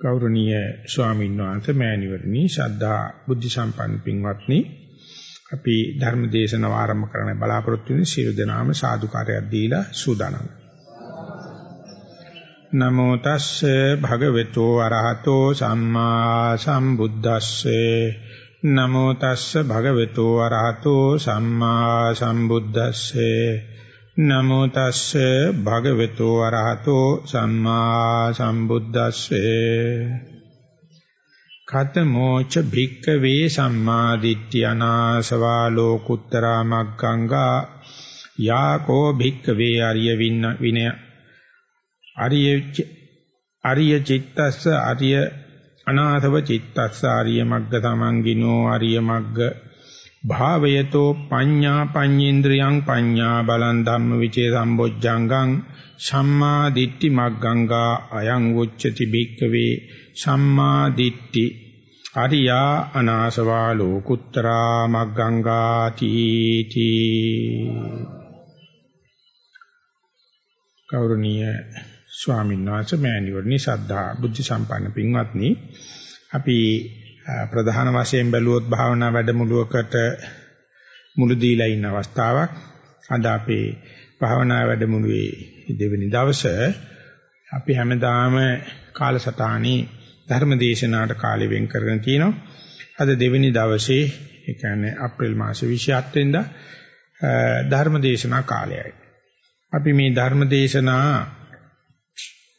ගෞරවනීය ස්වාමීන් වහන්සේ මෑණිවරණි ශ්‍රද්ධා බුද්ධ සම්පන්න පින්වත්නි. අපි ධර්ම දේශනාව ආරම්භ කරන්න බලාපොරොත්තු වෙන සියලු දෙනාම සාදුකාරයක් දීලා සූදානම්. නමෝ තස්සේ භගවතු වරහතෝ සම්මා සම්බුද්දස්සේ. නමෝ තස්සේ භගවතු වරහතෝ සම්මා සම්බුද්දස්සේ. නමෝ තස්සේ භගවතු වරහතෝ සම්මා සම්බුද්දස්සේ. කතමෝච භික්කවේ සම්මා දිට්ඨිය අනාසවා ලෝකුත්තරා මග්ගංගා. යාකෝ භික්කවේ අරිය විනය. අරිය අරිය චිත්තස්ස අරිය අනාථව චිත්තස්ස අරිය මග්ග තමන්ගිනෝ අරිය මග්ග භාවයතෝ පඤ්ඤා පඤ්ඤේන්ද්‍රයන් පඤ්ඤා බලං ධම්ම විචේ සම්බොජ්ජංගං සම්මා දිට්ඨි මග්ගංගා අයං උච්චති භික්කවේ සම්මා දිට්ඨි අරියා අනාසවා ලෝකුත්තරා මග්ගංගා තීති. කෞරණීය ස්වාමීන් වහන්සේ මෑණිවරණි සද්ධා බුද්ධ සම්පන්න පින්වත්නි අපි ප්‍රධාන වශයෙන් බැලුවොත් භාවනා වැඩමුළුවකට මුළු දීලා ඉන්න අවස්ථාවක්. අද අපේ භාවනා වැඩමුළුවේ දෙවෙනි දවසේ අපි හැමදාම කාලසටහනේ ධර්ම දේශනාවට කාලය වෙන් කරගෙන තිනවා. අද දෙවෙනි දවසේ ඒ කියන්නේ අප්‍රේල් මාසේ 27 වෙනිදා ධර්ම දේශනා කාලයයි. අපි මේ ධර්ම දේශනා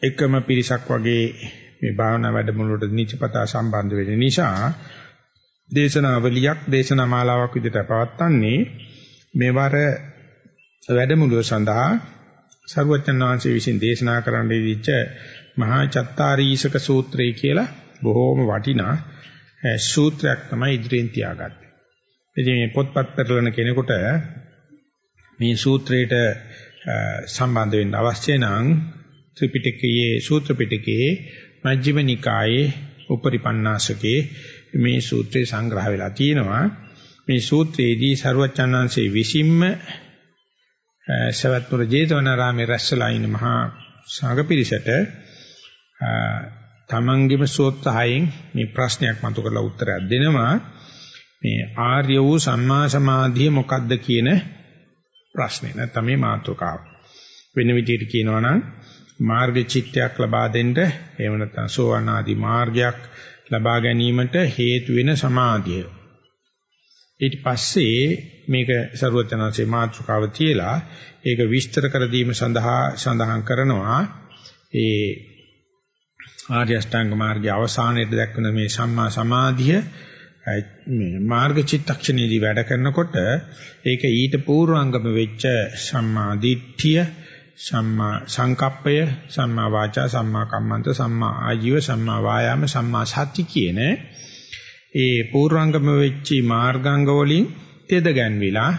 එකම පිරිසක් වගේ මේ භාවනා වැඩමුළුවට නිචපතා සම්බන්ධ වෙන නිසා දේශනාවලියක් දේශනා මාලාවක් විදිහට පවත්වන්නේ මෙවර වැඩමුළුව සඳහා සර්වචන් වහන්සේ විසින් දේශනා කරන්න දීච්ච මහා චත්තාරීසක සූත්‍රය කියලා බොහෝම වටිනා සූත්‍රයක් තමයි ඉදිරියෙන් තියාගත්තේ. ඉතින් මේ පොත්පත් පෙරලන කෙනෙකුට මේ සූත්‍රයට සම්බන්ධ වෙන්න අවශ්‍ය නම් ත්‍රිපිටකයේ සූත්‍ර පිටකයේ මජ්ක්‍ධිම නිකායේ උපරිපන්නාසකේ මේ සූත්‍රය සංග්‍රහ වෙලා තියෙනවා. මේ සූත්‍රයේදී ਸਰවචන්නංශේ විසින්ම සවැත්නුර ජේතවනාරාමේ රැස්වලා ඉන්න මහා සංඝ පිරිසට තමන්ගේම සෝත්හයෙන් මේ ප්‍රශ්නයක් මතු කරලා උත්තරයක් දෙනවා. මේ ආර්ය වූ සම්මා සමාධිය මොකක්ද කියන ප්‍රශ්නේ නැත්නම් මේ මාතෘකාව. වෙන විදිහට කියනවා නම් මාර්ග චිත්තයක් ලබා දෙන්න එහෙම නැත්නම් සෝවාන් ආදී මාර්ගයක් ලබා ගැනීමට හේතු වෙන සමාධිය. ඊට පස්සේ මේක ਸਰවඥාන්සේ මාතෘකාව තියලා ඒක විස්තර කර දීම සඳහා සඳහන් කරනවා ඒ ආර්ය අෂ්ටාංග මාර්ගයේ අවසානයේදී දක්වන මේ සම්මා සමාධිය මේ මාර්ග චිත්තක්ෂණයේදී වැඩ කරනකොට ඒක ඊට පූර්වංගම වෙච්ච සම්මා දිට්ඨිය සම්මා සංකප්පය සම්මා වාචා සම්මා කම්මන්ත සම්මා ආජීව සම්මා වායාම සම්මා සති කියන ඒ පූර්වංගම වෙච්ච මාර්ගාංග වලින් තෙද ගැන්විලා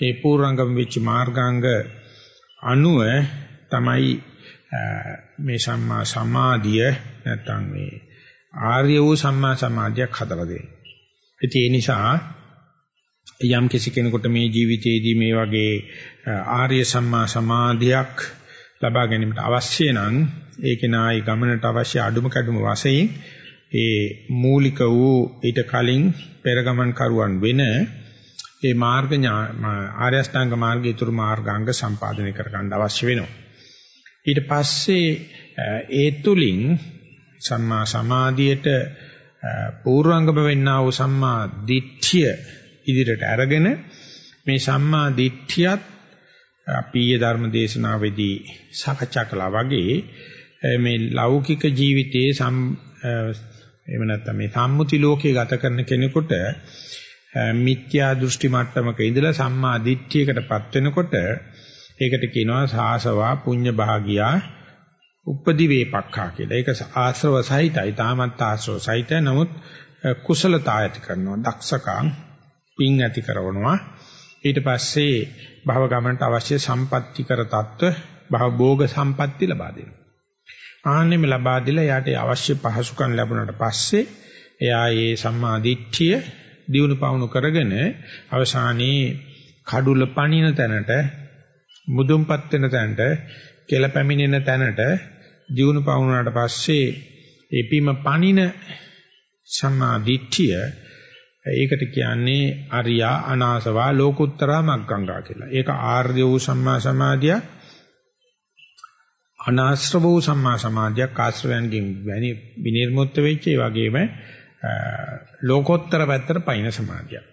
ඒ පූර්වංගම වෙච්ච මාර්ගාංග අනුව තමයි මේ සම්මා සමාධිය නැත්නම් මේ ආර්ය වූ සම්මා සමාධියක් හදලා දෙන්නේ. ඒ නිසා යම් කිසි කෙනෙකුට මේ ජීවිතයේදී මේ වගේ ආර්ය සම්මා සමාධියක් ලබා ගැනීමට අවශ්‍ය නම් ඒකේ නායි ගමනට අවශ්‍ය අඩුම කැඩුම වශයෙන් ඒ මූලික වූ ඊට කලින් පෙරගමන් කරුවන් වෙන ඒ මාර්ග ආර්ය අෂ්ටාංග මාර්ගයේ තුරු මාර්ගාංග සම්පාදනය කර ගන්න අවශ්‍ය වෙනවා. ඊට පස්සේ ඒ තුලින් සම්මා සමාධියට පූර්වංගම වෙන්නා වූ සම්මා දිට්ඨිය ඉදිරියට අරගෙන මේ සම්මා දිට්ඨියත් අපි ඊයේ ධර්ම දේශනාවේදී සාකච්ඡා කළා වගේ මේ ලෞකික ජීවිතයේ සම් එහෙම නැත්නම් මේ සම්මුති ලෝකයේ ගත කරන කෙනෙකුට මිත්‍යා දෘෂ්ටි මට්ටමක ඉඳලා සම්මා දිට්ඨියකටපත් වෙනකොට ඒකට කියනවා සාසවා පුඤ්ඤ භාගියා උපදි වේපක්ඛා කියලා. ඒක ආශ්‍රව සහිතයි. තාමත් ආශ්‍රව සහිතයි. නමුත් කුසලතා ඇති කරනවා. දක්ෂකම් පිං ඇති කරනවා. ඊට පස්සේ භව ගමනට අවශ්‍ය සම්පatti කර තත්ත්ව භව භෝග සම්පatti ලබා දෙනවා. ආන්නෙම ලබා දීලා යාට අවශ්‍ය පහසුකම් ලැබුණාට පස්සේ එයා මේ සම්මා දිට්ඨිය දිනු පවුණු කරගෙන අවසානයේ කඩුල පණින තැනට මුදුන්පත් වෙන තැනට කෙල පැමිණෙන තැනට දිනු පවුණාට පස්සේ එපිම පණින සම්මා දිට්ඨිය ඒකට කියන්නේ අරියා අනාසවා ලෝකුත්තරා මග්ගංගා කියලා. ඒක ආර්ය වූ සම්මා සමාධිය අනාශ්‍රව වූ සම්මා සමාධියක් ආශ්‍රවයන්ගෙන් වැනි විනිර්මුක්ත වෙච්ච ඒ වගේම ලෝකෝත්තර පැත්තට පයින් සමාධියක්.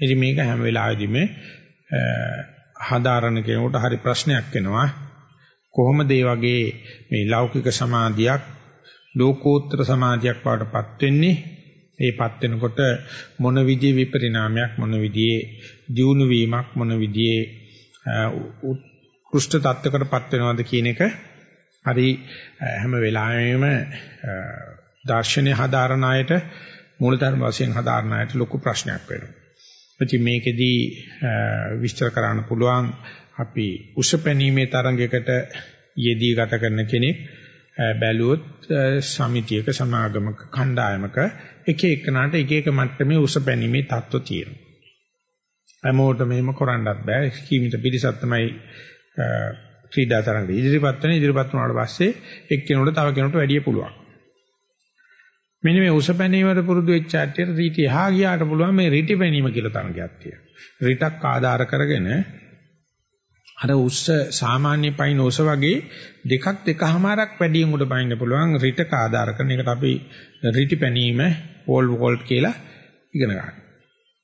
ඉතින් මේක හැම වෙලාවෙදිම හදාරන කෙනෙකුට හරි ප්‍රශ්නයක් වෙනවා. කොහොමද මේ වගේ මේ ලෞකික සමාධියක් ලෝකෝත්තර සමාධියක් වඩටපත් වෙන්නේ? ඒපත් වෙනකොට මොන විදිහේ විපරිණාමයක් මොන විදිහේ දියුණු වීමක් මොන විදිහේ උත්කෘෂ්ඨ තත්ත්වයකටපත් වෙනවද කියන එක හරි හැම වෙලාවෙම දර්ශනීය හදාරණ අයට මූලධර්ම වශයෙන් හදාරණ අයට ලොකු ප්‍රශ්නයක් වෙනවා. ඉතින් මේකෙදී විස්තර කරන්න පුළුවන් අපි උසපැනීමේ තරඟයකට යෙදී ගත කරන කෙනෙක් බැලුවොත් සමිතියක සමාගමක කණ්ඩායමක එක එකනට එක එක මට්ටමේ උස පැනීමේ தত্ত্ব තියෙනවා. හැමෝටම එහෙම කරන්නත් බෑ. කීමිත පිරිසක් තමයි ක්‍රීඩා තරඟ ඉදිරිපත් වෙන ඉදිරිපත් වුණාට පස්සේ එක්කෙනෙකුට තව කෙනෙකුට වැඩිය පුළුවන්. මෙන්න මේ උස පැනීමට පුරුදු වෙච්ච ඇට්ටියට රීටි එහා ගියාට පුළුවන් මේ රීටි පැනීම කියලා තරගයක් තියෙනවා. රිටක් ආධාර කරගෙන අර උස්ස සාමාන්‍ය පයින් උස වගේ දෙකක් දෙකමාරක් වැඩියෙන් උඩ පයින්න පුළුවන් රීටක ආධාර කරන එකට අපි රීටි පැනීම වෝල් වෝල්ට් කියලා ඉගෙන ගන්නවා.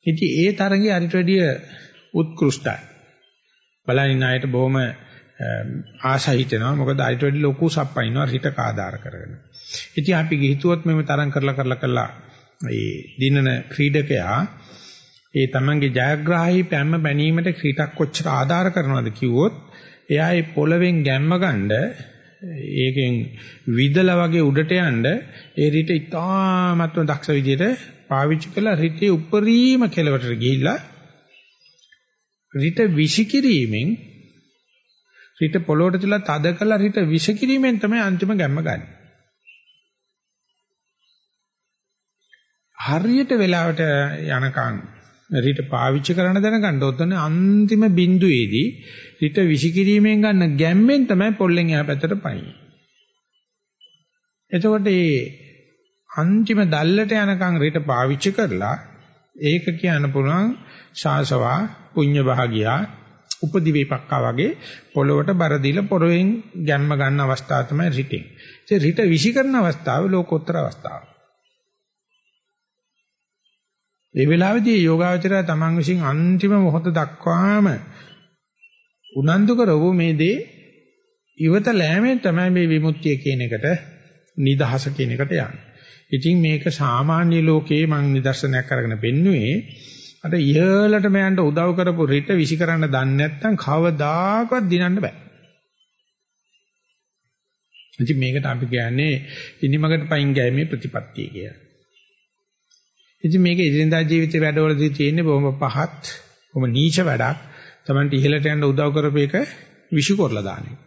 ඉතින් ඒ තරඟේ අරිට වැඩිය උත්කෘෂ්ටයි. බලනින් ආයත බොහොම ආශා හිතෙනවා මොකද අයිට වැඩි ලොකු සප්පයින්නවා හිතක ආධාර කරගෙන. ඉතින් අපි ගිහිතුවත් මෙව තරම් කරලා කරලා කරලා මේ දිනන ක්‍රීඩකයා ඒ තමන්ගේ ජයග්‍රාහී පැම්ම බැනීමට ක්‍රීඩක් කොච්චර ආධාර කරනවද කිව්වොත් එයා ඒ පොළවෙන් ගැම්ම ගන්න ඒකෙන් විදලා වගේ උඩට යන්න ඒ රිට ඉතාමත්ම දක්ෂ විදිහට පාවිච්චි කළා රිටේ උපරිම කෙලවරට ගිහිල්ලා රිට විසිකිරීමෙන් රිට පොළොවට තියලා තද කළා රිට විෂ කිරීමෙන් තමයි අන්තිම ගැම්ම ගන්න. හරියට වෙලාවට යනකම් රිට පාවිච්චි කරන දැනගන්න ඕතනේ අන්තිම බිඳුවේදී රිට විෂ කිරීමෙන් ගන්න ගැම්මෙන් තමයි පොල්ලෙන් එහා පැත්තට පයින්නේ. එතකොට මේ අන්තිම දැල්ලට යනකම් රිට පාවිච්චි කරලා ඒක කියන්න පුළුවන් ශාසවා පුඤ්ඤ භාගියා උපදි වේපක්කා වගේ පොළොවට බර දීලා පොරවෙන් ගැම්ම ගන්න අවස්ථාව තමයි රිටින්. ඒ රිට විෂිකරන අවස්ථාව ලෝකෝත්තර අවස්ථාව. මේ වෙලාවේදී යෝගාවචරය තමන් විසින් අන්තිම මොහොත දක්වාම උනන්දු කරවෝ මේ දේ ඉවත ලෑමෙන් තමයි මේ විමුක්තිය කියන එකට නිදහස කියන එකට යන්නේ. ඉතින් මේක සාමාන්‍ය ලෝකයේ මම නිදර්ශනයක් අරගෙන පෙන්නුවේ අර ඉහළටම යන්න උදව් කරපු රිට විසි කරන්න දන්නේ නැත්නම් කවදාකවත් දිනන්න බෑ. ඉතින් මේකට අපි කියන්නේ ඉනිමකට පයින් ගෑමේ ප්‍රතිපත්තිය කියලා. ඉතින් මේක ඉදින්දා ජීවිතේ වැඩවලදී තියෙන්නේ බොහොම පහත්, බොහොම නීච වැඩක්. Tamanට ඉහළට යන්න උදව් කරපු එක විසි කරලා දාන එක.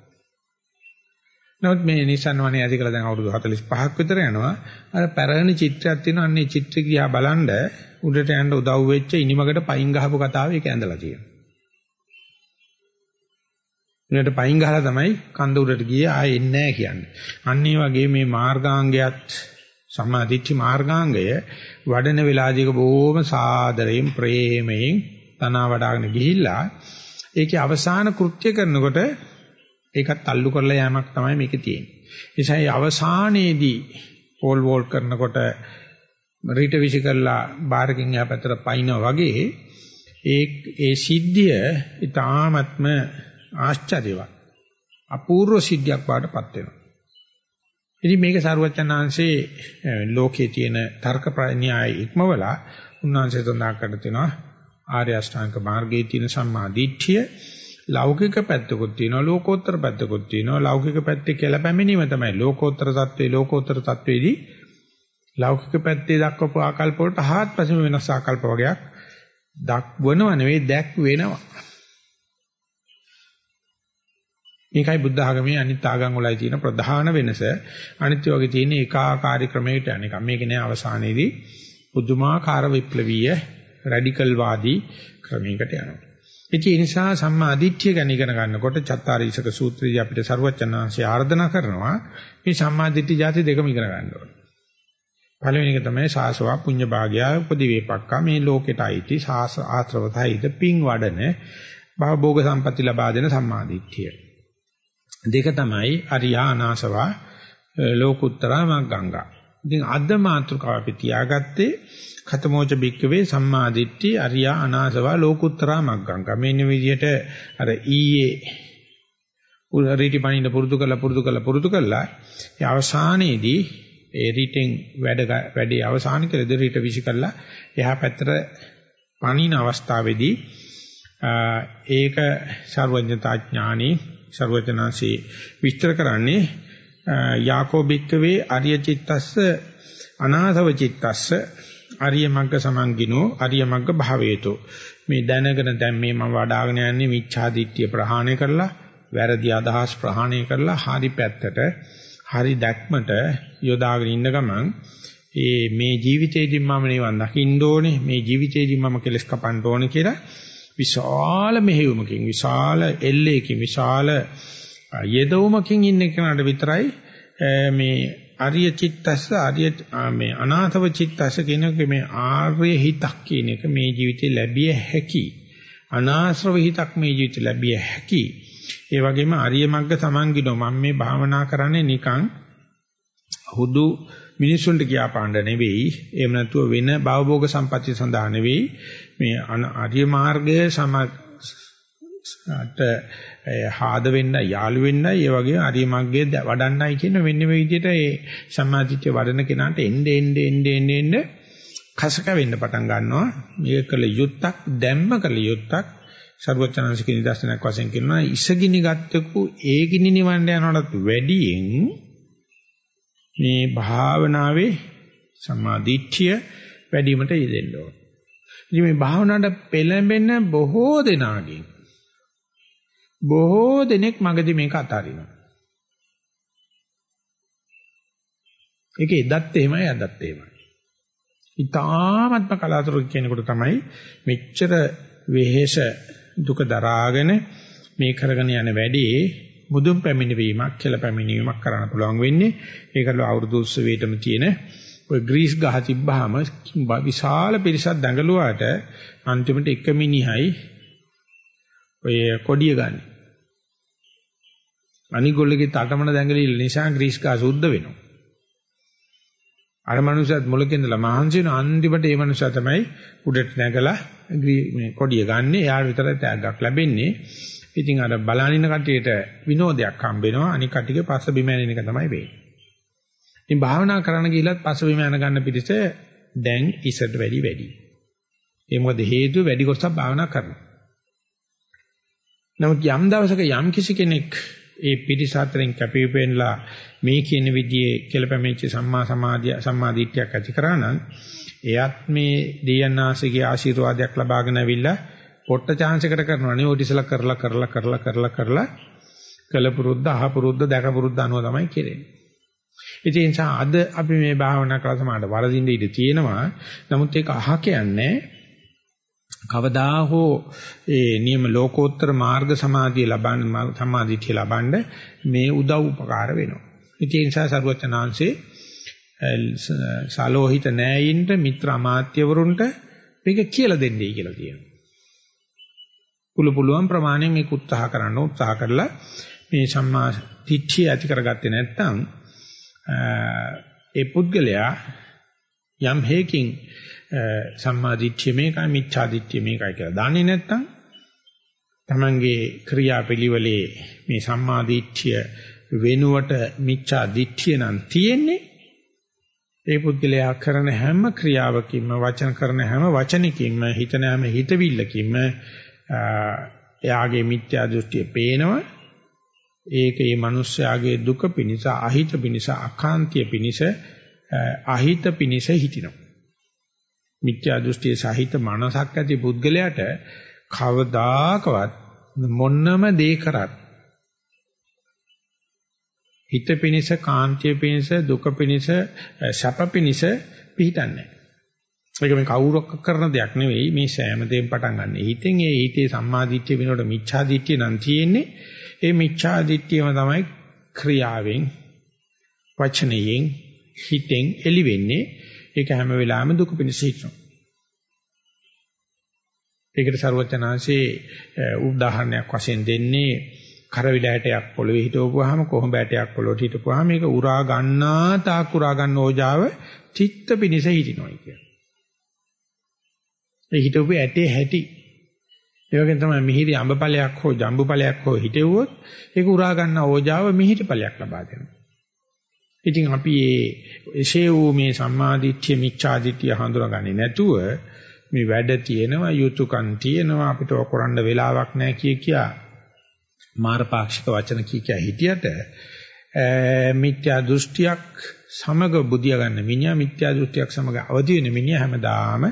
නමුත් මේ Nissan වනේ ඇති කළ දැන් අවුරුදු 45ක් විතර යනවා. අර පැරණි චිත්‍රයක් තියෙනවා. අන්නේ චිත්‍ර ගියා බලන්න උඩට යන්න උදව් වෙච්ච ඉනිමකට පයින් ගහපු කතාව ඒක ඇඳලා තියෙනවා. ඊට පයින් ගහලා තමයි කන්ද උඩට ගියේ ආයේ එන්නේ නැහැ කියන්නේ. අන්න ඒ වගේ මේ මාර්ගාංගයත් සම්මාදිට්ඨි මාර්ගාංගය වඩන වෙලාදීක බොහොම සාදරයෙන් ප්‍රේමයෙන් තනවා වඩාගෙන ගිහිල්ලා ඒකේ අවසාන කෘත්‍ය කරනකොට ඒකත් අල්ලු කරලා යෑමක් තමයි මේකේ තියෙන්නේ. ඒ නිසා අවසානයේදී පෝල් වෝල් කරනකොට රීට විසි කරලා බාරකින් එහා පැත්තට පයින්නා වගේ ඒ ඒ සිද්ධිය ඊටාත්ම ආශ්චර්යවත් අපූර්ව සිද්ධියක් බාටපත් වෙනවා. ඉතින් මේක සරුවචනාංශේ ලෝකයේ තියෙන තර්ක ප්‍රඥාය ඉක්මවලා උන්වංශය තඳා කර තිනවා ආර්ය අෂ්ටාංග මාර්ගයේ තියෙන සම්මා දිට්ඨිය ලෞකික පැත්තකුත් තියෙනවා ලෝකෝත්තර පැත්තකුත් තියෙනවා. ලෞකික පැත්තේ කියලා පැමිණීම තමයි ලෝකෝත්තර தત્වේ ලෝකෝත්තර தત્වේදී ලෞකික පැත්තේ දක්වපු ආකල්ප වලට හාත්පසම වෙනස් ආකල්ප වගේක් දක්වනව නෙවෙයි දැක් වෙනවා මේකයි බුද්ධ ආගමේ අනිත් ආගම් වලයි තියෙන ප්‍රධාන වෙනස. අනිත් වගේ තියෙන ඒකාකාරී ක්‍රමයකට අනික මේක නෑ අවසානයේදී බුද්ධමාකාර විප්ලවීය රැඩිකල් වාදී ක්‍රමයකට යනවා. ඒ නිසා සම්මා දිට්ඨිය ගැන ඉගෙන ගන්නකොට චත්තාරීසක සූත්‍රය අපිට ਸਰුවචනාංශය ආර්දනා කරනවා මේ සම්මා දිට්ඨි જાති දෙකම ඉගෙන ගන්න ඕනේ. පළවෙනි එක තමයි සාසවා පුඤ්ඤ භාගයා උපදිවේපක්කා මේ ලෝකෙට අයිති සාස ආශ්‍රවතයිද පිං වඩන භවභෝග සම්පatti ලබා දෙන සම්මාදිට්ඨිය. දෙක තමයි අරියා අනාසවා ලෝකුත්තරා මග්ගංගා. ඉතින් අද මාතෘකාව අපි තියාගත්තේ khතමෝච බික්කවේ සම්මාදිට්ඨි අරියා අනාසවා ලෝකුත්තරා මග්ගංගා. මෙන්න විදිහට අර ඊයේ උරීටි පණින්න පුරුදු කරලා පුරුදු කරලා පුරුදු කරලා ඒ අවසානයේදී ඒ රීටෙන් වැඩ වැඩේ අවසාන කියලා දෙරීට විසි කරලා එහා පැත්තට පණින අවස්ථාවේදී ඒක ਸਰවඥතා ඥානෙ ਸਰවචනාංශී විස්තර කරන්නේ යාකෝ භික්කවේ අරිය චිත්තස්ස අනාසව චිත්තස්ස අරිය මග්ග සමන්ගිනෝ අරිය මග්ග භාවේතෝ. මේ දැනගෙන දැන් මේ මම වඩාගෙන යන්නේ මිච්ඡාදිත්‍ය ප්‍රහාණය කරලා වැරදි අදහස් ප්‍රහාණය කරලා හරි පැත්තට හරි දැක්මට යොදාගෙන ඉන්න ගමන් ඒ මේ ජීවිතේදී මම නිවන් දකින්න ඕනේ මේ ජීවිතේදී මම කෙලස් කපන්න ඕනේ කියලා විශාල මෙහෙයුමකින් විශාල එල්ලේකින් විශාල යෙදවුමකින් ඉන්න කෙනාට විතරයි මේ ආර්ය චිත්තස්ස ආර්ය මේ අනාථව චිත්තස්ස කියන මේ ආර්ය හිතක් කියන එක මේ ජීවිතේ ලැබිය හැකි. අනාශ්‍රව හිතක් මේ ජීවිතේ ලැබිය හැකි. ඒ වගේම ආර්ය මග්ග සමන්ගිනෝ මම මේ භාවනා කරන්නේ නිකන් හුදු මිනිසුන්ට කියාපාන්න නෙවෙයි. එහෙම නැතුව වෙන භවභෝග සම්පත්‍ය සඳහා නෙවෙයි. මේ ආර්ය මාර්ගය සමට හාද වෙන්න යාළු වෙන්නයි ඒ වගේ ආර්ය මාර්ගයේ වඩන්නයි කියන මෙන්න මේ විදිහට ඒ සම්මාදිට්ඨිය වඩන කෙනාට එnde ende ende ende ende කසක වෙන්න පටන් ගන්නවා. මේක කළ යුත්තක් දැම්ම කළ යුත්තක් සර්වචනංශික නිදර්ශනයක් වශයෙන් කියනවා ඉසගිනි ගත්තකු ඒ ගිනි නිවන්න යනකොටත් වැඩියෙන් මේ භාවනාවේ සම්මාදිට්ඨිය වැඩිවීමට යෙදෙන්න ඕන. ඉතින් මේ භාවනාවට පෙළඹෙන බොහෝ දෙනාගෙන් බොහෝ දෙනෙක් මගදී මේක අතාරිනවා. ඒක එදත් එහෙමයි අදත් එහෙමයි. ඊ타ත්ම කලාතුරකින් කෙනෙකුට තමයි මෙච්චර වෙහෙස දුක දරාගෙන මේ කරගෙන යන වැඩේ මුදුන් පැමිණීමක් කියලා පැමිණීමක් කරන්න පුළුවන් වෙන්නේ ඒකල අවුරුදු උත්සවයේටම තියෙන ඔය ග්‍රීස් ගහ තිබ්බහම විශාල පිරිසක් දඟලුවාට අන්තිමට එක මිනිහයි ඔය කොඩිය ගන්න. අනිගොල්ලගේ තටමන දැඟලිල්ල නිසා ග්‍රීස් ගහ සුද්ධ වෙනවා. අර මනුස්සයත් මොලකෙන් ඉඳලා මහන්සි වෙන අන්තිමට ඒ මනුස්සයා තමයි උඩට නැගලා මේ කොඩිය ගන්න. එයාට විතරයි තෑග්ගක් ලැබෙන්නේ. ඉතින් අර බලනින්න කට්ටියට විනෝදයක් හම්බ වෙනවා. අනික කට්ටියගේ පස්ස බිම යන එක තමයි වෙන්නේ. ඉතින් භාවනා කරන්න ගිහිලත් පස්ස බිම යන ගන්න පිටිස දැන් ඉස්සරට වැඩි වැඩි. ඒ මොකද හේතුව වැඩි කොටසක් භාවනා කරනවා. නමුත් යම් දවසක යම් කිසි කෙනෙක් ඒ පිටිස අතරින් කැපිපෙන්නලා මේ කියන විදිහේ කෙලපැමිච්ච සම්මා සමාධිය සම්මාදිට්ඨියක් ඇති කරා නම් එයත් මේ දෙයන්නාසිකේ ආශිර්වාදයක් ලබාගෙන ඇවිල්ලා පොට්ට chance එකට කරනවා නේ ඔටිසලා කරලා කරලා කරලා කරලා කරලා කළ පුරුද්ද අහ පුරුද්ද දැක පුරුද්ද අනුව තමයි කෙරෙන්නේ. ඒ නිසා අද අපි මේ භාවනා කරලා සමාඩ වරදින්න ඉඩ තියෙනවා. නමුත් ඒක අහ කියන්නේ කවදා හෝ ඒ නියම ලෝකෝත්තර මාර්ග සමාධිය ලබන්න සමාධිය ලබන්න මේ උදව් උපකාර වෙනවා. ඒ නිසා සරුවචනාංශේ සලෝහිත නෑයින්ට මිත්‍ර අමාත්‍යවරුන්ට මේක කියලා දෙන්නයි කියලා කියනවා. පුළු පුළුවන් ප්‍රමාණයෙන් මේක උත්සාහ කරන්න උත්සාහ කරලා මේ සම්මා දිට්ඨිය ඇති කරගත්තේ නැත්නම් ඒ පුද්ගලයා යම් හේකින් සම්මා දිට්ඨිය මේකයි මිච්ඡා දිට්ඨිය මේකයි කියලා දන්නේ නැත්නම් තමන්ගේ ක්‍රියාපිළිවෙලේ මේ සම්මා දිට්ඨිය වෙනුවට මිච්ඡා දිට්ඨිය නම් තියෙන්නේ ඒ පුද්ගලයා කරන හැම ක්‍රියාවකින්ම වචන කරන හැම වචනකින්ම හිතන හැම හිතවිල්ලකින්ම එයාගේ මිත්‍යා දෘෂ්ටිය පේනවා. ඒක මේ මිනිස්යාගේ දුක පිනිස අහිත පිනිස අකාන්තිය පිනිස අහිත පිනිස හිටිනවා. මිත්‍යා දෘෂ්ටියේ සහිත මනසක් ඇති පුද්ගලයාට කවදාකවත් මොන්නම දේ කරත් හිත පිනිස කාන්තිය පිනිස දුක පිනිස සැප පිනිස පිහිටන්නේ ඒක මේ කවුරක් කරන දෙයක් නෙවෙයි මේ සෑම දෙයක්ම පටන් ගන්න. හිතෙන් ඒ හිතේ සම්මාදිට්ඨිය වෙනකොට මිච්ඡාදිට්ඨිය නම් තියෙන්නේ. ඒ මිච්ඡාදිට්ඨියම තමයි ක්‍රියාවෙන් වචනයෙන් හිතෙන් එළි වෙන්නේ. ඒක හැම වෙලාවෙම දුක පිණිස හිටිනවා. ඒකට ਸਰවඥාන්සේ උදාහරණයක් වශයෙන් දෙන්නේ කරවිල ඇටයක් පොළවේ හිටවපුවාම කොහොඹ ඇටයක් පොළොවට හිටපුවාම මේක උරා ගන්නා තාක් උරා ගන්න ඕජාව චිත්ත පිනිස හිටිනොයි කියන. ඒ හිටවපු ඇටේ හැටි ඒ වගේම තමයි මිහිරි අඹපලයක් හෝ ජම්බුපලයක් හෝ හිටෙව්වොත් ඒක උරා ගන්න ඕජාව මිහිරි ඵලයක් ලබා දෙනවා. ඉතින් අපි මේ එසේ වූ මේ සම්මාදිට්ඨිය මිච්ඡාදිට්ඨිය හඳුනාගන්නේ නැතුව මේ වැඩ තියෙනවා යුතුයකම් තියෙනවා අපිට කරන්න වෙලාවක් නැහැ කිය කියා මාරපාක්ෂික වචන කී කිය හිටියට මිත්‍යා දෘෂ්ටියක් සමග බුදියා ගන්න මිනිහා මිත්‍යා දෘෂ්ටියක් සමග අවදි වෙන මිනිහා හැමදාම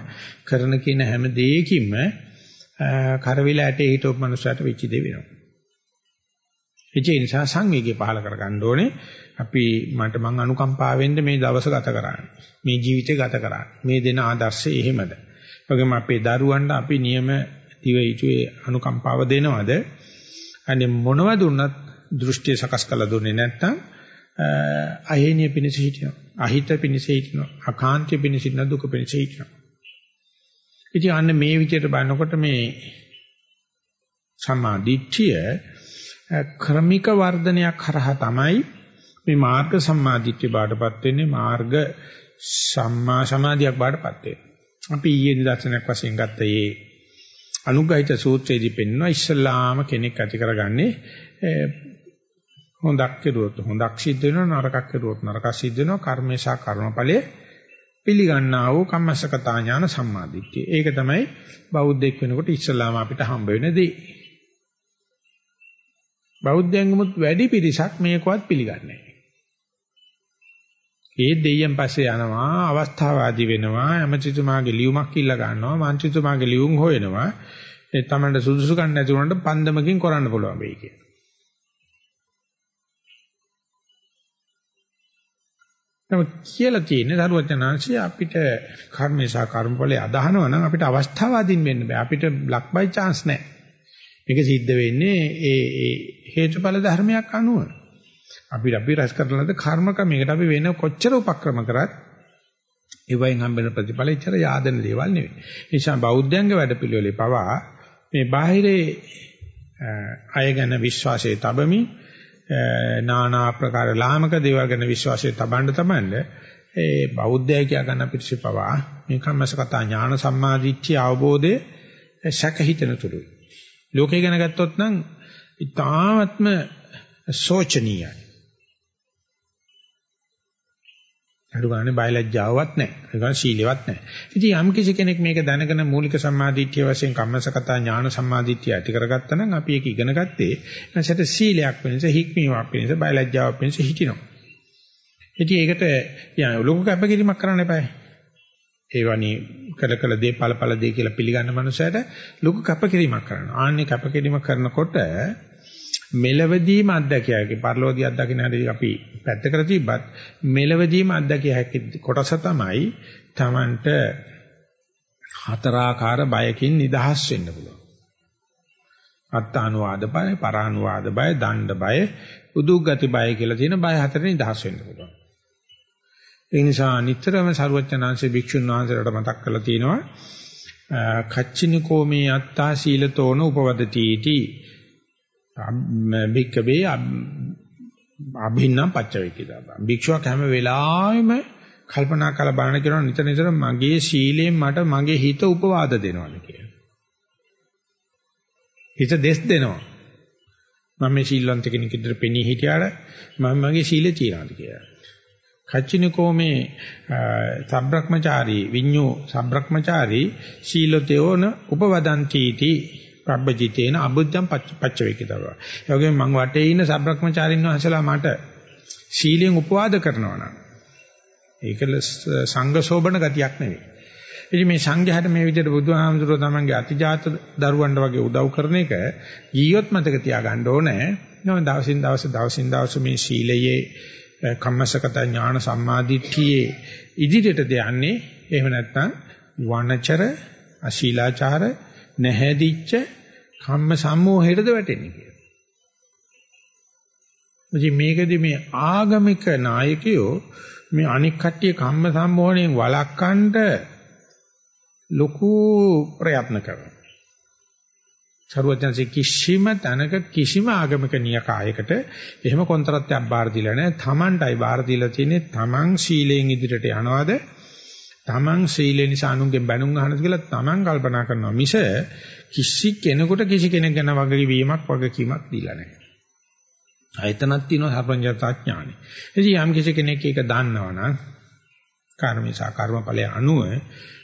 කරන කියන හැම දෙයකින්ම කරවිල ඇටේ හිටවපු මනුස්සයට වෙච්ච දේ වෙනවා. ඒ නිසා සංවේගය පහල කරගන්න ඕනේ. අපි මට මං අනුකම්පාවෙන්ද මේ දවස ගත කරන්නේ. මේ ජීවිතය ගත කරන්නේ. මේ දෙන ආදර්ශය එහෙමද? වගේම අපේ දරුවන්ට අපි නියම දිව යුතුයේ අනුකම්පාව දෙනවද? අනේ මොනව දුන්නත් දෘෂ්ටිය සකස් කළ දුන්නේ නැත්නම් අහේනිය පිණිස හිටිනවා. අහිත පිණිස හිටිනවා. අකාන්තිය පිණිස හිටිනවා. දුක පිණිස හිටිනවා. ඉතින් අන්න මේ විදිහට බලනකොට මේ සම්මා දිට්ඨිය ක්‍රමික වර්ධනයක් කරහා තමයි මේ මාර්ග සම්මාදිට්ඨිය බාටපත් වෙන්නේ මාර්ග සම්මා සමාධියක් බාටපත් වෙන්නේ. අපි ඊයේ නිදර්ශනයක් වශයෙන් ගත්ත මේ අනුගහිත සූත්‍රයේදී පෙන්වනවා ඉස්සල්ලාම කෙනෙක් ඇති කරගන්නේ හොඳක් කෙරුවොත් හොඳක් සිද්ධ වෙනවා නරකක් කෙරුවොත් නරකක් සිද්ධ වෙනවා කර්මේශා කර්මඵලයේ පිළිගන්නා වූ කම්මස්සකතා ඥාන සම්මාදිට්ඨිය. ඒක තමයි බෞද්ධෙක් වෙනකොට ඉස්සල්ලාම අපිට හම්බ වෙන දේ. බෞද්ධයන්ගමුත් වැඩි පිරිසක් මේකවත් පිළිගන්නේ නැහැ. ඒ දෙයියන් පස්සේ යනවා අවස්ථාවාදී වෙනවා එමචිතුමාගේ ලියුමක් ඉල්ල ගන්නවා මන්ත්‍රීතුමාගේ ලියුම් හොයනවා ඒ තමන්ට සුදුසු කන් නැති වුණාට පන්දමකින් කරන්න පුළුවන් වෙයි කියන. නමුත් කියලා තියෙන්නේ දරුවචනාංශي අපිට කර්මේශා කර්මඵලයේ අදහනවා නම් අපිට අවස්ථාවාදීන් වෙන්න බෑ අපිට ලක් බයි chance නැහැ. මේක සිද්ධ වෙන්නේ ඒ ඒ හේතුඵල ධර්මයක් අනුව. අපි අපි රැස් කරන ලද කර්ම ක්‍රමයකට අපි වෙන කොච්චර උපක්‍රම කරත් ඒ වයින් හම්බෙන ප්‍රතිඵල ඉච්චර yaadන දේවල් නෙවෙයි. ඒ නිසා බෞද්ධයන්ගේ වැඩපිළිවෙලේ පවා මේ බාහිරේ අය ගැන විශ්වාසය තබමි නානා ආකාර ලාමක දේවල් ගැන විශ්වාසය තබන්න තමන්න ඒ බෞද්ධය කියා ගන්න පිළිසි පවා මේ කම්මසකතා ඥාන සම්මාදිච්චි අවබෝධය සැකහිතන තුරුයි. ලෝකේ ගැන ගත්තොත් නම් ඊ타ත්ම සෝචනීයයි. අඩු ගන්න බයලජ්ජාවක් නැහැ. ඒ කියන්නේ සීලෙවත් නැහැ. ඉතින් යම් කිසි කෙනෙක් මේක දැනගෙන මූලික සම්මාදිට්ඨිය වශයෙන් කම්මසකතා ඥාන සම්මාදිට්ඨිය ඇති කරගත්තා නම් අපි ඒක ඉගෙන ගත්තේ එනසට සීලයක් වෙනස හික්මීමක් වෙනස බයලජ්ජාවක් වෙනස හිටිනවා. ඉතින් ඒකට ලොකු කැපකිරීමක් කරන්න එපායි. ඒ වනි කළ කළ දේ ඵල ඵල දේ කියලා පිළිගන්න මනුස්සයට ලොකු කැපකිරීමක් කරනවා. ආන්නේ කැපකිරීම කරනකොට මෙලවදීම අත්දැකිය හැකි පරලෝකීය අත්දකින්න හැටි අපි පැත්තකට තිබ්බත් මෙලවදීම අත්දැකිය හැකි කොටස තමයි Tamanට හතරාකාර බයකින් නිදහස් වෙන්න පුළුවන්. අත්තානුවාද බය, පරානුවාද බය, දණ්ඩ බය, උදුග්ගති බය කියලා තියෙන බය හතරෙන් නිදහස් වෙන්න පුළුවන්. ඒ නිසා නිතරම සරුවචනාංශේ භික්ෂුන් වහන්සේලාට මතක් කරලා තියෙනවා කච්චිනිකෝ මේ අත්තා සීලතෝන උපවදති इति භික්කවේ අභින්නම් පච්චවේකිතා. භික්ෂුවක් හැම වෙලාවෙම කල්පනා කරලා බලන කෙනා නිතර නිතර මගේ සීලයෙන් මට මගේ හිත උපවාද දෙනවාද කියලා. හිත දෙස් දෙනවා. මම මේ සීලවන්ත කෙනෙක් විදිහට පෙනී හිටියාට මම මගේ සීලේ තියනවාද කියලා. කච්චිනකෝ මේ සබ්‍රක්‍මචාරී විඤ්ඤෝ සබ්‍රක්‍මචාරී සීලතේවන උපවදන්ති इति පබ්බජිතේන අබුද්ධම් පච්ච වේකිතව. ඒ වගේම මං වටේ ඉන්න සබ්‍රක්‍මචාරින් වහන්සලා මට සීලයෙන් උපවාද කරනවා නම් ඒක සංඝ සෝබන ගතියක් නෙවෙයි. ඉතින් මේ සංඝයාට මේ විදිහට බුදුහාමුදුරුවෝ තමන්ගේ අතිජාත දරුවන්ට වගේ උදව් කරන එක ජීවත් මතක තියාගන්න ඕනේ. නම දවසින් දවස දවසින් දවස මේ සීලයේ කම්මසකත ඥාන සම්මාදිට්ඨියේ ඉදිරියටද යන්නේ. එහෙම නැත්නම් වනචර අශීලාචාර නැහැදිච්ච කම්ම සම්මෝහයටද වැටෙන්නේ කියලා. ඉතින් මේකදී මේ ආගමික නායකයෝ මේ අනික් කට්ටිය කම්ම සම්මෝහණයෙන් වළක්වන්න ලොකු ප්‍රයත්න කරනවා. සරුවචනසේ කිසිම තැනක කිසිම ආගමික නියකායකට එහෙම කොන්ත්‍රාත්යක් බාර දීලා නැහැ. Tamanටයි බාර දීලා තියෙන්නේ Taman සීලයෙන් ඉදිරියට යනවාද? Taman සීලේ නිසා අනුන්ගෙන් බැනුම් අහනද කියලා Taman කල්පනා කරනවා මිස කිසි කෙනෙකුට කිසි කෙනෙක් ගැන වගකීමක් වගකීමක් දීලා නැහැ. ආයතනක් තියෙනවා සර්වඥතා ඥානෙ. ඉතින් යම් කිසි කෙනෙක් ඒක දන්නවනම් කර්මේසා කර්මඵලයේ අනුව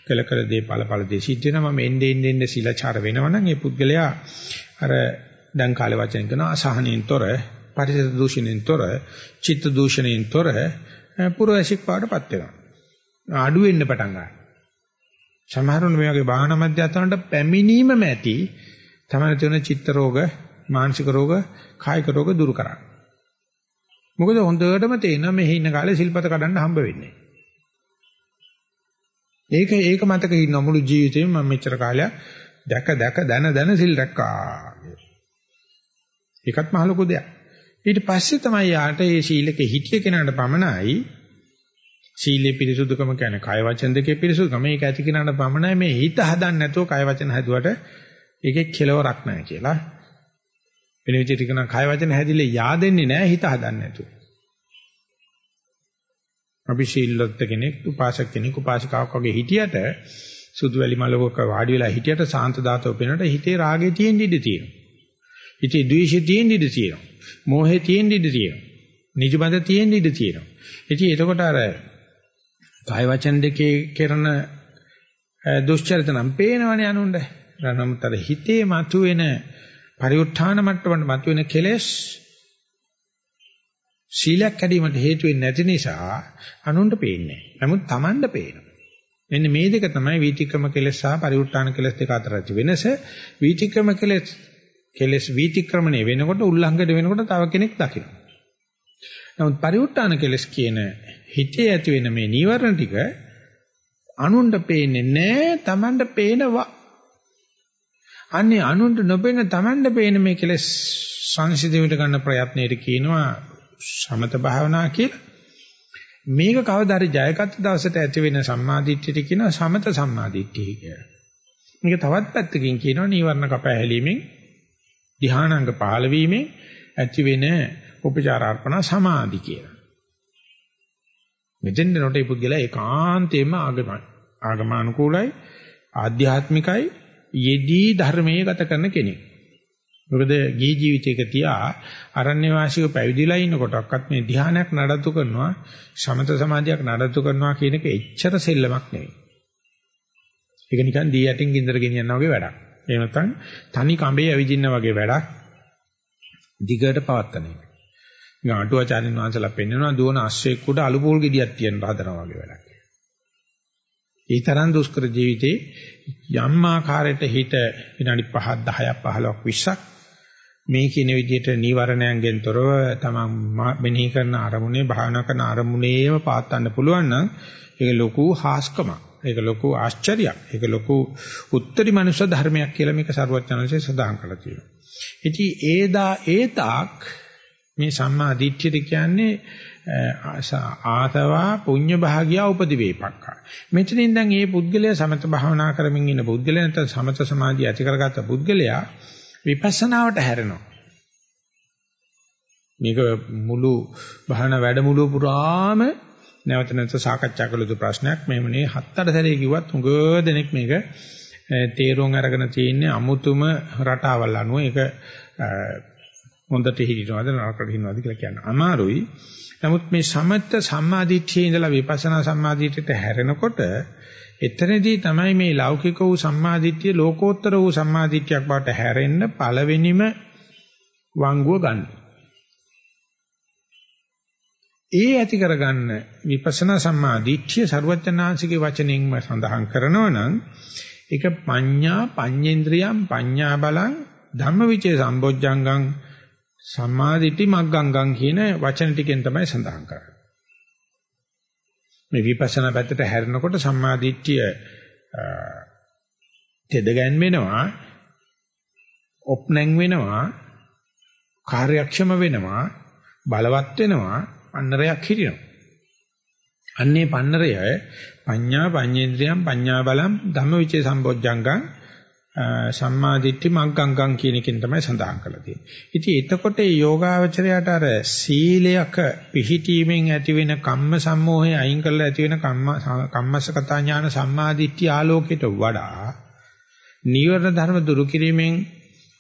කළ කළ දේ ඵල ඵල දේ සිද්ධ වෙනවා මම එන්නේ එන්නේ එන්නේ සීලාචාර වෙනවනම් ඒ පුද්ගලයා අර දැන් කාලේ වචන කරන අසහනෙන් තොර පරිසර දූෂණයෙන් තොර චිත්ත දූෂණයෙන් තොර පුරවැසික් පාඩපත් වෙනවා අඩු වෙන්න පටන් ගන්නවා සමහරුන් මේ වගේ බාහන මධ්‍යස්ථානට පැමිණීමම ඇති තමයි තියෙන චිත්ත රෝග මානසික රෝග කායික රෝග දුරු කරන්න මොකද හොඳටම තේරෙනවා මෙහි ඉන්න කාලේ සිල්පත කඩන්න හම්බ වෙන්නේ ඒක ඒක මතක ඉන්න මුළු ජීවිතේම මම මෙච්චර කාලයක් දැක දැක දන දන සිල් රැක්කා. ඒකත් මහ ලොකු දෙයක්. ඊට පස්සේ තමයි යාට මේ සීලක හිටිය කෙනාට පමණයි සීලේ පිරිසුදුකම කියන්නේ කය වචන දෙකේ පිරිසුදුකම. මේක ඇති කෙනාට පමණයි මේ හිත හදන්න නැතුව කය වචන හැදුවට ඒකේ කෙලවරක් නැහැ කියලා. වෙන විදිහට කියනවා කය වචන හැදිලා yaadෙන්නේ නැහැ හිත හදන්න නැතුව. අපි ශීලවත් කෙනෙක්, උපාසක කෙනෙක්, උපාසිකාවක් වගේ හිටියට සුදු වැලි මලක වාඩි වෙලා හිටියට සාන්ත දාතව පෙනට හිතේ රාගේ තියෙන ඉඩ තියෙනවා. හිතේ ද්වේෂය තියෙන ඉඩ තියෙනවා. මෝහය තියෙන ඉඩ තියෙනවා. නිජබඳ තියෙන ඉඩ තියෙනවා. ඉතින් එතකොට අර කාය වචන දෙකේ කරන දුෂ්චරිත නම් පේනවනේ අනුණ්ඩ. නමුත් අර හිතේ මතුවෙන පරිඋත්ථාන මට්ටමට මතුවෙන කෙලෙස් සීලයක් කැඩීමට හේතු වෙන්නේ නැති නිසා අනුන්ට පේන්නේ නැහැ. නමුත් Tamanට පේනවා. මෙන්න මේ දෙක තමයි වීතික්‍රම කෙලෙස් සහ පරිඋත්ථාන කෙලෙස් දෙක අතර ඇති වෙනස. වීතික්‍රම කෙලෙස් කෙලෙස් වීතික්‍රමණය වෙනකොට උල්ලංඝනය වෙනකොට තව කෙනෙක් දකිනවා. නමුත් පරිඋත්ථාන කෙලෙස් කියන හිතේ ඇති වෙන මේ නීවරණ ටික අනුන්ට පේන්නේ නැහැ Tamanට පේනවා. අන්නේ අනුන්ට නොපෙන Tamanට පේන මේ කෙලෙස් සංසිඳෙවිට ගන්න ප්‍රයත්නයේට කියනවා සමත භාවනා කියලා. මේක කවදා හරි ජයගත් දවසට ඇති වෙන සම්මාදිට්ඨියට කියනවා සමත සම්මාදිට්ඨිය කියලා. මේක තවත් පැත්තකින් කියනවා නීවරණ කපහැලීමෙන් ධානාංග පහළ වීමෙන් ඇති වෙන උපචාරාර්පණ සමාධි කියලා. මෙතෙන් නොටේ පුද්ගලයා ඒකාන්තයෙන්ම ආගම ආගමානුකූලයි ආධ්‍යාත්මිකයි යෙදී ධර්මයේ ගත කරන කෙනෙක්. මොකද ගිහි ජීවිතයක තියා අරණ්‍ය වාසිකව පැවිදිලා ඉන්නකොටවත් මේ ධානයක් නඩත්තු කරනවා සමත සමාධියක් නඩත්තු කරනවා කියන එක එච්චර සෙල්ලමක් නෙවෙයි. ඒක නිකන් දී යටින් ගින්දර ගෙනියනවා වගේ වැඩක්. එහෙම නැත්නම් තනි කඹේ ඇවිදින්න වගේ වැඩක්. දිගට පවත්තන එක. මේ අටුවාචාරින් වහන්සලා පෙන්වනවා දුවන අශ්වයෙක් උඩ අලු පොල් ගෙඩියක් තියන හදනවා වගේ වැඩක්. ඒ තරම් දුෂ්කර ජීවිතේ යම් ආකාරයකට හිත විනාඩි 5ක් 10ක් 15ක් 20ක් මේ කියන විදිහට නීවරණයන්ගෙන් තොරව තමන් මෙනෙහි කරන අරමුණේ භාවනා කරන අරමුණේම පාත්තන්න පුළුවන් නම් ඒක ලොකු හාස්කමක්. ඒක ලොකු ආශ්චර්යයක්. ඒක ලොකු උත්තරී මනුෂ්‍ය ධර්මයක් කියලා මේක සරුවචනanse සදාන් කරලා තියෙනවා. ඉතින් ඒදා ඒ තාක් මේ සම්මා දිට්ඨිය කියන්නේ ආසවා පුඤ්ඤ භාගියා උපදිවේපක්ඛා. මෙතනින් දැන් මේ පුද්ගලයා සමත භාවනා කරමින් ඉන්න පුද්ගලයා නැත්නම් සමත සමාධිය ඇති කරගත්ත පුද්ගලයා විපස්සනාවට හැරෙනවා. මේක මුළු බහන වැඩමුළුව පුරාම නැවත නැවත සාකච්ඡා කළ යුතු ප්‍රශ්නයක්. මෙහෙම නේ හත්තට සැරේ කිව්වත් උඟ දෙනෙක් මේක තේරුම් අරගෙන තියෙන්නේ අමුතුම රටාවල් අනුව ඒක හොඳට හිටිනවද නරකට හිටිනවද කියලා කියන්න අමාරුයි. නමුත් මේ සමත්ත සම්මාදිට්ඨියේ ඉඳලා විපස්සනා සම්මාදිට්ඨියට හැරෙනකොට එතනදී තමයි මේ ලෞකික වූ සම්මාදිට්ඨිය ලෝකෝත්තර වූ සම්මාදිට්ඨියක් බවට හැරෙන්න පළවෙනිම වංගුව ගන්න. ඒ ඇති කරගන්න විපස්සනා සම්මාදිට්ඨිය ਸਰවඥාන්සිකේ වචනෙන්ම සඳහන් කරනවා නම් ඒක පඤ්ඤා පඤ්ඤේන්ද්‍රියම් පඤ්ඤා බලං ධම්මවිචේ සම්බොජ්ජංගං සම්මාදිට්ඨි මග්ගංගං කියන වචන ටිකෙන් තමයි සඳහන් කරන්නේ. මේ විපස්සනා පැත්තට හැරෙනකොට සම්මාදිට්ඨිය තෙද ගැන්වෙනවා ඔප්නැන් වෙනවා කාර්යක්ෂම වෙනවා බලවත් වෙනවා අන්නරයක් හිටිනවා අන්නේ පන්නරය පඤ්ඤා පඤ්ඤේන්ද්‍රයන් පඤ්ඤා බලම් ධම්මවිචේ සම්බොජ්ජංගං සම්මාදිට්ඨි මග්ගංගං කියන එකෙන් තමයි සඳහන් කරලා තියෙන්නේ. ඉතින් එතකොට මේ යෝගාවචරයට අර සීලයක පිහිටීමෙන් ඇතිවෙන කම්ම සම්මෝහය අයින් කරලා ඇතිවෙන කම්ම කම්මස්සකතා ඥාන සම්මාදිට්ඨි ආලෝකයට වඩා නීවරණ ධර්ම දුරු කිරීමෙන්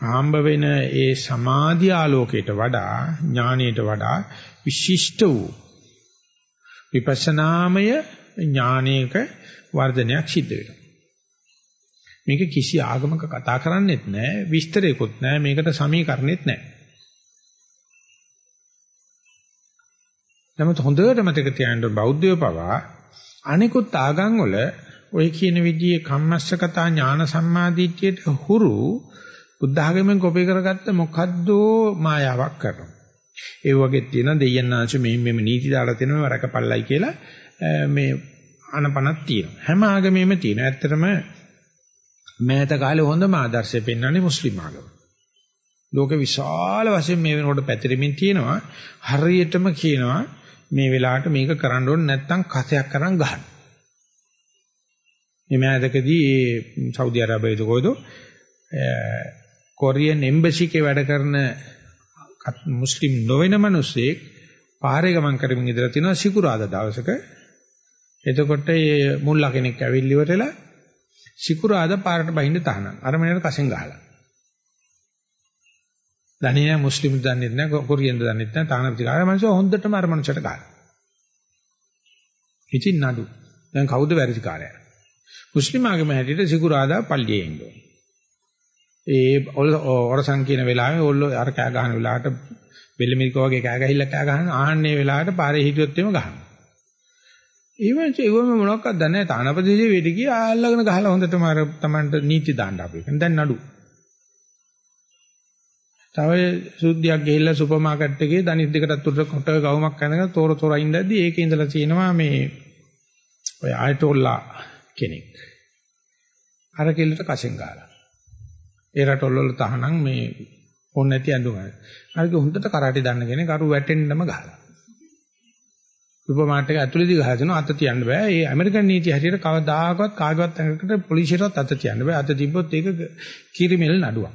ආම්බ වෙන ඒ සමාධි ආලෝකයට වඩා ඥානයට වඩා විශිෂ්ට වූ විපස්සනාමය ඥානයක වර්ධනයක් සිද්ධ වෙනවා. මේක කිසි ආගමක කතා කරන්නේත් නැහැ විස්තරයකුත් නැහැ මේකට සමීකරණෙත් නැහැ. නමුත් හොඳට මතක තියාගන්න බෞද්ධය පවා අනිකුත් ආගම් වල ඔය කියන විදිහේ කම්මස්සකතා ඥාන සම්මාදිට්ඨියට හුරු බුද්ධ ආගමෙන් කොපි කරගත්ත මොකද්ද මායාවක් කරනවා. ඒ වගේ තියෙන දෙයයන්ාංශ මේ මෙම නීති දාලා තියෙනවා රකපල්ලයි කියලා මේ අනපනක් තියෙනවා. හැම ආගමෙම තියෙනවා. ඇත්තටම මෑත කාලේ හොඳම ආදර්ශය පෙන්වන්නේ මුස්ලිම් ආගම. ලෝක විශාල වශයෙන් මේ වෙනකොට පැතිරෙමින් තියෙනවා. හරියටම කියනවා මේ වෙලාවට මේක කරන්න ඕනේ නැත්නම් කසයක් කරන් ගහන්න. මේ මෑතකදී ඒ සෞදි අරාබියේද කොයිද කොරියන් එම්බසි එකේ වැඩ කරන මුස්ලිම් නොවන මිනිස්සෙක් පාරේ ගමන් කරමින් ඉඳලා තිනවා සිකුරාදා දවසක. එතකොට මේ මුල්ලා කෙනෙක් ඇවිල්ලි ඉවරලා සිකුරාදා පාරට බහින්න තහනම්. අර මනේට කසෙන් ගහලා. දන්නේ නැහැ මුස්ලිම් දන්නේ නැහැ කොරියන්ද දන්නේ නැහැ තාන ප්‍රතිකාර මනුස්සය හොඳටම අර මනුස්සයට ගහලා. ඉතින් නඩු. දැන් කවුද වැරදිකාරයා? මුස්ලිම් ආගම හැටියට සිකුරාදා පල්ලියේ ඉන්න ඕනේ. ඒ ඔරසන් කියන වෙලාවේ ඔල්ලෝ අර කෑ ගහන වෙලාවට බෙල්ලමිරික වගේ කෑ ගහිල්ල කෑ ගහන ආන්නේ වෙලාවට පාරේ හිටියොත් එimhe ගහනවා. ඊවන්ච ඒවම මොනවක්වත් දන්නේ නැහැ. තානපදේශයේ වෙඩි ගිය ආල්ලගෙන ගහලා හොඳටම අර Tamanට නීති දාන්න අපි. දැන් නඩු. තව සුද්ධියක් ගිහිල්ලා සුපර් මාකට් එකේ දනිස් දෙකටත් උඩ කොට ගවුමක් අඳගෙන තොර තොර ඉඳද්දි ඒකේ ඉඳලා තියෙනවා මේ ඔය ආයතෝල්ලා කෙනෙක්. අර කෙල්ලට කසෙන් ගහලා. ඒ රටවල වල තහනම් මේ ඕන නැති ඇඳුම. හරිද හොඳට කරාටි දන්න කෙනෙක් අරු වැටෙන්නම ගහලා. සුපර් මාකට් එක ඇතුළේදී ගහලා දෙනවා අත තියන්න බෑ. ඒ ඇමරිකන් නීතිය හැටියට කවදාකවත් කාගවත් ඇඟකට පොලිසියටවත් අත තියන්න බෑ. අත තිබ්බොත් ඒක කිරිමෙල් නඩුවක්.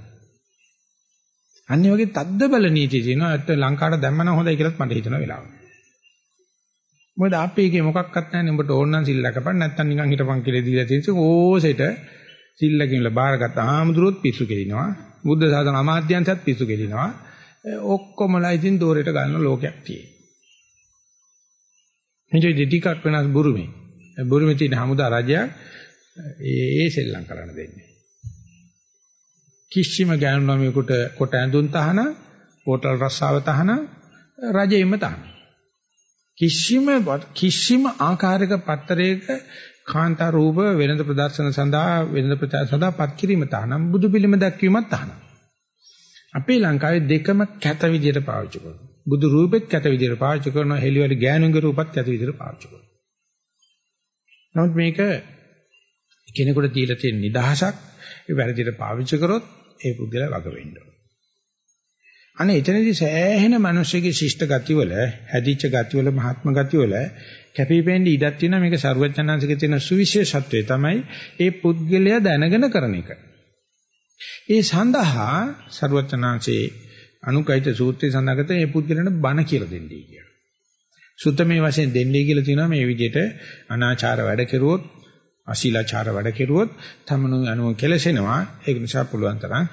අනිත් වගේ තද්ද බල නීතිය තියෙනවා. ඒත් ලංකාවට දැම්මම හොඳයි කියලාත් මට හිතෙන වෙලාව. මොකද අපි එකේ මොකක්වත් නැහැ නේ. උඹට ඕන නම් සිල් ලකපන් නැත්නම් නිකන් හිටපන් කියලා දීලා තියෙන්නේ. ඕසෙට සිල්ලකින්ල බාරගත්ත ආමුදුරොත් පිස්සු කෙලිනවා. බුද්ධ ශාසන අමාත්‍යංශත් පිස්සු කෙලිනවා. ඔක්කොමලා ඉතින් දෝරේට ගන්න ලෝකයක් තියෙනවා. මේ ටිකක් වෙනස් බුරුමේ. බුරුමේ තියෙන හමුදා රජයක් ඒ සෙල්ලම් කරන්න දෙන්නේ. කිසිම ගෑනු ළමයෙකුට කොට ඇඳුම් තහන, හෝටල් රස්සාව තහන, රජෙම තහන. කිසිම කිසිම ආකාරයක පත්තරයක කාන්තා රූප වෙනද ප්‍රදර්ශන සඳහා වෙනද ප්‍රචාර සඳහා පත් කිරීම තහනම් බුදු පිළිම දැක්වීමත් තහනම්. අපේ ලංකාවේ දෙකම කැත විදියට පාවිච්චි කරනවා. බුදු රූපෙත් කැත විදිහට පාවිච්චි කරනවා හෙලිවල ගෑනුන්ගේ රූපත් කැත විදිහට පාවිච්චි කරනවා. නමුත් මේක කෙනෙකුට දීලා තියෙන නිදහසක් ඒ වැරදිට පාවිච්චි කරොත් ඒ පුද්ගලයා වග වෙන්න ඕන. අනේ එතනදී සෑහෙන මිනිස්සුගේ ශිෂ්ට ගතිවල, හැදිච්ච ගතිවල, මහත්ම ගතිවල කැපිපෙන්න ඉඩක් තියෙනවා මේක ਸਰුවචනාංශිකේ තියෙන සුවිශේෂත්වය තමයි ඒ පුද්ගලයා දැනගෙන කරන එක. ඒ සඳහා ਸਰුවචනාංශේ අනුකයිත සූත්‍රයේ සඳහන් මේ පුද්ගලයාට බණ කියලා දෙන්නයි කියලා. සුත්තමේ වශයෙන් දෙන්නේ කියලා තියෙනවා මේ විදිහට අනාචාර වැඩ කෙරුවොත් අශීලාචාර වැඩ කෙරුවොත් තමනු අනුව කෙලසෙනවා ඒක නිසා පුළුවන් තරම්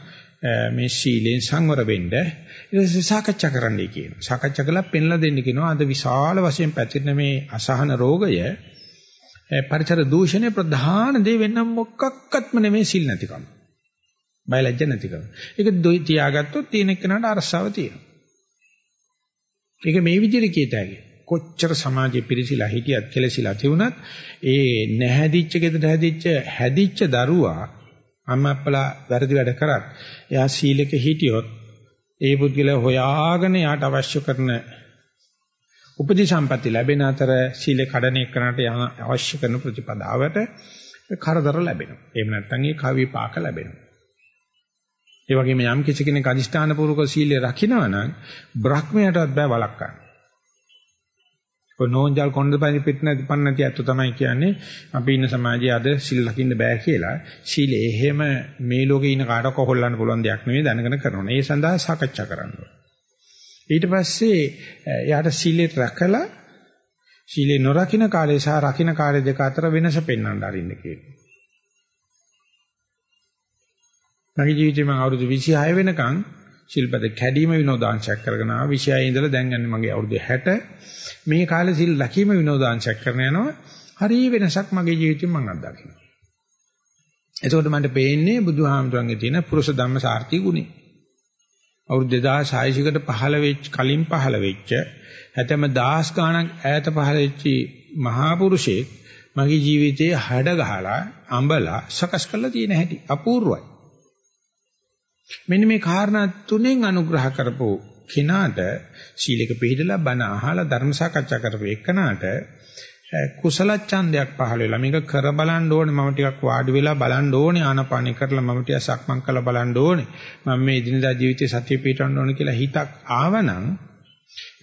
මේ ශීලයෙන් සංවර වෙන්න ඊට පස්සේ සාකච්ඡා කරන්නයි කියනවා. සාකච්ඡා කළා පෙන්ලා දෙන්න කියනවා. අද විශාල වශයෙන් පැතිරෙන මේ අසහන රෝගය පරිසර දූෂණය ප්‍රධාන දේ වෙන මොකක්වත්ම නෙමෙයි සිල් නැතිකම. බයලජ්ජ නැතිකම. ඒක තියාගත්තොත් තියෙන එක්කනට අරසාව තියෙනවා. ඒක මේ විදිහට කීතයි. කොච්චර සමාජයේ පිරිසිලා හිටියත් කෙලසිලා තිබුණත් ඒ නැහැදිච්ච ගෙදර හැදිච්ච හැදිච්ච දරුවා අම්මා අප්පලා වැරදි වැඩ කරත් එයා සීලක හිටියොත් ඒ පුද්ගලයා හොයාගෙන යාට අවශ්‍ය කරන උපදි සම්පatti ලැබෙන අතර සීල කඩන එක්කනට යන අවශ්‍ය කරන ප්‍රතිපදාවට කරදර ලැබෙනවා. එහෙම නැත්නම් ඒ කවි පාක ලැබෙනවා. ඒ වගේම යම් කිසි කෙනෙක් අදිෂ්ඨාන පූර්වක සීලය රකින්නවා නම් බ්‍රහ්මයටවත් බෑ වළක්වන්න. ඔය නෝන්ජල් කොණ්ඩ පරි පිට නැති පන්න නැති අත්තු තමයි කියන්නේ අපි ඉන්න සමාජයේ අද සිල් ලකින්න බෑ කියලා. සීල එහෙම මේ ලෝකේ ඉන්න කාටවත් කොහොල්ලන්න පුළුවන් දෙයක් නෙවෙයි දැනගෙන කරනවා. ඒ සඳහා සාකච්ඡා කරන්න ඊට පස්සේ එයාට සීලෙත් රැකලා සීලේ නොරකින්න කාලය සහ රකින්න කාලය දෙක අතර වෙනස පෙන්වන්න අරින්න කියනවා. මගේ ජීවිතේ මම අවුරුදු 26 වෙනකන් ශිල්පද කැඩීම විනෝදාංශයක් කරගෙන ආවා. 26 ඉඳලා දැන් යන්නේ මගේ අවුරුදු 60 මේ කාලේ සිල් ලකීම විනෝදාංශයක් කරන යනවා. හරි වෙනසක් මගේ ජීවිතේ මම අත්දකිනවා. එතකොට මට පේන්නේ බුදුහාමුදුරන්ගේ තියෙන පුරුෂ ධම්ම සාර්ථි ගුණේ අවුරුදු 2600කට පහළ වෙච්ච කලින් පහළ වෙච්ච හැතැම් දහස් ගාණක් ඈත පහළ වෙච්ච මහා පුරුෂයෙක් මගේ ජීවිතේ හැඩ ගහලා අඹලා සකස් කරලා තියෙන හැටි අපූර්වයි. මෙන්න මේ කාරණා තුනෙන් අනුග්‍රහ කරපෝ කෙනාට සීලක පිළිදලා බණ අහලා ධර්ම සාකච්ඡා කරපු එකනාට කුසල ඡන්දයක් පහළ වෙලා මේක කර බලන්න ඕනේ මම ටිකක් වාඩි වෙලා බලන්න ඕනේ ආනපානෙ කරලා මම ටිකක් සක්මන් කරලා බලන්න ඕනේ මම මේ එදිනදා ජීවිතේ සතිය පිටවන්න ඕනේ කියලා හිතක් ආවනම්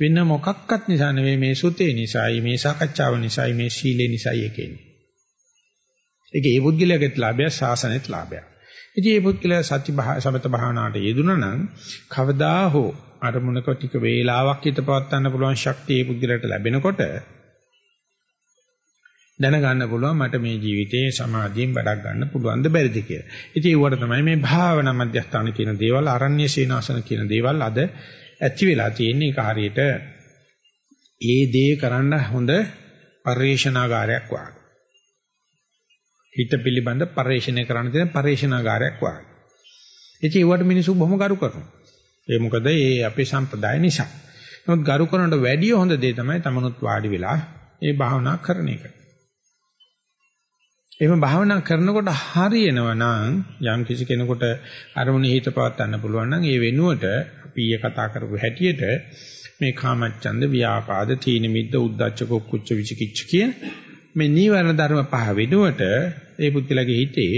වෙන මොකක්වත් නිසා නෙවෙයි මේ සුතේ නිසායි මේ සාකච්ඡාව නිසායි මේ සීලේ නිසායි එකේනේ ඒක ඒ පුද්ගලයාගේත් ලාභය ශාසනෙත් ලාභයක්. ඉතින් මේ පුද්ගලයා සත්‍ය සමත භාවනාවට යෙදුණා නම් කවදා හෝ අරමුණක ටික වේලාවක් හිත පවත්වන්න පුළුවන් ශක්තිය මේ පුද්ගලයාට ලැබෙනකොට දැනගන්න පුළුවන් මට මේ ජීවිතයේ සමාධියෙන් වැඩක් ගන්න පුළුවන් ද බැරිද කියලා. ඉතින් ඒවට තමයි මේ භාවනා මධ්‍යස්ථාන කියන දේවල්, අරණ්‍ය සීනාසන කියන දේවල් අද ඇති වෙලා තියෙන්නේ. ඒක හරියට ඒ දේ කරන්න හොඳ පරිේශනාගාරයක් වගේ. හිත පිළිබඳ පරිශ්‍රණය කරන්න තියෙන පරිශ්‍රණාගාරයක් වගේ. ඉතින් ඒවට මිනිස්සු බොහොම ගරු කරනවා. ඒ මොකද ඒ අපේ සම්ප්‍රදාය නිසා. නමුත් ගරු කරනට වැඩිය හොඳ දේ තමයි තමනුත් වාඩි වෙලා ඒ භාවනා කරන එක. එහෙම භාවනා කරනකොට හරියනවා නම් යම් කිසි කෙනෙකුට අරමුණේ හිත පවත්වන්න පුළුවන් නම් ඒ වෙනුවට අපි ඊයේ කතා කරපු හැටියට මේ කාමච්ඡන්ද ව්‍යාපාද තීන මිද්ද උද්ධච්ච කුච්ච විචිකිච්ඡ කියන මේ නීවරණ ධර්ම පහ වෙනුවට ඒ පුද්ගලගේ හිතේ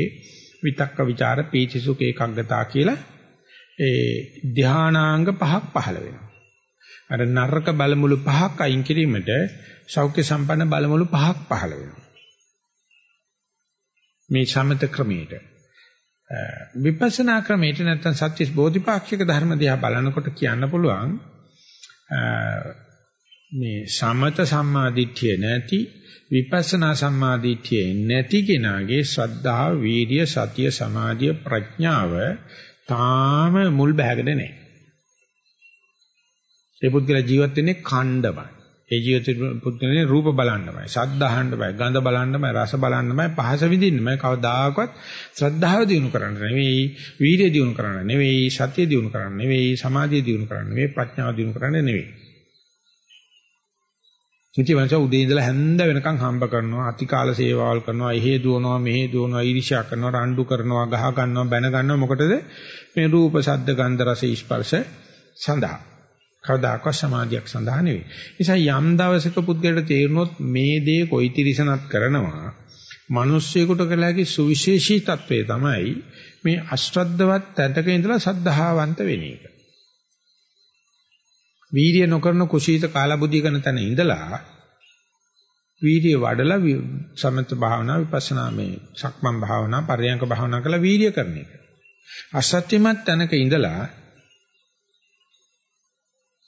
විතක්ක ਵਿਚාර පීචිසුඛ ඒකග්ගතා කියලා ඒ ධානාංග පහක් පහළ වෙනවා. අර නරක බලමුළු පහක් අයින් කිරීමට සෞඛ්‍ය සම්පන්න බලමුළු පහක් පහළ වෙනවා. මේ සමත ක්‍රමයට විපස්සනා ක්‍රමයට නැත්නම් සත්‍විස් බෝධිපාක්ෂික ධර්ම දිහා බලනකොට කියන්න පුළුවන් මේ සමත සම්මාදිට්ඨිය නැති විපස්සනා සම්මාදිට්ඨිය නැති කෙනාගේ ශ්‍රද්ධාව, වීර්ය, සතිය, සමාධිය, ප්‍රඥාව තාම මුල් බැහැගෙන නැහැ. ඒ පුද්ගල ජීවත් වෙන්නේ ඛණ්ඩමයි. ඒ ජීවිත පුද්ගලනේ රූප බලන්නමයි, ශබ්ද අහන්නමයි, ගඳ බලන්නමයි, රස බලන්නමයි, පහස විඳින්නමයි කවදාකවත් ශ්‍රද්ධාව දිනු කරන්න නෙවෙයි, වීර්ය දිනු කරන්න නෙවෙයි, සතිය දිනු කරන්න නෙවෙයි, සමාධිය දිනු කරන්න නෙවෙයි, ප්‍රඥාව දිනු කරන්න නෙවෙයි. ඉතිවන්ස උදේ ඉඳලා හැන්ද වෙනකන් හම්බ කරනවා අතිකාල සේවාවල් කරනවා එහෙ දුවනවා මෙහෙ දුවනවා ඊර්ෂ්‍යා කරනවා රණ්ඩු කරනවා ගහ ගන්නවා බැන ගන්නවා. මොකටද? මේ රූප ශබ්ද ගන්ධ රස ස්පර්ශ සඳහා. කවදාකවත් සමාධියක් සඳහා නෙවෙයි. නිසා යම් දවසක පුද්ගලට තේරුනොත් මේ දේ කොයි තිරිසනක් කරනවා. මිනිස්සෙකුට කළාගේ සුවිශේෂී తත්වයේ තමයි මේ අශ්‍රද්ධවත් තැටක ඉඳලා සද්ධාවන්ත වෙන එක. වීර්ය නොකරන කුසීත කාලබුද්ධි කරන තැන ඉඳලා වීර්ය වඩලා සමත භාවනා විපස්සනා මේ සක්මන් භාවනා පරයන්ක භාවනා කරලා වීර්ය කරන එක. අසත්‍යමත් තැනක ඉඳලා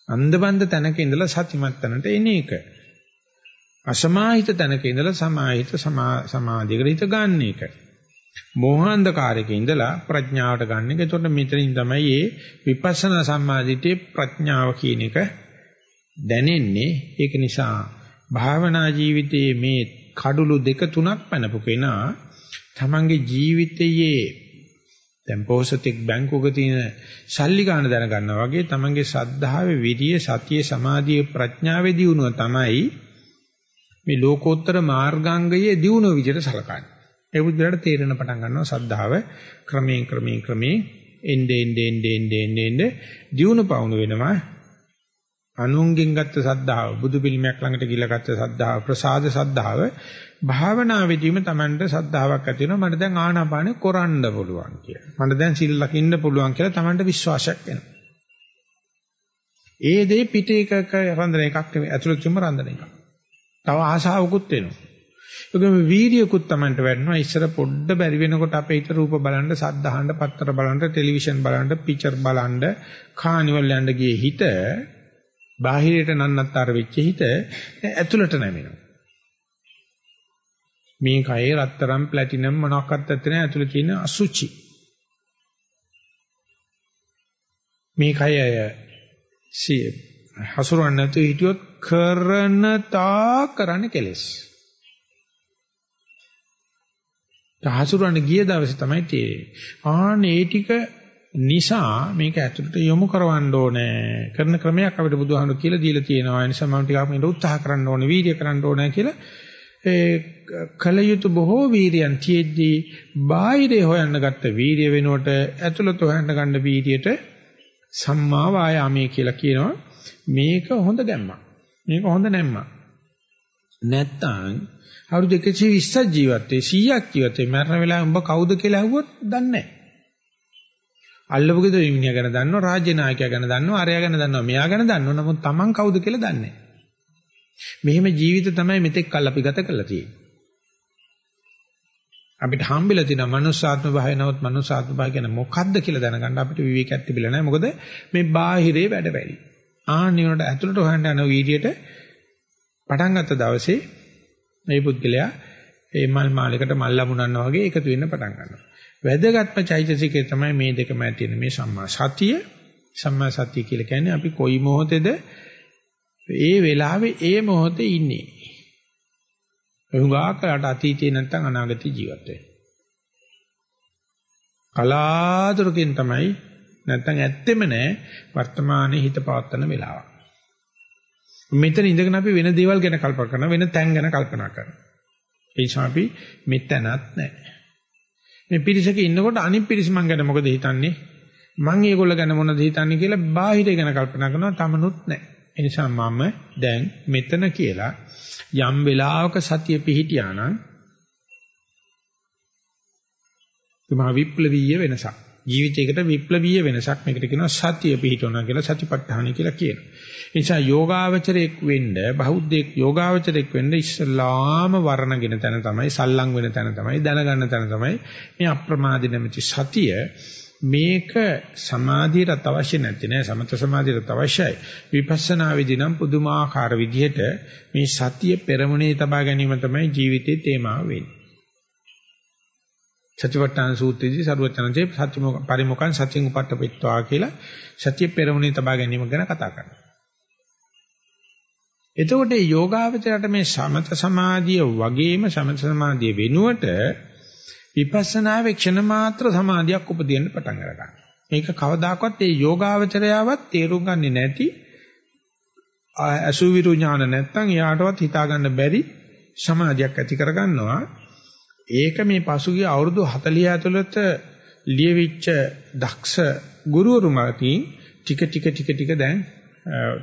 අන්ධබන්ද තැනක ඉඳලා සත්‍යමත් තැනට එන එක. අසමාහිත තැනක ඉඳලා සමාහිත සමාධියකට හිත ගන්න එක. මෝහාන්ධකාරයක ඉඳලා ප්‍රඥාවට ගන්න එක. එතකොට මෙතනින් තමයි මේ විපස්සනා සම්මාදිතේ ප්‍රඥාව කියන එක දැනෙන්නේ. ඒක නිසා භාවනා ජීවිතයේ මේ කඩුළු දෙක තුනක් පැනපු කෙනා තමන්ගේ ජීවිතයේ දැන් පොසතික් බැංකුවක තියෙන සල්ලි ගන්න දැනගන්නවා වගේ තමන්ගේ සද්ධාවේ විරිය සතිය සමාධිය ප්‍රඥාවේ දියුණුව තමයි මේ ලෝකෝත්තර මාර්ගාංගයේ දියුණුව විදිහට සලකන්නේ. ඒ බුද්ධලට තේරෙන පටන් ගන්නවා සද්ධාව ක්‍රමයෙන් ක්‍රමයෙන් ක්‍රමයෙන් එnde ende ende ende ende ende දියුණු පවුණු වෙනවා. අනුන්ගෙන් ගත්ත සද්ධාව බුදු පිළිමයක් ළඟට ගිහිල්ලා ගත්ත සද්ධාව ප්‍රසාද සද්ධාව භාවනාවේදීම Tamanට සද්ධාාවක් ඇති වෙනවා. මට දැන් ආනාපානෙ කරන්න පුළුවන් කියලා. මට දැන් සිල් ලකින්න පුළුවන් කියලා Tamanට විශ්වාසයක් එනවා. ඒ දේ පිට එකක රඳන එකක් නෙවෙයි. ඇතුළතින්ම රඳන එකක්. තව ආශාවකුත් එනවා. ඒකම වීර්යකුත් Tamanට වැඩනවා. ඉස්සර පොඩ්ඩ බැරි වෙනකොට අපේ හිත රූප බලන්න, සද්ද අහන්න, පත්තර බලන්න, ටෙලිවිෂන් බලන්න, පික්චර් බලන්න, කානිවල් යන්න ගියේ හිත බාහිරයට නන්නත්තර වෙච්ච හිත ඇතුළට නැමෙනවා. මේ කයේ රත්තරන් ප්ලැටිනම් මොනක්වත් නැත්තේ නෑ ඇතුළේ තියෙන අසුචි. මේ කය හසුරවන්න නැතුව හිටියොත් කරන තා කරන්න කෙලස්. හසුරවන්න ගිය දවසේ තමයි තේරෙන්නේ. ආන ඒ ටික නිසා මේක ඇතුළට යොමු කරවන්න ඕනේ. කරන ක්‍රමයක් අපිට බුදුහාමුදුරු කියලා දීලා තියෙනවා. ඒ නිසා මම ටිකක් මේක උත්සාහ කරන්න ඕනේ, වීර්ය කරන්න ඕනේ කියලා ඒ කලයුතු බොහෝ වීරියන් තියෙද්දී බාහිරේ හොයන්න ගත්ත වීරිය වෙනුවට ඇතුළත හොයන්න ගන්න වීරියට සම්මා වායාමයේ කියලා කියනවා. මේක හොඳ ගැම්මක්. මේක හොඳ නැම්මක්. නැත්තම් අවුරුදු 120ක් ජීවත් වෙයි 100ක් ජීවත් වෙයි මරණ වෙලාවේ උඹ කවුද කියලා අහුවොත් දන්නේ නැහැ. අල්ලපු ගෙදර මිනිහා ගැන දන්නවා රාජ්‍ය නායකයා ගැන දන්නවා අරයා ගැන දන්නවා මෙයා ගැන දන්නවා නමුත් Taman කවුද කියලා දන්නේ නැහැ. මෙහෙම ජීවිත තමයි මෙතෙක් කල් අපි ගත කරලා තියෙන්නේ. අපිට හම්බෙලා තියෙන මනුස්සාත්ම භාවය නවත් මනුස්සාත්ම භාවය කියන්නේ මොකද්ද කියලා දැනගන්න අපිට විවේකයක් තිබිලා නැහැ. මොකද මේ බාහිරේ වැඩ වැඩි. ආනියනට ඇතුළට හොයන්න යන වීඩියට පටන් ගත්ත දවසේ මේ පුද්ගලයා ඒ මල් මාලයකට මල් ලැබුණා වගේ එකතු වෙන්න පටන් ගන්නවා. වැදගත්ම චෛතසිකය තමයි මේ දෙකම ඇති වෙන මේ සම්මා සතිය. සම්මා සතිය කියලා කියන්නේ අපි කොයි මොහොතේද ඒ වෙලාවේ ඒ මොහොතේ ඉන්නේ. එහුඟාකට අතීතේ නැත්නම් අනාගතේ ජීවත් වෙන්නේ. කලාතුරකින් තමයි නැත්නම් ඇත්තෙම නෑ වර්තමානයේ හිත පවත්තන වෙලාව. මෙතන ඉඳගෙන අපි වෙන දේවල් ගැන කල්පනා කරනවා වෙන තැන් ගැන කල්පනා කරනවා. ඒ නිසා අපි මෙතනත් නෑ. මේ පිරිසක ඉන්නකොට අනිත් පිරිස මං ගැන මොකද හිතන්නේ? මං ඒගොල්ල ගැන මොනවද හිතන්නේ කියලා බාහිර ගැන කල්පනා කරනවා තමනුත් නෑ. ඒ නිසා මම දැන් මෙතන කියලා යම් වෙලාවක සතිය පිහිටියා නම් මහා විප්ලවීය වෙනසක්. ජීවිතයකට විප්ලවීය වෙනසක් මේකට කියනවා සතිය පිහිටවනවා කියලා සතිපට්ඨාන කියලා කියනවා. ඒ නිසා යෝගාවචරයක් වෙන්න බෞද්ධයෙක් යෝගාවචරයක් වෙන්න ඉස්සලාම වර්ණගෙන තැන තමයි සල්ලං වෙන තැන තමයි දැනගන්න තැන තමයි මේ අප්‍රමාදී නැමැති සතිය. මේක සමාධියට අවශ්‍ය නැති නෑ සමත සමාධියට අවශ්‍යයි. විපස්සනා විදි නම් පුදුමාකාර විදිහට මේ සතිය පෙරමුණේ තබා ගැනීම තමයි ජීවිතේ තේමාව වෙන්නේ. සත්‍යවට්ටාන සූත්‍රයේදී සරුවචනන්සේ සත්‍ය පරිමුඛං සත්‍යං උපට්ඨපෙත්වා කියලා සත්‍ය පෙරමුණේ තබා ගැනීම ගැන කතා කරනවා එතකොට මේ යෝගාවචරයට මේ සමත සමාධිය වගේම සමත සමාධිය වෙනුවට විපස්සනාවේ ක්ෂණ මාත්‍ර සමාධියක් උපදින්න පටන් ගන්නවා. මේක කවදාකවත් ඒ යෝගාවචරයවත් තේරුම් ගන්නේ නැති අසුවිරු ඥාන නැත්තම් එයාටවත් හිතා ගන්න බැරි සමාධියක් ඇති කරගන්නවා. ඒක මේ පසුගිය අවුරුදු 40 ඇතුළත ලියවිච්ච දක්ෂ ගුරුවරු මතින් ටික ටික ටික ටික දැන්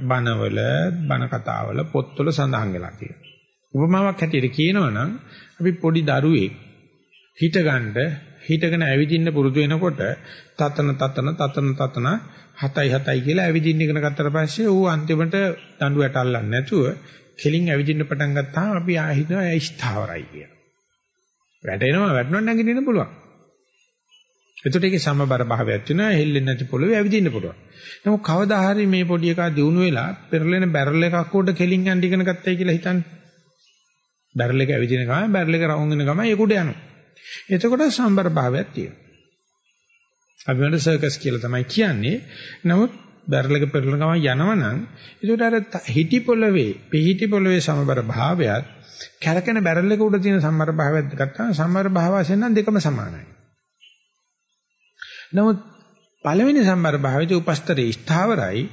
බණවල බණ කතාවල පොත්වල සඳහන් වෙලා තියෙනවා. උපමාවක් හැටියට කියනවනම් අපි පොඩි දරුවෙක් හිටගන්න හිටගෙන ඇවිදින්න පුරුදු වෙනකොට තතන තතන තතන තතන හතයි හතයි කියලා ඇවිදින්න ඉගෙන ගත්තට පස්සේ ඌ අන්තිමට දඬුවට අල්ලන්නේ නැතුව කෙලින් ඇවිදින්න පටන් ගත්තාම අපි ආ හිතනවා එයා ස්ථාවරයි කියලා. වැටෙනවා වැටෙනවා නැගිටින්න පුළුවන්. එතකොට ඒකේ සමබර භාවයක් තියෙනවා හෙල්ලෙන්නේ නැති පොළවේ ඇවිදින්න පුළුවන්. නමුත් කවදා හරි මේ පොඩි එකා දිනු වෙලා පෙරලෙන බැරල් එකක් උඩ කෙලින් යන්න ඉගෙන ගත්තයි කියලා හිතන්නේ. බැරල් එක ඇවිදින ගමන් බැරල් එක රවුම් වෙන ගමන් ඒක උඩ යනවා. එතකොට සම්බර භාවයක් තියෙනවා. අපි වල සර්කස් කියලා තමයි කියන්නේ. නමුත් බැරල් එක පෙරලන ගමන් යනවනම් ඒකට අර හිටි පොළවේ පිහිටි පොළවේ සමබර භාවයත් කැරකෙන බැරල් එක උඩ තියෙන සම්බර භාවයත් ගත්තාම සම්බර භාව වශයෙන් නම් දෙකම සමානයි. නමුත් පළවෙනි සම්බර භාවයේදී උපස්තරේ ස්ථාවරයි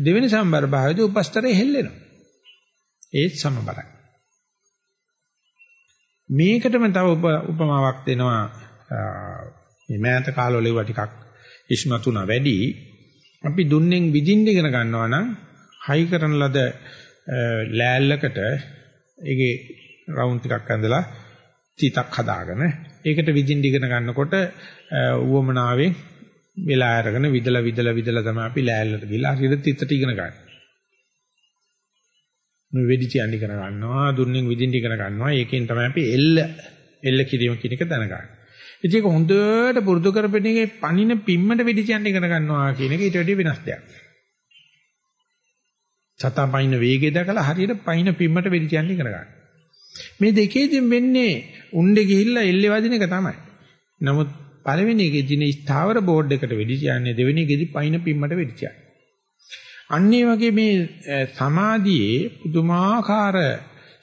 දෙවෙනි සම්බර භාවයේදී උපස්තරේ හෙල්ලෙනවා. ඒත් සමබරයි. මේකටම තව උපමාවක් දෙනවා මේ මෑත කාලවල ඒවා ටිකක් ඉස්මතුණා වැඩි අපි දුන්නෙන් විදින්න ඉගෙන ගන්නවා නම් හයි කරන ලද ලෑල්ලකට ඒකේ රවුන්ඩ් ටිකක් ඇඳලා තීතක් හදාගෙන ඒකට විදින්න ඉගෙන ගන්නකොට උවමනාවෙන් වෙලා අරගෙන විදලා විදලා විදලා තමයි අපි ලෑල්ලට ගිහලා හරියට තීතට ඉගෙන ගන්න. මේ වෙඩි තියන්න ඉගෙන ගන්නවා, දුන්නෙන් විදින්න ඉගෙන ගන්නවා. ඒකෙන් තමයි අපි එල්ල එල්ල කිරීම කියන එක දැනගන්නේ. ඉතින් ඒක හොඳට පුරුදු කරපෙන එකේ පණින පිම්මට වෙඩි තියන්න ඉගෙන ගන්නවා කියන එක ඊට වැඩිය වෙනස් දෙයක්. සතා පයින් වේගය දැකලා හරියට පයින් පිම්මට වෙඩි තියන්න ඉගෙන ගන්න. මේ දෙකේදීම වෙන්නේ උණ්ඩේ ගිහිල්ලා එල්ලේ වදින එක තමයි. නමුත් පළවෙනි එකේදී ස්ථාවර බෝඩ් එකට වෙඩි තියන්නේ දෙවෙනි එකේදී පයින් පිම්මට වෙඩි තියන්නේ. අන්න ඒ වගේ මේ සමාධියේ පුදුමාකාර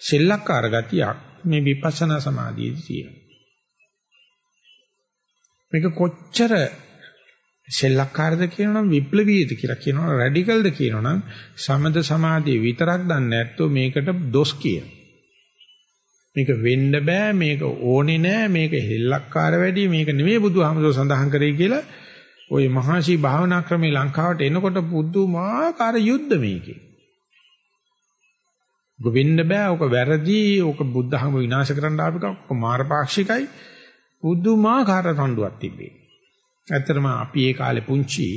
සෙල්ලක්කාර ගතියක් මේ විපස්සනා සමාධියේදී තියෙනවා. මේක කොච්චර සෙල්ලක්කාරද කියනවනම් විප්ලවීයද කියලා කියනවනම් රැඩිකල්ද කියනවනම් සමද සමාධිය විතරක් දන්නේ නැත්නම් මේකට දොස් කියන. මේක වෙන්න බෑ මේක ඕනේ නෑ මේක හෙල්ලක්කාර වැඩි මේක නෙමෙයි බුදුහාමුදුරුවෝ සඳහන් කරේ කියලා ওই මහාශී භාවනා ක්‍රමේ ලංකාවට එනකොට පුදුමාකාර යුද්ධ මේකේ. ඔක වෙන්න බෑ ඔක වැරදි ඔක බුද්ධහම විනාශ කරන්න ආපික ඔක මාරපාක්ෂිකයි පුදුමාකාර රණ්ඩුවක් තිබේ. ඇත්තටම අපි ඒ කාලේ පුංචි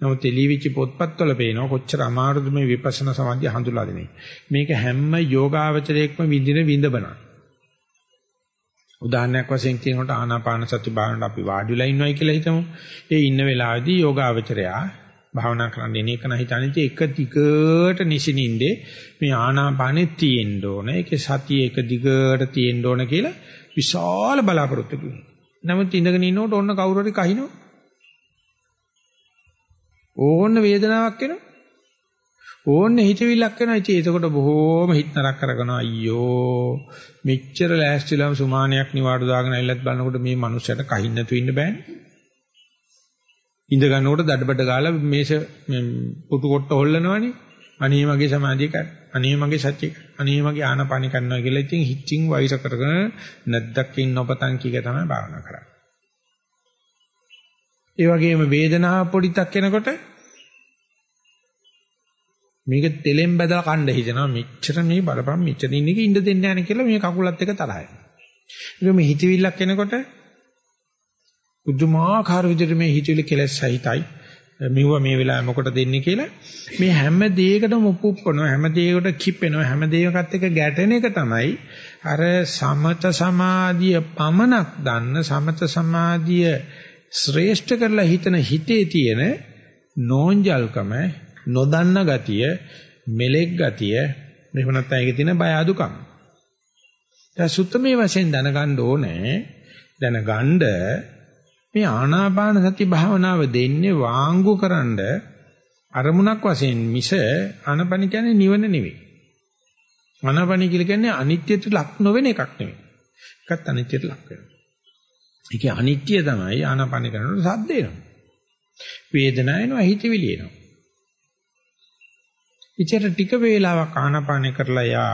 නමුත් එළිවිච්ච පොත්පත්වල පේනවා කොච්චර අමාරුද මේ විපස්සනා සමාධිය හඳුලා දෙන්නේ. මේක හැම යෝගාවචරයකම විඳින විඳබනක්. උදාහරණයක් වශයෙන් කියනකොට ආනාපාන සති භාවනාවට අපි වාඩි වෙලා ඉන්නවයි කියලා හිතමු. ඒ ඉන්න වෙලාවේදී යෝගාවචරයා භාවනා කරන්න එන එක නම් හිතන්නේ එක දිගට නිසිනින්දේ මේ ආනාපානෙ තියෙන්න ඕන. ඒකේ සතිය එක දිගට තියෙන්න ඕන කියලා විශාල බලාපොරොත්තුකින්. නමුත් ඉඳගෙන ඉන්නකොට ඔන්න කවුරු හරි කහිනවා. ඕන්න වේදනාවක් එනවා. ඕන්න හිතවිල්ලක් එනවා. ඉතින් ඒකට බොහෝම හිත නරක කරගෙන අයියෝ මෙච්චර ලෑස්තිලාම සුමානයක් නිවාඩු දාගෙන ඇවිල්ලත් බලනකොට මේ මනුස්සයට කහින්න නැතු ඉන්න බෑනේ. ඉඳ ගන්නකොට දඩබඩ ගාලා මේෂ පුතු කොට හොල්ලනවනේ. අනේ මගේ සමාධිය කර. අනේ මගේ සත්‍ය. අනේ මගේ ආනපානි කරනවා කියලා ඉතින් හිච්චින් වෛර කරගෙන නැද්දකින් නොපතන් කීක තමයි භාවනා කරන්නේ. ඒ වගේම වේදනාව පොඩික් එනකොට මේක තෙලෙන් බදලා කණ්ඩ හිතනවා මෙච්චර මේ බලපන් මෙච්චර ඉන්න එක ඉන්න දෙන්නේ නැහැ කියලා මේ කකුලත් එක තරහයි. ඒක මේ හිතවිල්ලක් එනකොට බුදුමාකාර විදිහට මේ හිතවිලි කෙලස් සහිතයි. මෙව මේ වෙලාවේ මොකට දෙන්නේ කියලා මේ හැම දෙයකටම උපුප්පනවා හැම දෙයකට කිපෙනවා හැම දෙයකත් එක ගැටෙන එක තමයි අර සමත සමාධිය පමනක් දන්න සමත සමාධිය ශ්‍රේෂ්ඨ කරලා හිතන හිතේ තියෙන නෝන්ජල්කම නොදන්න ගතිය, මෙලෙක් ගතිය, එහෙම නැත්නම් ඒකේ තියෙන බය අදුකම්. දැන් සුත්තමේ වශයෙන් දැනගන්න ඕනේ දැනගන්න මේ ආනාපාන සති භාවනාව දෙන්නේ වාංගුකරනද අරමුණක් වශයෙන් මිස ආනපන කියන්නේ නිවන නෙවෙයි. ආනපන කියලා කියන්නේ අනිත්‍යයට ලක් නොවන එකක් නෙවෙයි. ඒකත් අනිත්‍යයට ලක් වෙනවා. ඒකේ අනිත්‍ය තමයි ආනපන කරනකොට සද්ද එනවා. වේදනාව එනවා හිතවිලි එනවා. ඉතින් ටික වේලාවක් ආනාපානය කරලා යා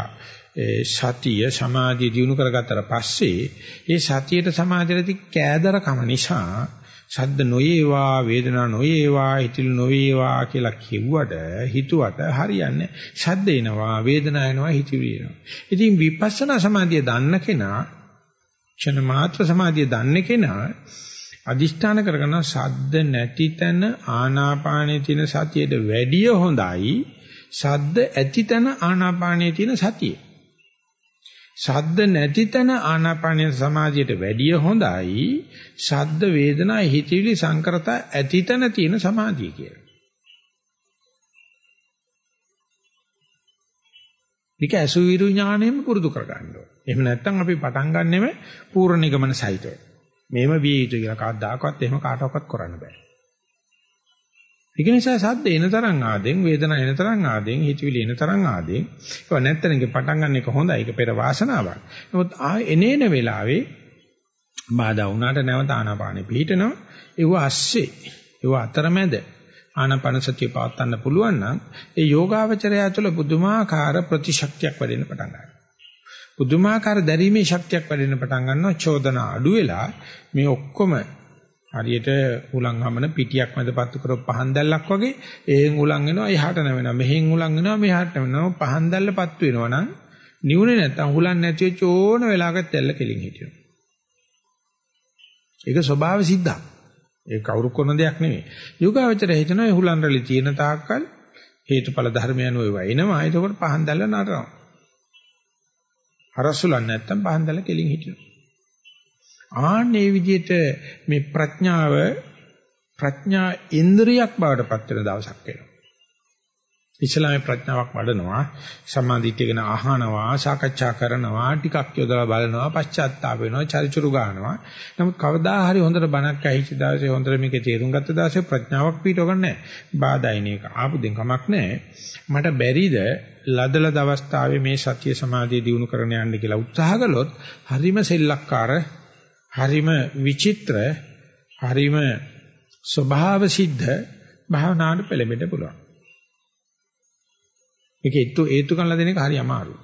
සතිය සමාධිය දිනු කරගත්තට පස්සේ ඒ සතියට සමාධියටදී කෑදරකම නිසා ශබ්ද නොයේවා වේදනා නොයේවා හිතිල් නොවේවා කියලා කිව්වට හිතුවට හරියන්නේ ශබ්ද එනවා වේදනා එනවා හිතිවිලි එනවා ඉතින් විපස්සනා සමාධිය දන්න කෙනා ක්ෂණ මාත්‍ර සමාධිය දන්න කෙනා අදිෂ්ඨාන කරගෙන ශබ්ද නැති තැන ආනාපානයේ තියෙන සතියට වැඩිය හොඳයි ශබ්ද ඇති තැන ආනාපානයේ තියෙන සතිය. ශබ්ද නැති තැන ආනාපානයේ සමාධියට වැඩිය හොඳයි ශබ්ද වේදනා හිතවිලි සංකරත ඇති තැන තියෙන සමාධිය කියලා. මේක අසුවිරු ඥාණයෙන්ම පුරුදු කර ගන්න ඕනේ. එහෙම නැත්නම් අපි පටන් ගන්නෙම පූර්ණ නිගමන සහිතව. මේව විය යුතු කියලා කවදාකවත් එහෙම කාටවත් කරන්න බෑ. ඒක නිසා සද්ද එන තරම් ආදෙන් වේදනා එන තරම් ආදෙන් හිතවිලි එන තරම් ආදෙන් ඒක නැත්තන එක පටන් ගන්න එක හොඳයි ඒක පෙර වාසනාවක් නමුත් ආ එනේන වෙලාවේ බාධා වුණාට නැවත ආනාපානෙ පිහිටනවා ඒව ඇස්සේ ඒව අතරමැද ආනාපාන සතිය පවත්වන්න පුළුවන් නම් ඒ යෝගාවචරය තුළ පුදුමාකාර ප්‍රතිශක්තියක් වැඩෙන්න පටන් ගන්නවා. පුදුමාකාර දැරීමේ ශක්තියක් වැඩෙන්න පටන් ගන්නවා. චෝදනා අඩු වෙලා මේ ඔක්කොම හරියට උලන් හමන පිටියක් මැද පත්තු කරව පහන් දැල්ලක් වගේ එහෙන් උලන් එනවා එහාට නැවෙනවා මෙහෙන් උලන් එනවා මෙහාට නැවෙනවා. පහන් දැල්ල පත්තු වෙනවා නම් නිවුනේ නැත්තම් උලන් නැති වෙච්ච ඕන වෙලාවක තැල්ල කෙලින් හිටිනවා. ඒක ස්වභාව සිද්ධා ඒ කවුරු කරන දෙයක් නෙමෙයි යෝගාවචරය හිතනවා ඒ හුලන් රලි තියෙන තාක්කල් හේතුඵල ධර්මයන් ඔය වෙනවා. එතකොට පහන් දැල්ල නටනවා. හරසුලන් නැත්තම් පහන් දැල්ල කෙලින් හිටිනවා. ආන්නේ විදිහට මේ ප්‍රඥාව ප්‍රඥා ඉන්ද්‍රියක් බවට පත් වෙන දවසක් එනවා. ඉස්ලාමයේ ප්‍රඥාවක් වඩනවා සම්මාදිට්ඨිය ගැන අහනවා සාකච්ඡා කරනවා ටිකක් යොදලා බලනවා පශ්චාත්තාප වෙනවා චරිචුරු ගන්නවා. නමුත් කවදා හරි හොඳට බණක් ඇහිච්ච දවසේ හොඳට මේකේ තේරුම් ගත්ත දවසේ ප්‍රඥාවක් පිටව ගන්න නැහැ. බාධායින එක ආපු දෙන් කමක් නැහැ. මට බැරිද ලදලද අවස්ථාවේ මේ සතිය සමාධිය දිනු කරගෙන යන්න කියලා උත්සාහ කළොත් හරිම සෙල්ලක්කාර හරිම විචිත්‍ර හරිම ස්වභාව සිද්ධ භාවනාවට පෙළඹෙන්න පුළුවන්. මේක ඒත්තු ඒත්තු කරලා දෙන එක හරි අමාරුයි.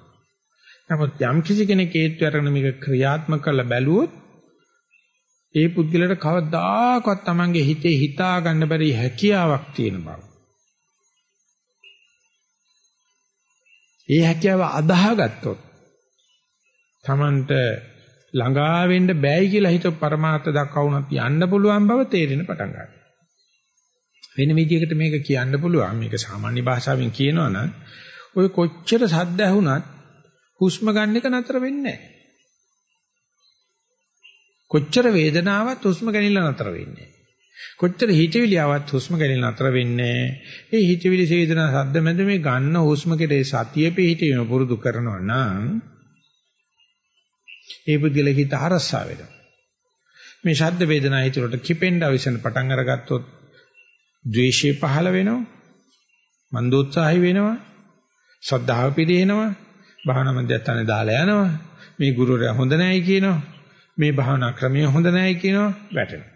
නමුත් යම් කිසි කෙනෙක් ඒත්තු අරගෙන මේක ක්‍රියාත්මක කරලා බැලුවොත් ඒ පුද්ගලයාට කවදාකවත් Tamange හිතේ හිතා ගන්න බැරි හැකියාවක් තියෙන බව. ඒ හැකියාව අදාහගත්තොත් Tamanට ළඟා වෙන්න බෑයි කියලා හිත පරමාර්ථ දක්වුණත් යන්න පුළුවන් බව තේරෙන පටන් ගන්නවා. වෙන විදිහකට මේක කියන්න පුළුවන්. මේක සාමාන්‍ය භාෂාවෙන් කියනවනම් ඔය කොච්චර සද්ද ඇහුණත් හුස්ම ගන්න එක නතර වෙන්නේ නැහැ. කොච්චර වේදනාවක් හුස්ම ගැනීම නතර වෙන්නේ කොච්චර හිතවිලි ආවත් හුස්ම ගැනීම නතර වෙන්නේ ඒ හිතවිලි වේදනා සද්ද මැද මේ ගන්න හුස්ම කෙරේ සතිය පිහිටීම පුරුදු කරනවා නම් ඒ පුද්ගලයා හිත අරසා වෙනවා. මේ ශබ්ද වේදනා හිතවලට කිපෙන්න අවශ්‍යන පටන් අරගත්තොත් ද්වේෂය පහළ වෙනවා. මන්දෝත්සාහි වෙනවා. ශ්‍රද්ධාව පිළිහෙනවා. භාවනා මධ්‍යස්ථානේ දාලා යනවා. මේ ගුරුවරයා හොඳ නැයි කියනවා. මේ භාවනා ක්‍රමය හොඳ නැයි කියනවා. වැටෙනවා.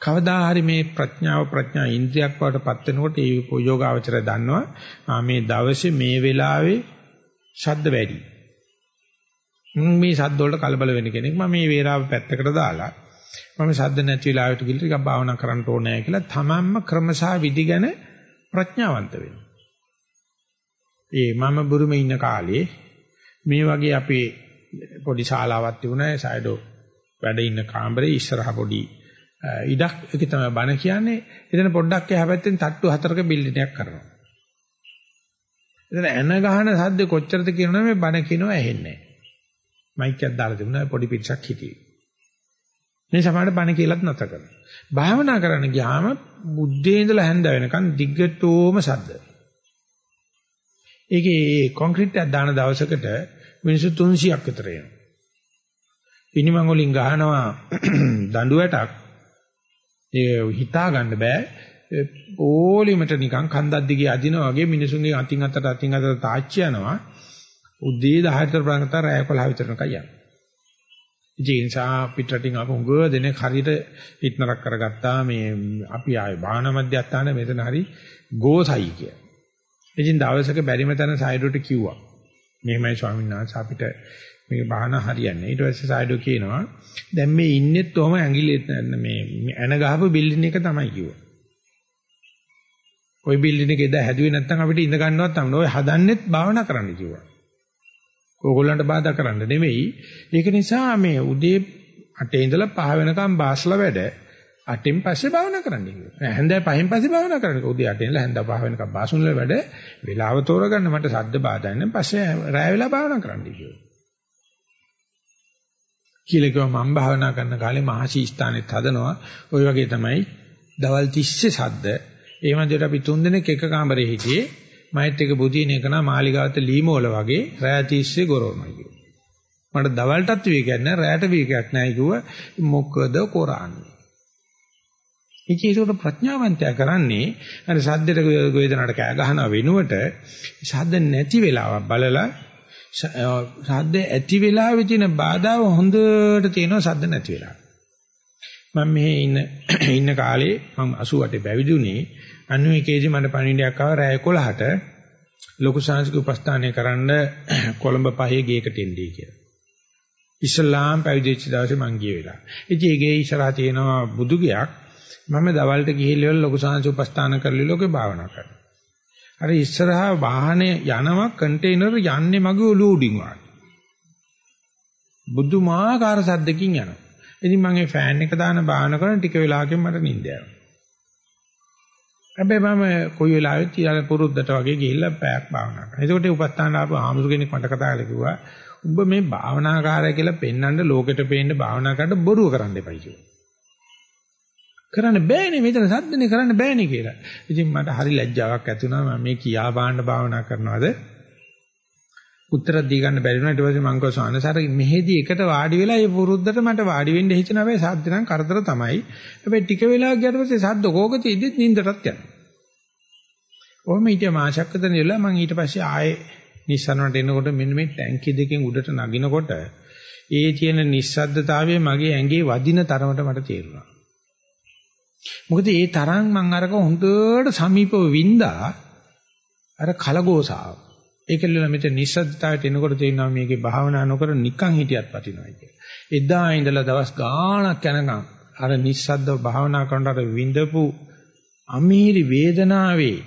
කවදා හරි මේ ප්‍රඥාව ප්‍රඥා ඉන්ද්‍රියක් බවට පත් වෙනකොට ඒ යෝගාවචරය දන්නවා මේ දවසේ මේ වෙලාවේ ශබ්ද වැඩි. මේ ශබ්ද වලට කලබල වෙන කෙනෙක් මම මේ වේලාව පැත්තකට දාලා මම ශබ්ද නැති වෙලාවට ගිහින් ටිකක් භාවනා කරන්න ඕනේ කියලා තමන්ම ක්‍රමසා විදි ගැන ප්‍රඥාවන්ත වෙනවා. ඒ මම බුරුමේ ඉන්න කාලේ මේ වගේ අපේ පොඩි ශාලාවක් තිබුණා. සයිඩෝ වැඩ ඉන්න කාමරේ ඉස්සරහ පොඩි ඉඩක්. ඒක තමයි බණ කියන්නේ. එතන පොඩ්ඩක් එහා පැත්තෙන් තට්ටු හතරක බිල්ඩින් එකක් කරනවා. එතන එන ගහන සද්ද කොච්චරද කියනවනේ මේ බණ කියනවා ඇහෙන්නේ මයික් එකක් දාලා තිබුණා පොඩි පිටසක් හිටියේ. මේ සමහරට බණ කියලාත් නැත කරනවා. භාවනා කරන්න ගියාම බුද්ධේ ඉඳලා හැන්ද වෙනකන් දිග්ගටෝම සද්ද. ඒකේ කොන්ක්‍රීට් එකක් දාන දවසකට මිනිස්සු 300ක් විතර එනවා. පිනිමං වලින් ගහනවා දඬු වැටක්. ඒ හිතා ගන්න බෑ. ඕලිමට නිකන් කන්දක් දිගේ අදිනා වගේ මිනිසුන්ගේ අතින් අතට අතින් අතට තාච්චි යනවා. උදේ 10 විතර ප්‍රාන්තර රැය 11 විතර නිකන් යනවා. ඉතින් ඒ නිසා පිටරටින් ආපු උගව දෙනෙක් හරියට හිටනරක් කරගත්තා මේ අපි ආයේ බාහන මැදයන් මෙතන හරි ගෝසයි කියලා. ඉතින් දවසක බැරිම තැන සයිඩෝට කිව්වා. මෙහෙමයි ස්වාමීන් වහන්සේ අපිට මේක බාහන හරියන්නේ. ඊට පස්සේ සයිඩෝ කියනවා දැන් මේ ඉන්නෙත් ඔහම ඇඟිලි මේ ඇන ගහපු බිල්ඩින් එක තමයි කිව්වා. ওই බිල්ඩින් එකේ ඉඳ හැදුවේ නැත්නම් අපිට ඉඳ ගන්නවත් නැහැ. ඔය හදන්නෙත් භාවනා කරන්න කිව්වා. ඕගොල්ලන්ට බාධා කරන්න නෙමෙයි. ඒක නිසා මේ උදේ 8 ඉඳලා 5 වෙනකම් බාස්ලා වැඩ අටෙන් පස්සේ භාවනා කරන්න කිව්වා. හැන්දෑ පහෙන් පස්සේ භාවනා කරන්න. උදේ අටෙන් ඉඳලා හැන්දෑ පහ වෙනකම් බාසුන් වල වැඩ වෙලාව තෝරගන්න මට සද්ද බාධා නැහැ. පස්සේ රැය වෙලා භාවනා කරන්න කිව්වා. කියලා කිව්වා මම භාවනා කරන කාලේ මහසි ස්ථානෙත් හදනවා. ওই වගේ තමයි දවල් 30 සද්ද. ඒ වන්දියට අපි තුන් දෙනෙක් එක කාමරේ හිටියේ. මයිත් එක බුදින එක නා මාලිගාවත ලීමෝල වගේ රැය 30 ගොරවනවා කිව්වා. මට දවල්ටත් වේගයක් නැහැ රැයට වේගයක් නැහැ කිව්වා. මොකද කරන්නේ? ඉතින් ඒකට ප්‍රඥාවන්තයා කරන්නේ අර සද්දෙට වේදනාවට කෑ ගහන වෙනුවට සද්ද නැති වෙලාවක් බලලා සද්ද ඇති වෙලාවේ තියෙන බාධාව හොඳට තියෙනවා සද්ද නැති වෙලාව. මම මෙහි ඉන්න ඉන්න කාලේ මම 88 පැවිදුනේ 91 දී මට පණිවිඩයක් ආව රෑ 11ට ලොකු සංස්කෘතික උපස්ථානය කරන්න කොළඹ පහේ ගේකට එන්නේ කියලා. ඉස්ලාම් පැවිදිච්ච දවසේ මං ගිය වෙලාව. ඉතින් ඒ ගේ ඉස්සරහා තියෙනවා බුදු ගයක් මම දවල්ට ගිහිල්ලා ලොකු සාංශ උපස්ථාන කරලි ලෝකේ භාවනා කරනවා. අර ඉස්සරහා වාහනේ යනවා කන්ටේනර් යන්නේ මගේ ඔළුව උඩින් වාගේ. බුදුමාකාර සද්දකින් යනවා. ඉතින් මම මේ ෆෑන් එක දාන භාවනා කරන ටික වෙලාවකින් මට නිින්ද යනවා. හැබැයි මම කොයි වෙලාවෙත් ඊළඟ පුරුද්දට වගේ ගිහිල්ලා පැයක් භාවනා කරනවා. එතකොට උපස්ථාන ආපු ආමුදු කෙනෙක් මට කතා කරලා කිව්වා ඔබ මේ භාවනාකාරය කියලා පෙන්වන්න ලෝකෙට පේන්න භාවනා කරන්න බොරුව කරන්න එපයි කියලා. කරන්න බෑනේ මෙතන සද්දනේ කරන්න බෑනේ කියලා. ඉතින් මට හරි ලැජ්ජාවක් ඇති වුණා මම මේ කියා බාන්න භාවනා කරනවාද උත්තර දී ගන්න බැරි වුණා ඊට පස්සේ මං කිව්වා සානසාර මෙහෙදි එකට වාඩි වෙලා ඒ පුරුද්දට මට වාඩි වෙන්න හිතන හැබැයි සද්ද නම් කරදර තමයි. හැබැයි ටික වෙලාවක් ගියාට පස්සේ සද්ද කෝක තියෙද්දිත් නින්දටත් යනවා. ඔහොම ඊට මාසයක් විතර ඉඳලා මං ඊට පස්සේ ආයේ නිස්සරණට එනකොට මෙන්න මේ ටැංකිය දෙකෙන් උඩට නගිනකොට ඒ තියෙන නිස්සද්දතාවය මගේ ඇඟේ වදින තරමට මට තේරුණා. මොකද ඒ තරම් මං අරක හොඳට සමීපව වින්දා අර කලගෝසාව. ඒකෙල්ල මෙතන නිස්සද්දතාවයට එනකොට තේිනවා මේකේ භාවනා නොකර නිකන් හිටියත් වටිනවා කියලා. එදා ඉඳලා දවස් ගාණක් යනකම් අර නිස්සද්දව භාවනා කරනකොට විඳපු අමීරි වේදනාවේ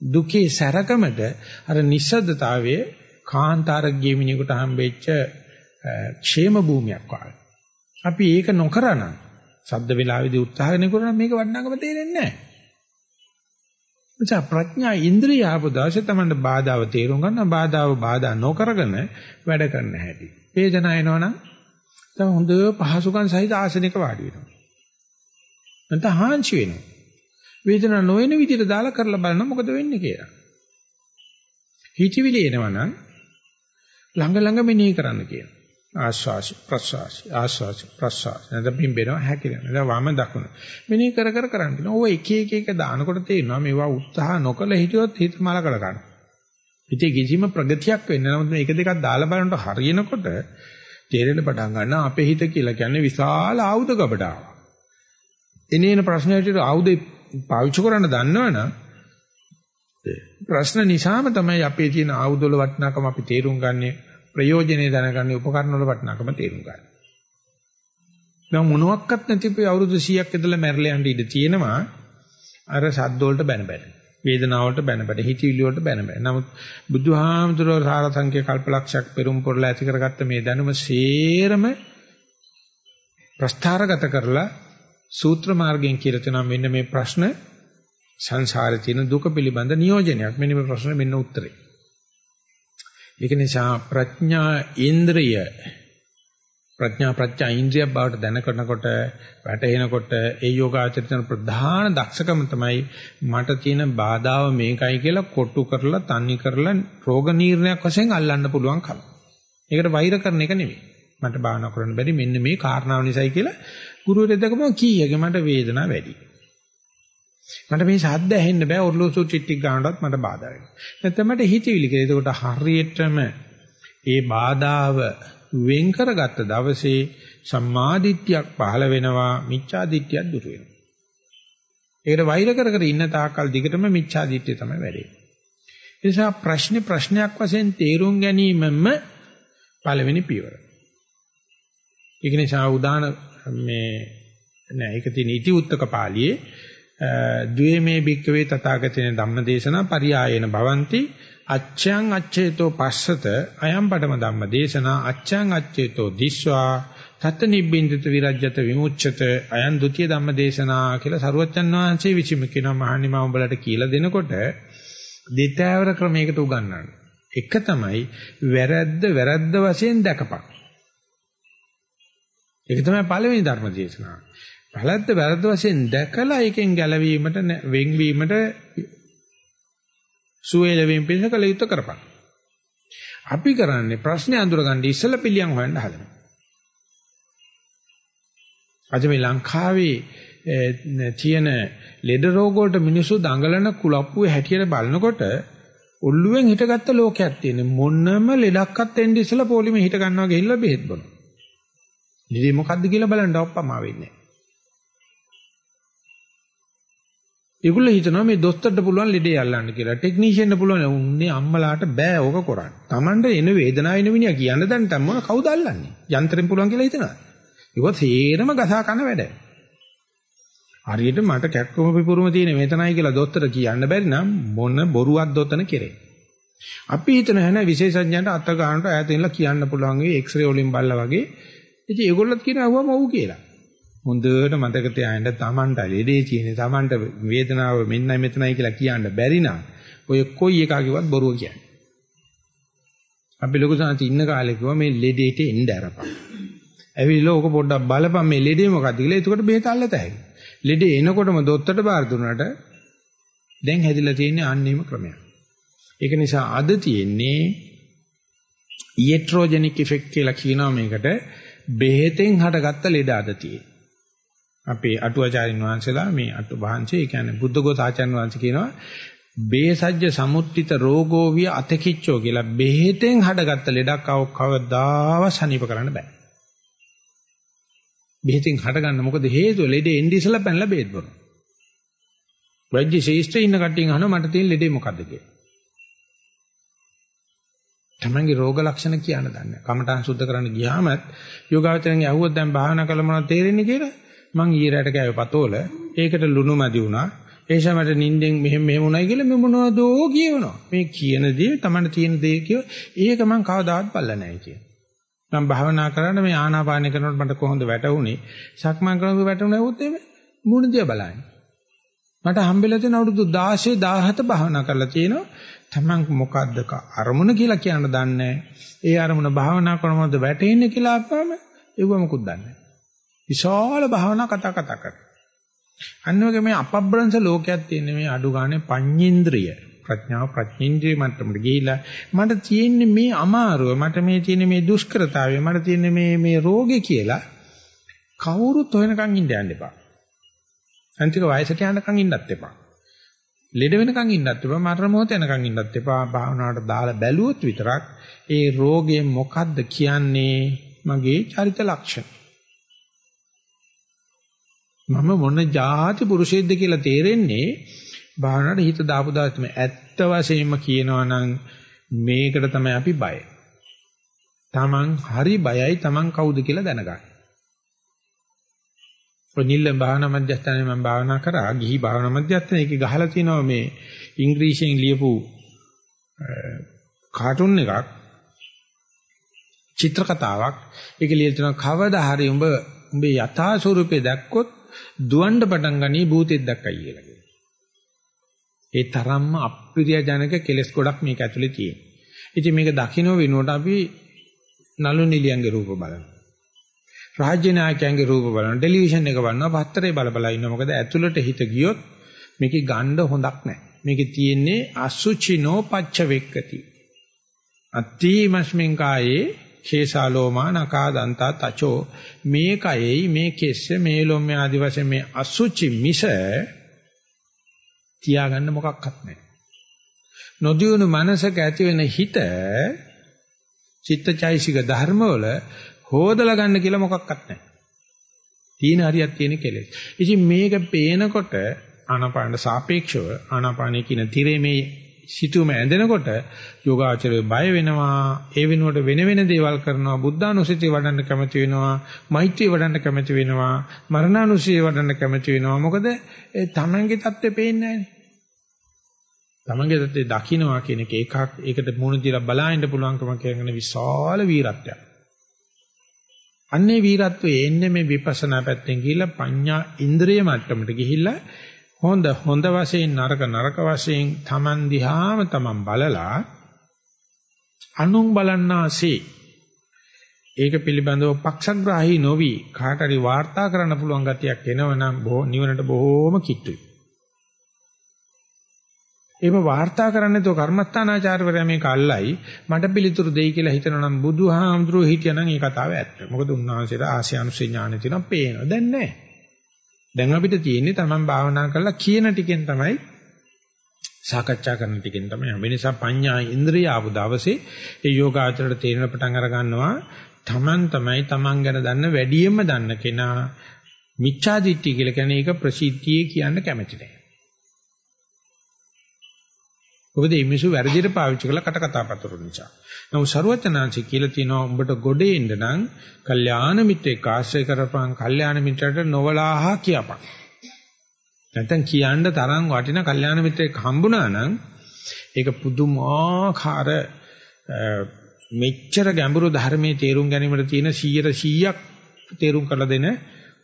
දුකේ සැරකමට අර නිස්සද්දතාවයේ කාන්තාරක ගේමිනියෙකුට හම්බෙච්ච ക്ഷേම භූමියක් වගේ. අපි ඒක නොකරනම් සද්ද වේලාවේදී උත්සාහ කරනකොට මේක වටිනාකම තේරෙන්නේ නැහැ. එචා ප්‍රඥා ඉන්ද්‍රිය ආපු දවසේ තමයි බාධාව තේරුම් ගන්න බාධාව බාධා නොකරගෙන වැඩ කරන්න හැටි. වේදනාව එනවනම් තව හොඳ පහසුකම් සහිත ආසනික වාඩි වෙනවා. නැත්නම් හාන්සි වෙනවා. වේදනාව නොවන විදිහට දාලා කරලා බලන්න මොකද වෙන්නේ කියලා. හිතවිලි එනවනම් ළඟ ළඟ මෙනෙහි කරන්න කියනවා. ආශ්වාස ප්‍රශ්වාස ආශ්වාස ප්‍රශ්වාස නැත්නම් පිම්බෙනවා හැකිලෙනවා නැත්නම් වම දකුණ මෙනේ කර කර කරන්න ඕ එක එක එක දානකොට තේරෙනවා මේවා උත්සාහ නොකළ හිටියොත් හිත මල කර ගන්න. ඉතින් කිසිම ප්‍රගතියක් වෙන්නේ නැහැ. නමුත් මේක දෙකක් දාලා බලනකොට හරියනකොට තේරෙන්න පටන් ගන්නවා අපේ හිත කියලා කියන්නේ විශාල ආයුධ ගබඩාවක්. එනේන ප්‍රශ්නයට ආයුධ පාවිච්චි කරන්න දන්නවනම් ප්‍රශ්න නිසාම තමයි අපේ තියෙන ආයුධ වල වටිනාකම අපි තේරුම් ගන්නේ ප්‍රයෝජනේ දැනගන්න උපකරණ වල වටිනාකම තේරුම් ගන්න. දැන් මොනවත් නැතිපේ අවුරුදු 100ක් ඉඳලා මැරලා යන්න ඉඩ තියෙනවා අර සද්ද වලට බැන බැන. වේදනාව වලට බැන බැන හිතවිලි වලට බැන බැන. නමුත් බුදුහාමුදුරුවෝ සාරසංඛ්‍ය කල්පලක්ෂයක් පෙරම් පොරලා ඇති කරගත්ත මේ දැනුම සේරම ප්‍රස්ථාරගත කරලා සූත්‍ර මාර්ගයෙන් කියලා තියෙනවා මෙන්න මේ ප්‍රශ්න සංසාරේ තියෙන දුක පිළිබඳ නියෝජනයක්. මෙන්න මේ ප්‍රශ්න මෙන්න උත්තරේ. ඒක නිසා ප්‍රඥා ඉන්ද්‍රිය ප්‍රඥා ප්‍රත්‍යා ඉන්ද්‍රිය බවට දැනකරනකොට වැටෙනකොට ඒ යෝගාචරිතන ප්‍රධාන දක්ෂකම තමයි මට තියෙන බාධාව මේකයි කියලා කොටු කරලා තනි කරලා රෝග නිర్ణයක් වශයෙන් අල්ලන්න පුළුවන් කම. ඒකට වෛර කරන එක නෙවෙයි. මට බාහනා කරන්න බැරි මෙන්න මේ කාරණාව නිසායි කියලා ගුරුවරයෙක් දැකපම කීයක මට වේදනාව වැඩි. මට මේ ශබ්ද ඇහෙන්න බෑ ඔර්ලෝසු ටිටික් ගන්නවත් මට බාධා වෙනවා. නැත්නම් මට හිතවිලි කියලා. ඒකට හරියටම ඒ බාධාව වෙන් කරගත්ත දවසේ සම්මාදිට්ඨියක් පහළ වෙනවා මිච්ඡාදිට්ඨියක් දුර වෙනවා. ඒකට වෛර කර කර ඉන්න තාක්කල් දිගටම මිච්ඡාදිට්ඨිය තමයි වැඩේ. ඒ නිසා ප්‍රශ්නේ ප්‍රශ්නයක් වශයෙන් තේරුම් ගැනීමම පළවෙනි පියවර. ඒක නිසා උදාන මේ නෑ ඒක තියෙන ඉති උත්තක පාළියේ ද්වේමේ භික්කවේ තථාගතේන ධම්මදේශනා පරියායන භවಂತಿ අච්ඡං අච්ඡේතෝ පස්සත අයම් පඩම ධම්මදේශනා අච්ඡං අච්ඡේතෝ දිස්වා තත් නිබ්බින්දිත විරජ්‍යත විමුච්ඡත අයන් ဒ ුතිය ධම්මදේශනා කියලා සරුවච්චන් වහන්සේ විසිම කියනවා මහන්නි මම උඹලට කියලා දෙනකොට දෙතෑවර ක්‍රමයකට උගන්වන්න. එක තමයි වැරද්ද වැරද්ද වශයෙන් දැකපන්. ඒක තමයි පළවෙනි ධර්ම දේශනාව. වැරද්ද වැරද්ද වශයෙන් දැකලා ඒකෙන් ගැලවීමට වෙන්වීමට සුවේලවීම පිණිස කළ යුත්තේ කරපන්. අපි කරන්නේ ප්‍රශ්නේ අඳුරගන්න ඉස්සෙල්ලා පිළියම් හොයන්න හදනවා. අද මේ ලංකාවේ තියෙන ලෙඩ රෝග වලට මිනිස්සු දඟලන කුලප්පුවේ හැටියට බලනකොට ඔල්ලුවෙන් හිටගත්ත ලෝකයක් තියෙන මොනම ලෙඩක්වත් එන්නේ ඉස්සෙල්ලා පොලිමේ හිට ගන්නවා ගිහිල්ලා බෙහෙත් බොනවා. ඉතින් මොකද්ද කියලා බලන්න ඔප්පමා වෙන්නේ. ඒගොල්ලෝ හිතනවා මේ දොස්තරට පුළුවන් ලෙඩේ අල්ලන්න කියලා. ටෙක්නීෂියන්ට පුළුවන් උන්නේ අම්මලාට බෑ ඕක කරන්න. Tamanට එන වේදනාව එන මිනිහා කියන්න දැන් තම කවුද අල්ලන්නේ? යන්ත්‍රෙන් පුළුවන් කියලා හිතනවා. ඒක තේරම ගසා කන වැඩ. හරියට මට කැක්කම පිපුරුම තියෙන මෙතනයි කියලා දොස්තර කියන්න බැරි නම් මොන බොරුවක් දොතන කෙරේ. අපි හිතන හැන විශේෂඥයන්ට අත ගන්නට ඈත ඉඳලා කියන්න පුළුවන් ඒ එක්ස්රේ වලින් බලලා වගේ. ඉතින් ඒගොල්ලොත් කියනවා වම ඔව් කියලා. හොඳට මතක තියාගන්න තමන්ට ලෙඩේ තියෙන තමන්ට වේදනාව මෙන්නයි මෙතනයි කියලා කියන්න බැරි නම් ඔය කොයි එකකවත් බොරුව කියන්නේ. අපි ලොකු සාන්ති ඉන්න කාලේ කිව්වා මේ ලෙඩේට එන්න අරපන්. ඇවිල්ලා ඕක පොඩ්ඩක් බලපන් මේ ලෙඩේ මොකද්ද කියලා. එතකොට බෙහෙත අල්ලත හැකියි. ලෙඩේ එනකොටම දොස්තරට බාර දුන්නාට දැන් හැදිලා තියෙන්නේ අන්නේම ක්‍රමයක්. ඒක නිසා අද තියෙන්නේ ඊට්‍රොජෙනික් ඉෆෙක්ට් කියලා කියනවා මේකට බෙහෙතෙන් හටගත්ත ලෙඩ අද තියෙන්නේ. අපේ අටුවාචාරින් වහන්සේලා මේ අටු වහන්සේ ඒ කියන්නේ බුද්ධඝෝස ආචාර්ය වහන්සේ කියනවා බේසජ්ජ සමුත්තිත රෝගෝ විය අතකිච්චෝ කියලා බෙහෙතෙන් හටගත්ත ලෙඩක් කවදාව සනීප කරන්න බෑ. බෙහෙතෙන් හටගන්න මොකද හේතුව ලෙඩේ එන්නේ ඉස්සලා පැනලා බෙහෙත් බොනවා. වෛද්‍ය ශාස්ත්‍රයේ ඉන්න කට්ටියන් අහනවා මට තියෙන ලෙඩේ මොකද්ද කියලා. තමන්ගේ රෝග ලක්ෂණ කියන්න දන්නේ. කමඨාන් සුද්ධ කරන්න ගියාමත් යෝගාවචරයෙන් ඇහුවොත් දැන් භාවනා කළ මොනවද තේරෙන්නේ කියලා මං ඊරයට කෑවේ පතෝල. ඒකට ලුණු මදි වුණා. ඒ සමට නිින්දෙන් මෙහෙම මෙහෙම උණයි කියලා මේ මොනවදෝ කියවනවා. මේ කියන දේ තමන්ට තියෙන දේ කියව ඒක මං කවදාවත් බල්ලා නැහැ කියන. මම භාවනා කරන්න මේ ආනාපාන කරනකොට මට කොහොමද වැටුනේ? සක්මන් කරනකොට වැටුනේ වුත් එමේ මුණ දිහා බලන්නේ. මට හම්බෙලා තියෙන අවුරුදු 16 17 භාවනා කරලා තියෙනවා. තමන් මොකද්ද අරමුණ කියලා කියන්න දන්නේ ඒ අරමුණ භාවනා කරනවද වැටෙන්නේ කියලා අප්පම ඒව මොකුත් දන්නේ විශාල භාවනා කතා කතා කර. අන්න වගේ මේ අපබ්‍රංශ ලෝකයක් තියෙන මේ අඩු ගානේ පඤ්ඤේන්ද්‍රිය ප්‍රඥාව ප්‍රඥේන්ද්‍රිය මට්ටමට ගිහිලා මට තියෙන්නේ මේ අමාරුව මට මේ තියෙන මේ දුෂ්කරතාවය මට තියෙන මේ මේ රෝගේ කියලා කවුරුත් හොයනකන් ඉන්න යන්න එපා. අන්තික වයසට යනකන් ඉන්නත් එපා. ලෙඩ වෙනකන් ඉන්නත් එපා මරණ මොහොත යනකන් ඉන්නත් එපා භාවනාවට දාලා බැලුවොත් විතරක් ඒ රෝගය මොකද්ද කියන්නේ මගේ චරිත ලක්ෂණ මම මොන જાති පුරුෂයෙක්ද කියලා තේරෙන්නේ භාවනාවට හිත දාපු දාස්ම ඇත්ත වශයෙන්ම කියනවා නම් මේකට තමයි අපි බය. Taman හරි බයයි Taman කවුද කියලා දැනගන්න. ඔනිල්ල භාවනා මධ්‍යස්ථානයේ මම භාවනා කරා ගිහි භාවනා මධ්‍යස්ථානයේ ඒකේ ගහලා තිනවා මේ ඉංග්‍රීසියෙන් ලියපු කාටුන් එකක් චිත්‍ර කතාවක් ඒක ලියලා තිනවා කවදා හරි උඹ උඹේ යථා ස්වරූපේ දැක්කොත් දුවන්න පටන් ගනී භූතෙක් දැක්කයි කියලා කියනවා. ඒ තරම්ම අප්‍රියජනක කෙලස් ගොඩක් මේක ඇතුලේ තියෙනවා. ඉතින් මේක දකින්න වෙනුවට අපි නලු නිලියන්ගේ රූප බලනවා. රාජ්‍ය නායකයන්ගේ රූප බලනවා ටෙලිවිෂන් එක බලනවා පත්තරේ බල බල ඉන්නවා මොකද ඇතුළට හිත ගියොත් මේකේ ගණ්ඩ හොඳක් නැහැ මේකේ තියෙන්නේ අසුචිනෝ පච්ච වෙක්කති අත්තිමස්මින් කායේ කේසාලෝමා නකා දන්තා තචෝ මේ කයෙයි මේ කෙස්ස මේ ලොම්ම ආදි වශයෙන් මේ අසුචි මිස තියාගන්න මොකක්වත් නැහැ නොදියුණු මනසක ඇති වෙන හිත චිත්තචෛසික ධර්මවල හොදලා ගන්න කියලා මොකක්වත් නැහැ. තීන හරියක් තියෙන කෙලෙස්. ඉතින් මේක පේනකොට ආනාපානට සාපේක්ෂව ආනාපානයේ කියන tire මේ සිටුම ඇඳෙනකොට යෝගාචරය බය වෙනවා. ඒ වෙනුවට වෙන වෙන දේවල් කරනවා. බුද්ධානුස්සතිය වඩන්න කැමති වෙනවා. මෛත්‍රිය වඩන්න කැමති වෙනවා. මරණානුස්සතිය වඩන්න කැමති වෙනවා. මොකද ඒ තමන්ගේ தත්ත්වෙ පේන්නේ නැහැ තමන්ගේ தත්ත්වෙ දකින්නවා කියන එක එකක්. ඒකට මුණ දීලා බලන්න පුළුවන්කම කියන විශාල වීරත්වයක්. අන්නේ වීරත්වයේ එන්නේ මේ විපස්සනා පැත්තෙන් ගිහිල්ලා පඤ්ඤා ඉන්ද්‍රිය මට්ටමට ගිහිල්ලා හොඳ හොඳ වශයෙන් නරක නරක වශයෙන් Taman දිහාම Taman බලලා අනුන් බලන්නාසේ ඒක පිළිබඳව පක්ෂග්‍රාහී නොවි කාට හරි වාර්තා කරන්න පුළුවන් ගතියක් එනවනම් නිවනට බොහෝම කිට්ටුයි. එහෙම වාර්තා කරන්නේ તો කර්මස්ථානාචාර්යවරයා මේක අල්ලයි මට පිළිතුරු දෙයි කියලා හිතනවා නම් බුදුහාමුදුරුවෝ හිටියනම් ඒ කතාව ඇත්ත. මොකද උන්වහන්සේට ආසියානුසේ ඥානෙ තියෙනවා පේනවා. දැන් නැහැ. දැන් අපිට තියෙන්නේ Taman භාවනා කරලා කියන ටිකෙන් තමයි සාකච්ඡා කරන ටිකෙන් තමයි. ඒ නිසා පඤ්ඤා ඉන්ද්‍රිය ආපු දවසේ ඒ යෝගාචරයට තේරෙන පටන් අර ගන්නවා Taman තමයි Taman ගැන දන්න වැඩියෙන්ම දන්න කෙනා මිච්ඡා දිට්ඨිය කියලා කියන්නේ ඒක ප්‍රසිද්ධියේ කියන්න කැමති නැහැ. මොකද මේ මිනිස්සු වැරදිට පාවිච්චි කරලා කට කතා පතරු නිසා. නමුත් ਸਰුවචනාංශي කියලා තියෙනවා උඹට ගොඩේ එන්න නම් කල්යාණ මිත්‍රෙක් ආශ්‍රය කරපන් කල්යාණ මිත්‍රට නොවලාහා කියපන්. නැත්නම් කියන්න තරම් වටින කල්යාණ මිත්‍රෙක් හම්බුණා නම් ඒක පුදුමාකාර මෙච්චර ගැඹුරු ධර්මයේ තේරුම් ගැනීමට තියෙන 100 100ක් තේරුම් කරලා දෙන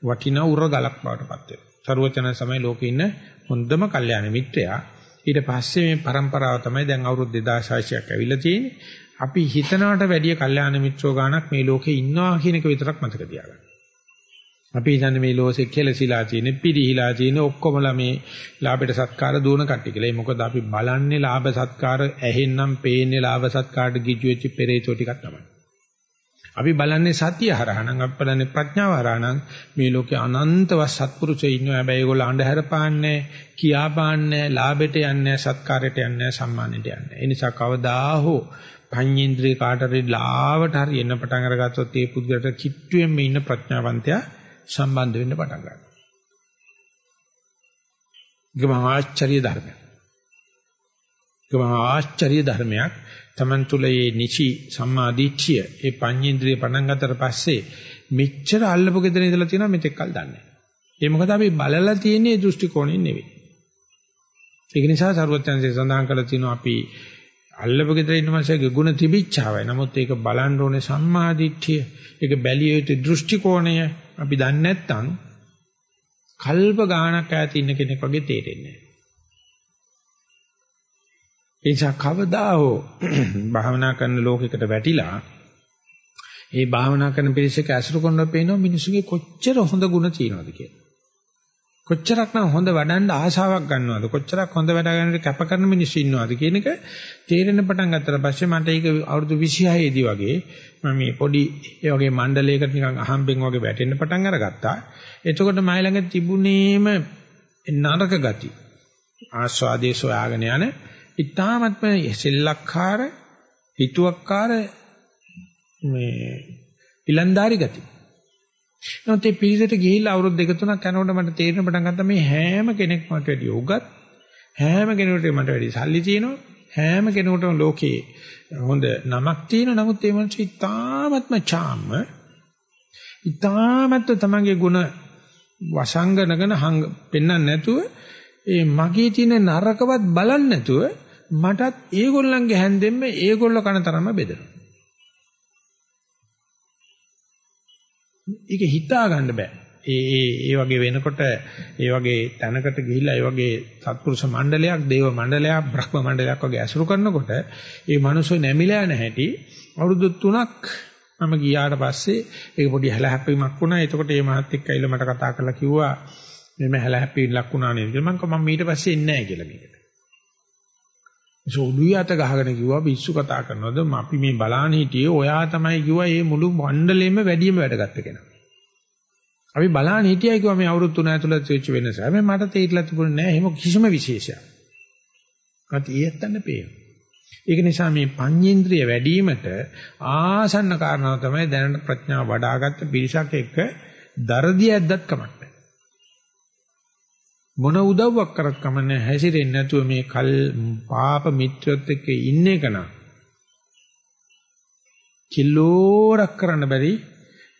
වටිනා උරගලක් බවට පත් වෙනවා. ਸਰුවචන සමය ලෝකේ ඉන්න හොඳම කල්යාණ මිත්‍රයා ඊට පස්සේ මේ પરම්පරාව තමයි දැන් අවුරුදු 2600ක් ඇවිල්ලා තියෙන්නේ. අපි හිතනවට වැඩිය කල්යාණ මිත්‍රෝ ගානක් මේ ලෝකේ ඉන්නවා කියන එක විතරක් මතක තියාගන්න. අපි හිතන්නේ මේ ලෝසෙ කෙලසිලා තියෙන, පිරිහිලා තියෙන ඔක්කොමලා මේ ලාභයට සත්කාර දුවන කට්ටිය කියලා. ඒ මොකද අපි බලන්නේ ලාභ සත්කාර ඇහෙන්නම් පේන්නේ ලාභ සත්කාරට ගිජු වෙච්ච පෙරේතෝ ටිකක් තමයි. අපි බලන්නේ සතිය හරහා නම් අපි බලන්නේ ප්‍රඥාව හරහා නම් මේ ලෝකේ අනන්තව සත්පුරුෂයෝ ඉන්නවා. හැබැයි ඒගොල්ලෝ අඳුර පාන්නේ, කියා පාන්නේ, ලාභයට යන්නේ, සත්කාරයට යන්නේ, සම්මානෙට යන්නේ. ඒ නිසා කවදා හෝ පඤ්ඤේන්ද්‍රිය කාටරි ලාවට හරි එන්න පටන් අරගත්තොත් ඒ පුද්ගලට කිට්ටුවෙන්ම ඉන්න ප්‍රඥාවන්තයා සම්බන්ධ වෙන්න පටන් ගන්නවා. ඒක මහා ආශ්චර්ය ධර්මයක්. ඒක මහා ආශ්චර්ය ධර්මයක්. Taman තුල මේ නිසි සම්මාදිට්ඨිය ඒ පඤ්ඤේන්ද්‍රිය පණන් ගත්තට පස්සේ මෙච්චර අල්ලපු ගෙදර ඉඳලා තියෙනවා මෙතෙක් කල් දන්නේ නැහැ. ඒ මොකද අපි බලලා තියෙන්නේ දෘෂ්ටි කෝණයෙන් නෙවෙයි. ඒක නිසා සරුවත්යන්සේ සඳහන් කරලා තියෙනවා අපි අල්ලපු ගෙදර ඉන්න මාසයේ ගුණ තිබිච්චාවයි. නමුත් ඒක බලන්න ඕනේ සම්මාදිට්ඨිය. ඒක බැලිය යුතු දෘෂ්ටි කෝණය අපි දන්නේ නැත්නම් කල්ප ගාණක් ඈත ඉන්න කෙනෙක් වගේ තේරෙන්නේ නැහැ. ඒ නිසා කවදා හෝ භාවනා කරන ලෝකයකට වැටිලා ඒ භාවනා කරන පිරිසක ඇසුරු කරනකොට පේනවා මිනිස්සුගේ කොච්චර හොඳ ගුණ තියෙනවද කියලා. කොච්චරක් නම් හොඳ වඩන්න ආශාවක් ගන්නවද? කොච්චරක් හොඳ වැඩ ගන්නට කැප කරන මිනිස්සු ඉන්නවද කියන එක තේරෙන පටන් ගත්තට පස්සේ මට ඒක අවුරුදු 26 දී වගේ මම මේ පොඩි ඒ වගේ මණ්ඩලයකට නිකන් අහම්බෙන් වගේ වැටෙන්න පටන් අරගත්තා. එතකොට මයි ළඟ තිබුණේම නරක ගති. ආස්වාදයේ සොයාගෙන යන ඉතාමත්ම සෙල්ලක්කාර හිතුවක්කාර මේ ඉලන්දාරි ගති. නැත්නම් ඒ පිළිසෙට ගිහිල්ලා අවුරුදු දෙක තුනක් යනකොට මට තේරෙන පටන් ගත්තා මේ හැම කෙනෙක්ම මට වැඩි උගත් හැම කෙනෙකුටම මට වැඩි සල්ලි තියෙනවා හැම කෙනෙකුටම ලෝකේ හොඳ නමක් තියෙනවා නමුත් ඒ මිනිස්සු ඉතාමත්ම චාම්ම ඉතාමත්ම තමන්ගේ ගුණ වසංගනගෙන හංග පෙන්වන්නේ නැතුව ඒ මගේ තියෙන නරකවත් බලන්නේ නැතුව මටත් ඒගොල්ලන්ගේ හැන්දෙන්න ඒගොල්ල කන තරම බෙදෙනවා ඒක හිතා ගන්න බෑ. ඒ ඒ ඒ වගේ වෙනකොට ඒ වගේ තැනකට ගිහිල්ලා ඒ වගේ සත්පුරුෂ මණ්ඩලයක්, දේව මණ්ඩලයක්, බ්‍රහ්ම මණ්ඩලයක් වගේ ඇසුරු කරනකොට ඒ මිනිස්සු නැමිලා නැහැටි අවුරුදු 3ක් මම ගියාට පස්සේ ඒක පොඩි හැලහැප්පීමක් වුණා. එතකොට මේ මහත් එක්ක ඇවිල්ලා මට කතා කරලා කිව්වා මෙන්න හැලහැප්පීම් ලක් වුණා නේද කියලා. මම කිව්වා මම ඊට පස්සේ එන්නේ නැහැ කියලා මේකට. සෝළුියට ගහගෙන කිව්වා පිස්සු කතා කරනවද අපි මේ බලාන හිටියේ ඔයා තමයි කිව්වා මේ මුළු මණ්ඩලෙම වැඩිම වැඩගත්ත කෙනා. අපි බලාන හිටියයි කිව්වා මේ අවුරුදු 3 ඇතුළත වෙච්ච වෙනස. හැබැයි මට තේරිලා තිබුණේ නැහැ එහෙම කිසිම විශේෂයක්. මට ඊයත්තන්න පේනවා. ඒක නිසා මේ පඤ්චේන්ද්‍රිය වැඩිවීමට ආසන්න කාරණාව තමයි දැනට ප්‍රඥාව වඩ아가ත්ත පිරිසක් එක්ක දරදී ඇද්දත් කමක් මොන උදව්වක් කරත් කමන්නේ හැසිරෙන්නේ නැතුව මේ කල් පාප මිත්‍රයොත් එක්ක ඉන්න එක නම්. කිලෝරක් කරන්න බැරි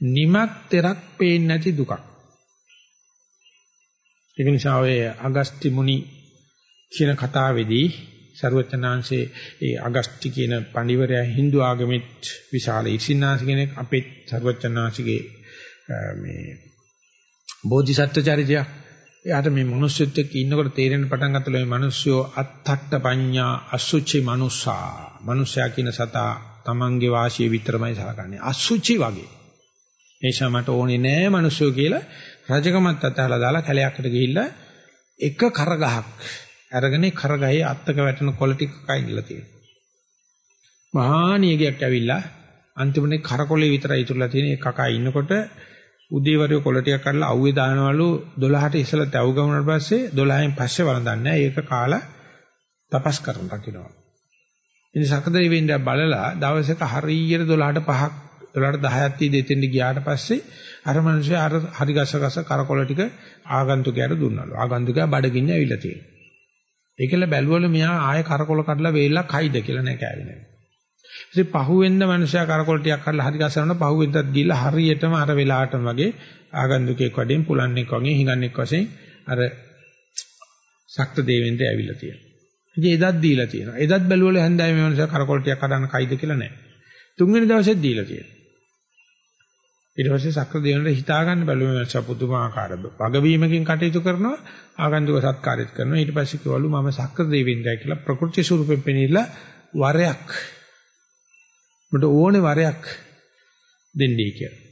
නිමක් තෙරක් පේන්නේ නැති දුකක්. ඒක නිසා ඔය අගස්ති මුනි කියන කතාවේදී සරුවචනාංශේ ඒ අගස්ති කියන පඬිවරයා Hindu ආගමෙත් විශාල ඉසින්නාසි කෙනෙක්. අපේ සරුවචනාංශගේ මේ බෝධිසත්ව චරිතයක් එයාට මේ මිනිස්සුත් එක්ක ඉන්නකොට තේරෙන පටන් ගත්තලු මේ මිනිස්සුયો අත්තට්ට පඤ්ඤා අසුචි මනුස්සා. මනුස්සයා කියන සතා තමන්ගේ වාසිය විතරමයි සලකන්නේ. අසුචි වගේ. එනිසා මට ඕනේ නෑ මිනිස්සුયો කියලා රජකමත් අතහලා දාලා කැලයකට ගිහිල්ලා එක කරගහක් අරගෙන කරගහේ අත්තක වැටෙන කොළ ටික කයින්ලා තියෙනවා. මහා නියගයක් ඇවිල්ලා අන්තිමනේ කරකොලේ විතරයි ඉතුරුලා තියෙන ඒ කකා ඉන්නකොට උදේවරු කොළ ටිකක් කඩලා අවුවේ දානවලු 12ට ඉස්සලා තැව් ගමුණාට පස්සේ 12න් පස්සේ වළඳන්නේ ඒක කාලා තපස් කරන රකින්නවා. ඉතින් සකදේ වෙන්නේ බලලා දවසක හරියට 12ට 5ක් 12ට 10ක් තී දෙතෙන්ට ගියාට පස්සේ අර මිනිස්සු අර හරි ගස ගස කරකොල ටික ආගන්තුකයට දුන්නලු. ආගන්තුකයා බඩගින්න ඇවිල්ලා තියෙනවා. ඒකල බැලුවලු මෙයා ආයේ කරකොල කඩලා වේලක් හයිද කියලා නෑ කෑවේ නෑ. ඉතින් පහුවෙන්ද මනුෂයා කරකොල ටිකක් කරලා හරි ගස්සනකොට පහුවෙන්දත් ගිහිල්ලා හරියටම අර වෙලාවටම වගේ ආගන්තුකෙක් වඩෙන් පුලන්නෙක් වගේ හිඟන්නෙක් වශයෙන් අර ශක්ත දේවෙන්ද ඇවිල්ලා තියෙනවා. ඉතින් එදත් දීලා තියෙනවා. එදත් බැලුවල හැන්දෑවේ මේ මනුෂයා කරකොල ටිකක් හදන්න කයිද කියලා නෑ. තුන්වෙනි දවසෙත් දීලා තියෙනවා. ඊට පස්සේ සක්‍ර දෙවියන්ට හිතා ගන්න බැලුවා මම පුදුමාකාර වගවීමකින් කටයුතු කරනවා ආගන්තුක සත්කාරයත් කරනවා ඊට පස්සේ කිව්වලු මම සක්‍ර දෙවියන්දයි කියලා ප්‍රകൃති ස්වරූපෙන් පෙනීලා වරයක් මට ඕනේ වරයක් දෙන්නයි කියලා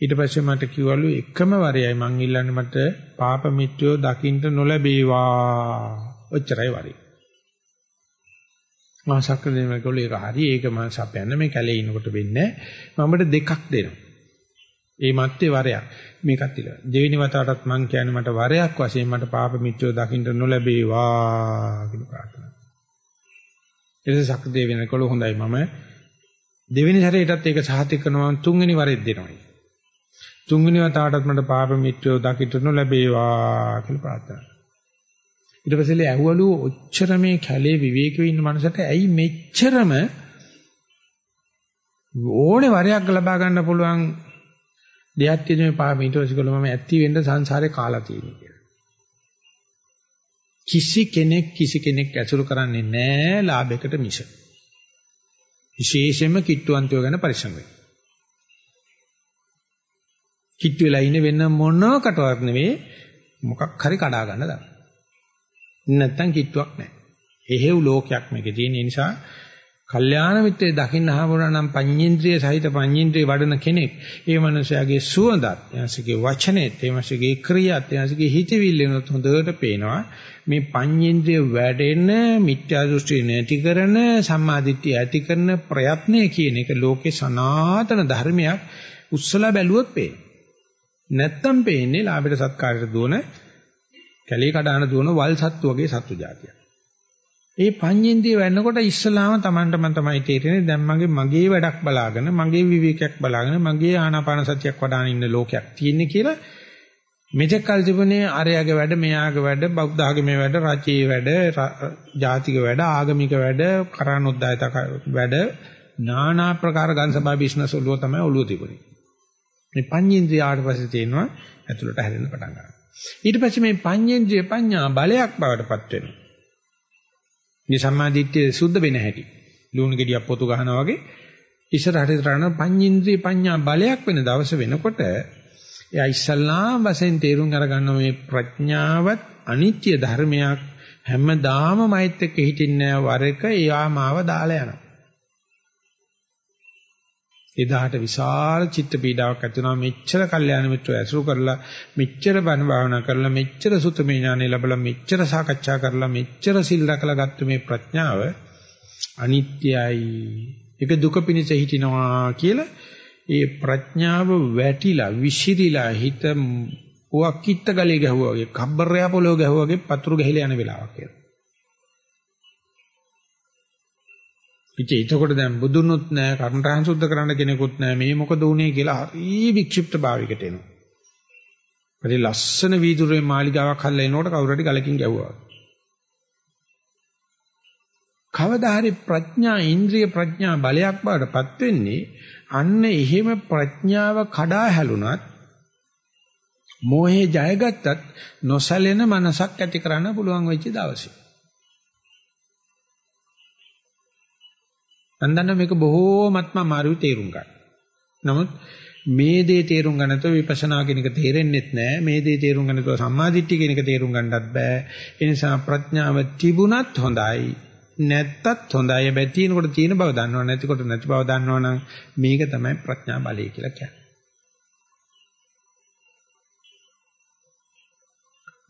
ඊට පස්සේ මට කිව්වලු එකම වරයයි මං ඉල්ලන්නේ මට පාප මිත්‍රයෝ දකින්න නොලැබේවා ඔච්චරයි වරේ මා සක්‍ර දෙවියන් කිව්වලු ඒක හරි ඒක මම සපයන්න මේ කැලේ ඉනකොට වෙන්නේ මමට දෙකක් දෙනවා ඒ මැත්තේ වරයක්. මේකත් ඉල. දෙවෙනි වතාවටත් මං කියන්නේ මට වරයක් වශයෙන් මට පාප මිත්‍රයෝ දකින්න නොලැබේවා කියලා ප්‍රාර්ථනා. ඊට සක්දේ වෙනකොට හොඳයි මම දෙවෙනි සැරේටත් ඒක සහතික කරනවා තුන්වෙනි වරෙත් දෙනවා. තුන්වෙනි වතාවටත් මට පාප මිත්‍රයෝ දකින්න නොලැබේවා කියලා ප්‍රාර්ථනා. ඊට පස්සේ ඇහුවලු ඔච්චර මේ කැලේ විවේකීව ඉන්න මනසට ඇයි මෙච්චරම ඕනේ වරයක් ලබා ගන්න පුළුවන් දෙයක් තියෙන මේ පාප ඊට පස්සේ කළා මම ඇත්ති වෙන්න සංසාරේ කාලා තියෙනවා කියලා. කිසි කෙනෙක් කිසි කෙනෙක් ඇසුරු කරන්නේ නැහැ ලාභයකට මිස. විශේෂයෙන්ම කිට්ටුවන්තයෝ ගැන පරිස්සම් වෙන්න. කිට්ටු වෙලා ඉන්නේ වෙන මොනකටවත් නෙවෙයි මොකක් හරි කඩා ගන්න දා. නැත්තම් කිට්ටුවක් නැහැ. එහෙව් ලෝකයක් මේකේ තියෙන නිසා කල්යාණ මිත්‍රය දකින්න හම්බුනා නම් පඤ්ඤේන්ද්‍රිය සහිත පඤ්ඤේන්ද්‍රිය වඩන කෙනෙක් ඒ මනුස්සයාගේ සුවඳත් එයාගේ වචනේත් එයාගේ ක්‍රියාත් එයාගේ හිතවිල්ලෙනොත් හොඳට පේනවා මේ පඤ්ඤේන්ද්‍රිය වැඩෙන මිත්‍යා දෘෂ්ටි නැති කරන සම්මාදිට්ඨිය ඇති කරන ප්‍රයත්නය කියන එක ලෝකේ සනාතන ධර්මයක් උස්සලා බැලුවොත් පේන. නැත්තම් පේන්නේ ලාභයට සත්කාරයට දුවන කැලේ කඩාන දුවන වල් සත්තු වගේ සත්තු జాතියක් ඒ පඤ්ඤේන්ද්‍රිය වෙන්නකොට ඉස්සලාම Tamanටම තමයි තේරෙන්නේ දැන් මගේ මගේ වැඩක් බලාගෙන මගේ විවේකයක් බලාගෙන මගේ ආනාපාන සතියක් වඩාන ඉන්න ලෝකයක් තියෙන්නේ කියලා මෙතෙක් කල් තිබුණේ ආර්යයාගේ වැඩ මෙයාගේ වැඩ බෞද්ධ ආගමේ වැඩ රාජ්‍යයේ වැඩ ජාතික වැඩ ආගමික වැඩ කරානොද්දායත වැඩ নানা ප්‍රකාර ගන්සභා බිස්නස් වල තමයි ඔළුව තිබුණේ. මේ පඤ්ඤේන්ද්‍රිය ආවට පස්සේ තේනවා ඇතුළට හැදෙන්න පටන් ගන්නවා. ඊට පස්සේ මේ පඤ්ඤේන්ද්‍රිය පඤ්ඤා බලයක් බවට පත් වෙනවා. මේ සම්මාදිට්ඨිය සුද්ධ වෙන හැටි. ලුණු ගෙඩියක් පොතු ගහනවා වගේ ඉස්සරහට තරණ පඤ්ඤින්ද්‍රිය පඤ්ඤා බලයක් වෙන දවස වෙනකොට එයා ඉස්සල්ලාම වශයෙන් තේරුම් අරගන්න මේ ප්‍රඥාවත් අනිත්‍ය ධර්මයක් හැමදාම මෛත් එක්ක හිටින්නේ වර එක එයා මාව දාලා යනවා. එදාට විශාල චිත්ත පීඩාවක් ඇති වෙනවා මෙච්චර කල්යාණ මිත්‍රව ඇසුරු කරලා මෙච්චර බණ භාවනා කරලා මෙච්චර සුතමේ ඥානෙ ලැබලා මෙච්චර සාකච්ඡා කරලා මෙච්චර සිල් රැකලා ගත්ත මේ ප්‍රඥාව අනිත්‍යයි. ඒක දුක පිණිස හිටිනවා කියලා ඒ ප්‍රඥාව වැටිලා විසිරිලා හිත පුවක්කිට ගලේ ගැහුවා වගේ කබ්බරයා පොළොව ගැහුවා වගේ පතුරු ගහලා යන වෙලාවක් කියලා ඉතින් එතකොට දැන් බුදුනුත් නැහැ කර්මඨාන් සුද්ධ කරන්න කෙනෙකුත් නැහැ මේ මොකද වුනේ කියලා හරි වික්ෂිප්ත භාවයකට එනවා. හරි ලස්සන වීදුරුවේ මාලිගාවක් හල්ලා එනකොට කවුරු හරි ගලකින් ගැව්වා. කවදා හරි ප්‍රඥා ඉන්ද්‍රිය ප්‍රඥා බලයක් බවටපත් වෙන්නේ අන්න එහෙම ප්‍රඥාව කඩා හැලුණත් මෝහේ ජයගත්තත් නොසැලෙන මනසක් ඇති කරන්න පුළුවන් වෙච්ච දවසේ. මම දන්නවා මේක බොහෝමත්ම අමාරුයි තේරුම් ගන්න. නමුත් මේ දේ තේරුම් ගන්නතෝ විපස්සනා කියන එක තේරෙන්නේ නැහැ. මේ දේ තේරුම් ගන්නතෝ සම්මාදිට්ඨිය කියන එක තේරුම් ගන්නත් බෑ. ඒ නිසා ප්‍රඥාව තිබුණත් හොඳයි. නැත්තත් හොඳයි. හැබැයි තියෙනකොට තියෙන බව දන්නව නැතිකොට නැති බව දන්නවනම් මේක තමයි ප්‍රඥා බලය කියලා කියන්නේ.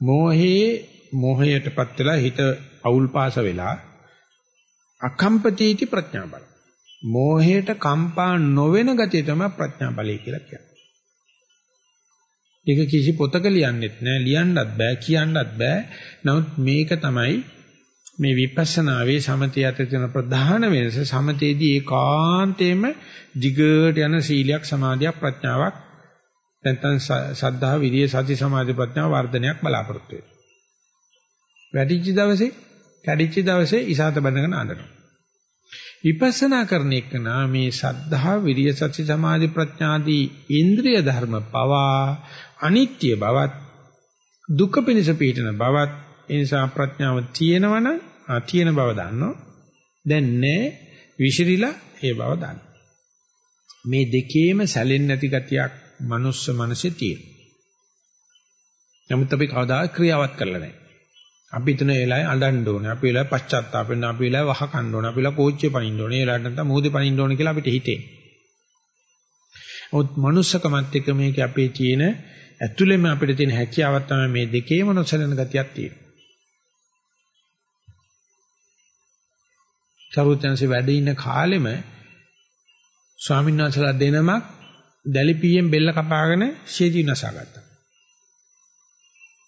මෝහේ මෝහයටපත් වෙලා හිත අවුල් පාස වෙලා අකම්පතිටි ප්‍රඥා බල. මෝහයට කම්පා නොවන ගතිය තමයි ප්‍රඥා බලය කියලා කියන්නේ. ඒක කිසි පොතක ලියන්නෙත් නෑ ලියන්නත් බෑ කියන්නත් බෑ. නමුත් මේක තමයි මේ විපස්සනාවේ සමතය අතර තියෙන ප්‍රධාන වෙනස සමතේදී ඒකාන්තයෙන්ම දිගට යන සීලයක් සමාධියක් ප්‍රඥාවක් නැත්නම් සද්ධා විරිය සති සමාධි ප්‍රඥා වර්ධනයක් බලාපොරොත්තු වෙනවා. වැඩිච්ච දවසේ කැඩිච්ච දවසේ ඉසాత බඳගෙන අඬනවා. විපස්සනා කරන එක මේ සද්ධා විරිය සති සමාධි ප්‍රඥාදී ඉන්ද්‍රිය ධර්ම පවා අනිත්‍ය බවත් දුක පිණිස පිහිටන බවත් ඒ නිසා ප්‍රඥාව තියෙනවනම් තියෙන බව දන්නවා. දැන් නෑ විසිරිලා ඒ බව දන්නවා. මේ දෙකේම සැලෙන්නේ නැති ගතියක් මනුස්ස මනසේ තියෙන. නමුත් අපි කවදා ක්‍රියාවත් කරලා නැහැ. අපි හිතන වෙලාවේ අඬන්න ඕනේ. අපි වෙලාවේ පශ්චාත්තාප වෙන්න, අපි වෙලාවේ වහ කන්න ඕනේ. අපි වෙලාවේ කෝච්චිය පනින්න ඕනේ. ඒ වෙලාවට නැත්නම් මොහොතේ පනින්න ඕනේ කියලා අපිට හිතේ. ඔත් මනුස්සකමත් එක්ක මේක අපේ තියෙන ඇතුළෙම අපිට තියෙන හැකියාවක් තමයි මේ දෙකේම නොසැලෙන ගතියක් තියෙනවා. චරුත්‍යංශේ වැඩ ඉන්න කාලෙම ස්වාමීන් වහන්සේලා දෙනමක් දැලිපියෙන් බෙල්ල කපාගෙන ශේදී නසාගත්තා.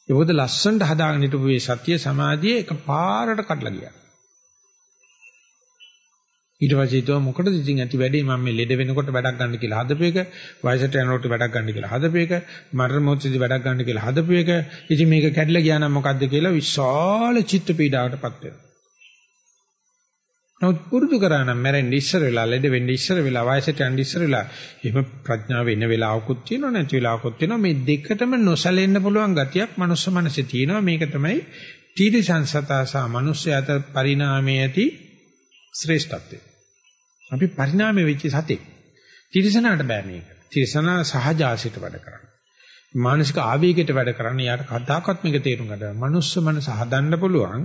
ඒකද ලස්සනට හදාගෙන හිටපු මේ සත්‍ය සමාධියේ එක පාරට කඩලා ගියා. ඊට පස්සේ හිතුවා මොකටද ඉතින් ඇති වැඩේ මම මේ ලෙඩ වෙනකොට වැඩක් ගන්න කියලා හදපේක වයසට යනකොට වැඩක් ගන්න කියලා හදපේක මරණ මොහොතේදී වැඩක් ගන්න කියලා හදපේක ඉතින් මේක කැඩලා ගියා නම් මොකද්ද කියලා විශාල චිත්ත පීඩාවටපත් වෙනවා නමුත් පුරුදු කරා නම් මැරෙන්න ඉස්සර වෙලා ලෙඩ වෙන්න ඉස්සර වෙලා වයසට යන්න ඉස්සර වෙලා එහෙම ප්‍රඥාව එන වෙලාවකුත් තියෙනවා නැති වෙලාවකුත් තියෙනවා මේ දෙකටම නොසැලෙන්න පුළුවන් ගතියක් මනුස්ස මනසේ තියෙනවා මේක තමයි තීරසංසතා සහ මනුස්සය අතර පරිණාමයේ ඇති ශ්‍රේෂ්ඨත්වය. අපි පරිණාමයේ වෙච්ච සතෙක්. තිරසනාට බෑ මේක. තිරසනා සහජාසිත වැඩ කරන්නේ. මානසික ආවේගයට වැඩ කරන්නේ යාට කතාවක්වත් මේක තේරුම් ගන්න. මනුස්ස මනස හදන්න පුළුවන්.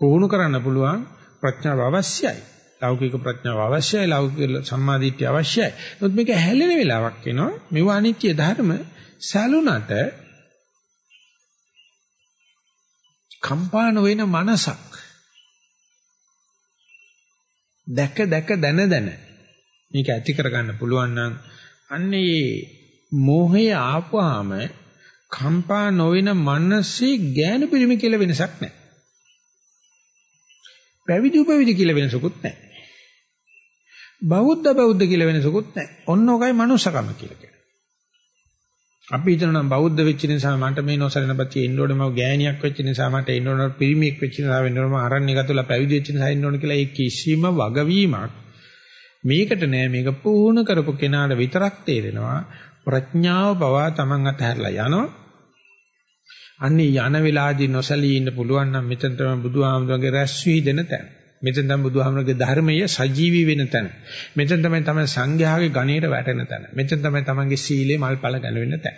පුහුණු කරන්න පුළුවන් ප්‍රඥාව අවශ්‍යයි. ලෞකික ප්‍රඥාව අවශ්‍යයි. ලෞකික සම්මාදිට්ඨිය අවශ්‍යයි. නමුත් මේක හැලෙන වෙලාවක් එනවා. මේව අනිත්‍ය ධර්ම සැලුනට කම්පාන වෙන මනසක් දැක දැක දන දන මේක ඇති කරගන්න පුළුවන් නම් අන්නේ මෝහය ආපුවාම කම්පා නොවන මනසේ ඥාන පිරිමි කියලා වෙනසක් නැහැ. පැවිදි උපවිදි කියලා වෙනසකුත් නැහැ. බෞද්ධ බෞද්ධ කියලා වෙනසකුත් නැහැ. ඔන්න ඔකයි මනුස්සකම කියලා කියන්නේ. අපි හිතනවා බෞද්ධ වෙච්ච නිසා මට මේ නොසලෙන පැත්තේ ඉන්න ඕනේ මම ගෑණියක් වෙච්ච නිසා මට ඉන්න ඕනේ පිරිමියෙක් වෙච්ච නිසා වෙන්න ඕනේ මම අරණ්‍ය ගතලා පැවිදි වෙච්ච නිසා ඉන්න ඕනේ කියලා ඒ කිසිම වගවීමක් මේකට නෑ මේක පුහුණු කරපු කෙනාට විතරක් තේරෙනවා ප්‍රඥාව පවා Taman අතහැරලා යනවා අන්නේ යන වෙලාදී නොසලී ඉන්න පුළුවන් නම් මෙතන තමයි බුදුහාමුදුරගේ රැස් වී දෙන තැන මෙතන තමයි බුදුහාමරගේ ධර්මයේ සජීවී වෙන තැන. මෙතන තමයි තමයි සංඝයාගේ ගණයට වැටෙන තැන. මෙතන තමයි තමන්ගේ සීලේ මල්පල ගැලවෙන තැන.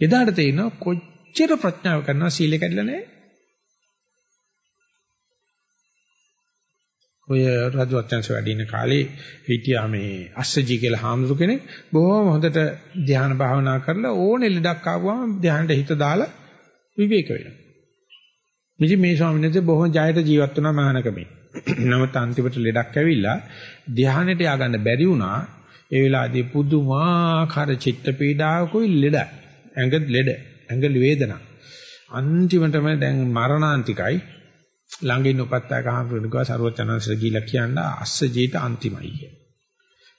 එදාට තේිනවා කොච්චර ප්‍රඥාව කරනවා සීලේ කැඩලා නැහැ. ඔය රජවත්යන්ස වැඩි ඉන්න කාලේ හිටියා මේ අස්සජී කියලා හාමුදුරු කෙනෙක් බොහොම හොඳට ධ්‍යාන භාවනා කරලා ඕනෙ ලෙඩක් ආවම ධ්‍යානට හිත දාලා විවේක වෙනවා. ඉතින් මේ ස්වාමීන් වහන්සේ බොහොම ජයට ජීවත් වුණා මහානකමේ. නමුත් අන්තිමට ලෙඩක් ඇවිල්ලා ධ්‍යානෙට ය아가න්න බැරි වුණා. ඒ වෙලාවේදී පුදුමාකාර චිත්ත පීඩාවකුයි ලෙඩ. ඇඟ ලෙඩ, ඇඟ වේදනා. අන්තිමටම දැන් මරණාන්තිකයි. ළඟින් උපත්තා ගාමතුන් ගා සරුවචනන්සර ගිහිලා කියන අස්සජීත අන්තිමයි කිය.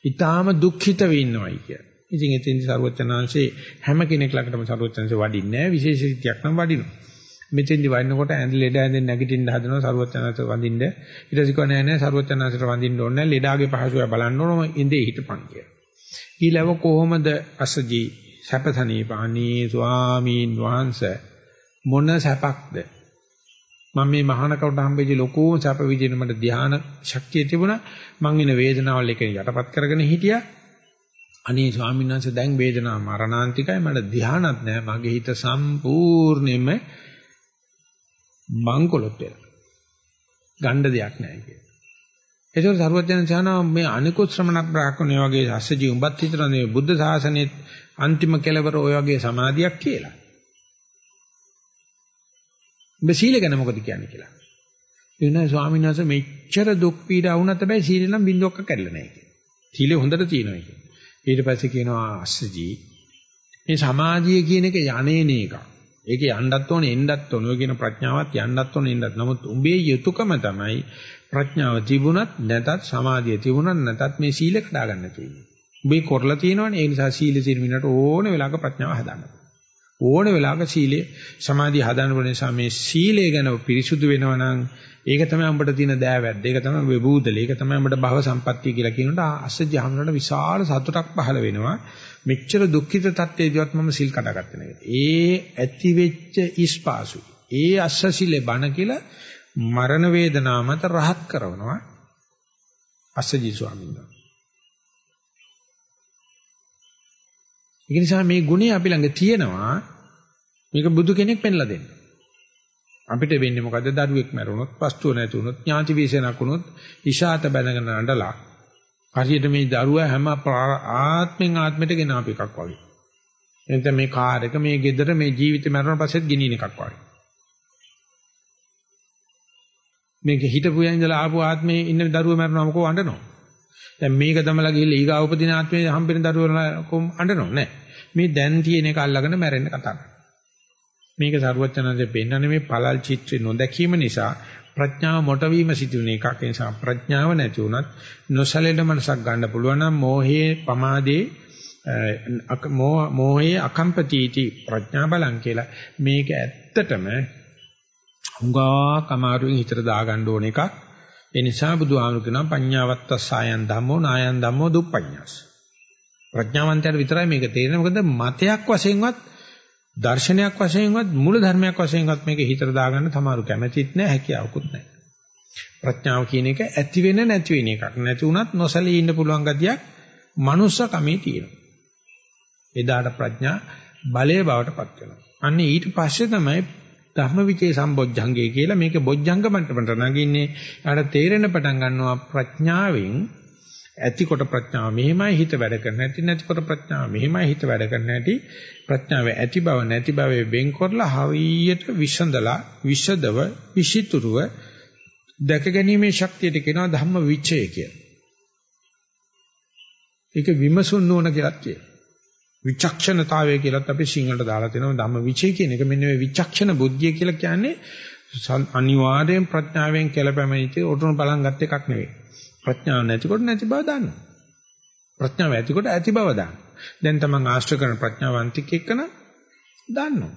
ඊටාම දුක්ඛිත වෙන්නවයි කිය. ඉතින් එතෙන්දි සරුවචනන්සේ හැම කෙනෙක් ළඟටම සරුවචනන්සේ වඩින්නේ නැහැ විශේෂ සිද්ධියක් නම් වඩිනවා. මෙතෙන්දි වයින්නකොට ඇඳ ලෙඩ ඇඳෙන් නැගිටින්න හදනවා සරුවචනන්සට වඳින්න. ඊට පස්සේ කෝ නෑ නෑ සරුවචනන්සට වඳින්න ඕනේ නෑ ලෙඩාගේ පහසුව බලන්න ඕනම ඉඳේ හිටපන් කිය. ඊළව කොහොමද අසජී සැපතනී පානී ස්වාමීන් වහන්සේ මොන සැපක්ද මම මේ මහානකට හම්බෙච්ච ලොකු සැප විදින මට ධානා ශක්තිය තිබුණා මං ඉන වේදනාවල් එක යටපත් කරගෙන හිටියා අනේ ස්වාමීන් වහන්සේ දැන් වේදනාව මරණාන්තිකයි මට ධානත් නෑ මගේ හිත සම්පූර්ණයෙන්ම මංකොලොත් වෙනවා. ගණ්ඩ දෙයක් නැහැ කියලා. ඒකෝ සරුවචන චානා මේ අනිකුත් ශ්‍රමණ බ්‍රාහ්මණය වගේ අස්සජී උඹත් හිතනවා මේ බුද්ධ ශාසනයේ අන්තිම කෙලවර ඔය වගේ සමාධියක් කියලා. ඔබ සීල ගැන මොකද කියන්නේ කියලා. එනවා ස්වාමීන් වහන්සේ මෙච්චර දුක් පීඩා වුණත් හැබැයි සීල නම් බින්දුවක්ක කැඩලා නැහැ කියලා. සීලෙ හොඳට තියෙනවා කියන්නේ. ඊට පස්සේ කියනවා අස්සජී මේ සමාධිය කියන එක යන්නේන එකක්. ඒකේ යන්නත් ඕනේ එන්නත් ඕනේ. ඔය කියන ප්‍රඥාවත් යන්නත් ඕනේ එන්නත්. නමුත් උඹේ යුතුයකම තමයි ප්‍රඥාව තිබුණත් නැතත් සමාධිය තිබුණත් නැතත් මේ සීල කඩා ගන්න තියෙන්නේ. උඹේ කරලා තියෙනවනේ ඒ නිසා සීල තියෙන මිනිහට ඕනේ වෙලාවක ප්‍රඥාව හදන්න. ඕනේ වෙලාවක සීලය සමාධිය හදන්න ඕන නිසා මේ සීලය ගැන පිරිසුදු වෙනවා නම් ඒක තමයි අපිට තියෙන දෑවැද්ද. ඒක තමයි වෙබූදල. ඒක තමයි අපිට භව සම්පත්තිය කියලා කියනකොට අස්සජි හමුනට විශාල සතුටක් පහළ වෙනවා. මෙච්චර දුක්ඛිත තත්ත්වයේදීවත් මම සිල් කඩාගත්තේ නැහැ. ඒ ඇති වෙච්ච ඉස්පාසු. ඒ අස්සසිලේ බණ කියලා මරණ වේදනාව මත රහත් කරනවා. අස්සජි ස්වාමීන් වහන්සේ. ඒ නිසා මේ ගුණය අපි ළඟ තියෙනවා මේක බුදු කෙනෙක් පෙන්ලා දෙන්න. අපිට වෙන්නේ මොකද දරුවෙක් මැරුණොත්, වස්තුව නැති වුණොත්, ඥාති විශේෂණක් වුණොත්, ඉෂාත බැනගෙන අඬලා හරියට මේ දරුවා හැම ආත්මෙන් ආත්මයට ගෙන අප එකක් වගේ. එතන මේ කාර් එක මේ ගෙදර මේ ජීවිතේ මරණ පස්සෙත් ගෙනියන එකක් වගේ. මේක හිටපු යන්දලා ආපු ආත්මේ ඉන්න දරුවා මරනවා මොකෝ අඬනවා. දැන් මේක තමලා ගිහිල්ලා ඊගා උපදින ආත්මේ හම්බෙන දරුවෝ කොම් අඬනව නෑ. මේ දැන් තියෙන එක අල්ලගෙන මැරෙන්න කතා මේක සරුවචනන්සේ පෙන්වන්නේ මේ පළල් චිත්‍රය නොදැකීම නිසා ප්‍රඥාව මොට වීම සිදුවෙන එකක්. ඒ නිසා ප්‍රඥාව නැති වුණත් නොසලෙන මනසක් ගන්න පුළුවන් නම් මෝහයේ පමාදේ මෝහයේ අකම්පතිටි ප්‍රඥා බලං කියලා මේක ඇත්තටම හුඟා කමාරුවෙන් හිතට දාගන්න ඕන එකක්. ඒ නිසා බුදුහාමුදුරු කියනවා පඤ්ඤාවත්ත සායන් ධම්මෝ නායන් ධම්මෝ දුප්පඤ්ඤාස. ප්‍රඥාවන්තයාට විතරයි මේක තේරෙන්නේ. මොකද මතයක් වශයෙන්වත් දර්ශනයක් වශයෙන්වත් මූල ධර්මයක් වශයෙන්වත් මේක හිතට දාගන්න තමාරු කැමැතිත් නැහැ හැකියාවකුත් නැහැ. ප්‍රඥාව කියන එක ඇති වෙන නැති වෙන එකක්. නැති වුණත් නොසලී ඉන්න පුළුවන් ගතියක් මනුස්සකමේ තියෙනවා. එදාට ප්‍රඥා බලය බවට පත් වෙනවා. අන්න ඊට පස්සේ තමයි ධම්මවිචේ සම්බොජ්ජංගේ කියලා මේක බොජ්ජංග මට්ටමට නගින්නේ. යාට තේරෙන පටන් ගන්නවා ප්‍රඥාවෙන් ඇතිකොට ප්‍රඥාව මෙහෙමයි හිත වැඩ කරන්නේ නැති නැතිකොට ප්‍රඥාව මෙහෙමයි හිත වැඩ කරන්නේ නැති ප්‍රඥාව ඇති බව නැති බවේ වෙන් කරලා හරියට විසඳලා විෂදව විෂිතුරුව දැක ගැනීමේ ශක්තියට කියනවා ධම්ම විචය කියලා. ඒක විමසුන් නොවන කියලා කියනවා. විචක්ෂණතාවය කියලත් අපි සිංහලට දාලා තිනවා ධම්ම විචය කියන එක මෙන්න මේ විචක්ෂණ බුද්ධිය කියලා කියන්නේ අනිවාර්යෙන් ප්‍රඥාවෙන් කෙලපැමිණිච්ච උතුණු බලන් ගත් එකක් නෙවෙයි. ප්‍රඥාව නැතිකොට නැති බව දන්නවා. ප්‍රඥාව ඇතිකොට ඇති බව දන්නවා. දැන් තමන් ආශ්‍රය කරන ප්‍රඥාවන්තික එක්කන දන්නවා.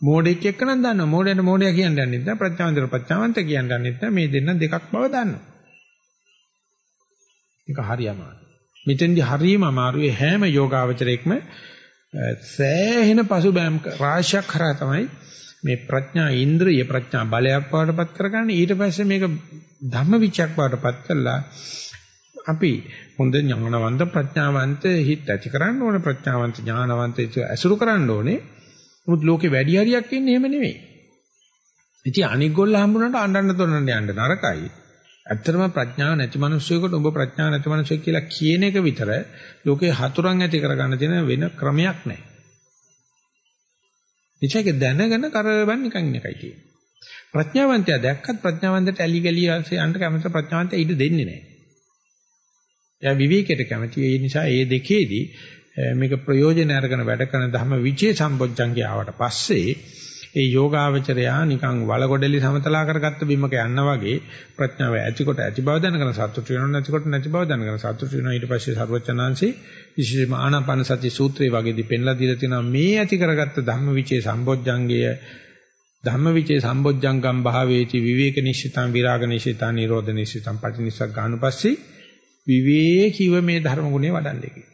මෝඩෙක් එක්කන දන්නවා. මෝඩයට මෝඩයා කියන්නේ නැහැ. ප්‍රඥාවන්තර ප්‍රඥාවන්ත කියන්නේ නැහැ. මේ දෙන්න දෙකක් බව දන්නවා. ඒක හරියම. මෙතෙන්දි හරියම අමාරුයි. හැම යෝගාවචරයකම සෑහෙන පසුබෑම් රාශියක් කරා තමයි මේ ප්‍රඥා ඉන්ද්‍රිය ප්‍රඥා බලයක් වඩපත් කරගන්නේ. ඊට පස්සේ මේක ධම්මවිචයක් වඩපත් කළා. අපි හොඳ ඥානවන්ත ප්‍රඥාවන්ත හිත ඇති කරන්න ඕනේ. ප්‍රඥාවන්ත ඥානවන්ත ඇසුරු කරන්න ඕනේ. මුත් ලෝකේ වැඩි හරියක් ඉන්නේ එහෙම නෙවෙයි ඉතින් අනික් ගොල්ල හම්බුනට අඬන්න තොරන්න යන්න නරකයි. ඇත්තටම ප්‍රඥාව නැති මිනිස්සුයෙකුට ඔබ ප්‍රඥාව නැති මිනිස්සෙක් කියලා කියන එක විතර ලෝකේ හතුරන් ඇති කරගන්න තියෙන වෙන ක්‍රමයක් නැහැ. ඉතින් ඒක දැනගෙන කරවන් නිකන් එකයි තියෙන්නේ. ප්‍රඥාවන්තයා දැක්කත් ප්‍රඥාවන්තට ඇලි ගලි යන්න කැමති ප්‍රඥාවන්තයා ඊට දෙන්නේ නැහැ. එයා විවේකයට කැමති. ඒ නිසා මේ දෙකේදී මේක ප්‍රයෝජන අරගෙන වැඩ කරන ධර්ම විචේ සම්බොජ්ජංගේ ආවට පස්සේ ඒ යෝගාවචරයා නිකන් වලගොඩලි සමතලා කරගත්ත බිමක යන්න වගේ ප්‍රඥාව ඇතිකොට ඇති බව දැනගෙන සතුට වෙනව නැතිකොට නැති බව දැනගෙන සතුට වෙනවා ඊට පස්සේ සර්වචනාංශي විශේෂයෙන්ම ආනාපාන සති සූත්‍රයේ වගේදී පෙන්ලා දීලා තියෙනවා මේ ඇති කරගත්ත ධම්මවිචේ සම්බොජ්ජංගය ධම්මවිචේ සම්බොජ්ජංගම් භාවේති විවේක නිශ්චිතං විරාග නිශ්චිතං නිරෝධ නිශ්චිතං පටිනිස්සක් ගානුපස්සී විවේකීව මේ ධර්ම ගුණේ වඩන්නේ කියලා.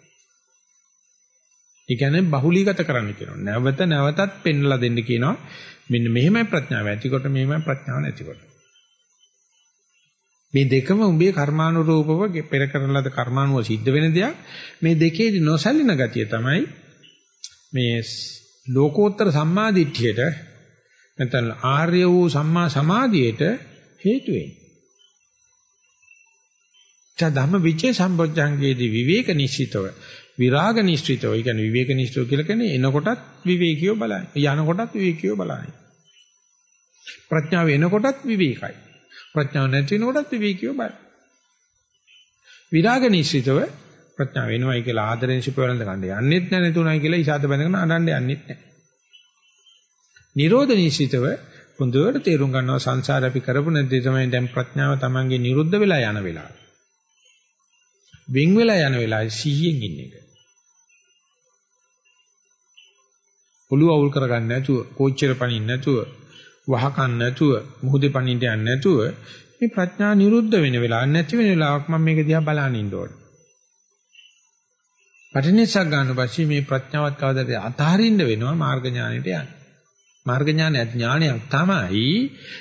ඒ කියන්නේ බහුලීගත කරන්න කියනවා. නැවත නැවතත් පෙන්ලා දෙන්න කියනවා. මෙන්න මෙහෙමයි ප්‍රඥාව ඇතිකොට මෙහෙමයි ප්‍රඥාව නැතිකොට. මේ දෙකම උඹේ කර්මානුරූපව පෙර කරන ලද කර්මානුව සිද්ධ වෙන දෙයක්. මේ දෙකේදී නොසැලෙන ගතිය තමයි මේ ලෝකෝත්තර සම්මාදිට්ඨියට නැත්නම් ආර්ය වූ සම්මා සමාධියට හේතු වෙන්නේ. ධම්ම විචේ සම්බොජ්ජංගයේදී විවේක නිශ්චිතව විරාග නිශ්චිතව, ඒ කියන්නේ විවේක නිශ්චිතව කියලා කියන්නේ එනකොටත් විවේකීව බලන්න. යනකොටත් විවේකීව බලන්න. ප්‍රඥාව එනකොටත් විවේකයි. ප්‍රඥාව නැති වෙනකොටත් විවේකීව බලන්න. විරාග නිශ්චිතව ප්‍රඥාව වෙනවයි කියලා ආදරෙන් සිප වලඳ ගන්න යන්නෙත් නැහැ නේතුණයි කියලා ඉසాత බැඳගෙන අඬන්න යන්නෙත් නැහැ. නිරෝධ නිශ්චිතව හොඳට තේරුම් ගන්නවා සංසාර අපි කරපු නැති තමයි දැන් ප්‍රඥාව Tamange නිරුද්ධ වෙලා යන වෙලාව. වෙන් වෙලා යන වෙලාවේ සිහියෙන් ඉන්න එක. ඔළුව අවුල් කරගන්න නැතුව, කෝච්චර පනින්න නැතුව, වහකන් නැතුව, මුහුදේ පනින්න යන්නේ නැතුව මේ ප්‍රඥා නිරුද්ධ වෙන වෙලාව නැති වෙන වෙලාවක් මම මේක දිහා බලන ඉන්න ඕනේ. පටිනිසක් ගන්න පස්සේ මේ ප්‍රඥාවත් කවදාද අතහරින්න වෙනවා මාර්ග ඥානෙට යන්න. මාර්ග ඥානය ඥානයක් තමයි.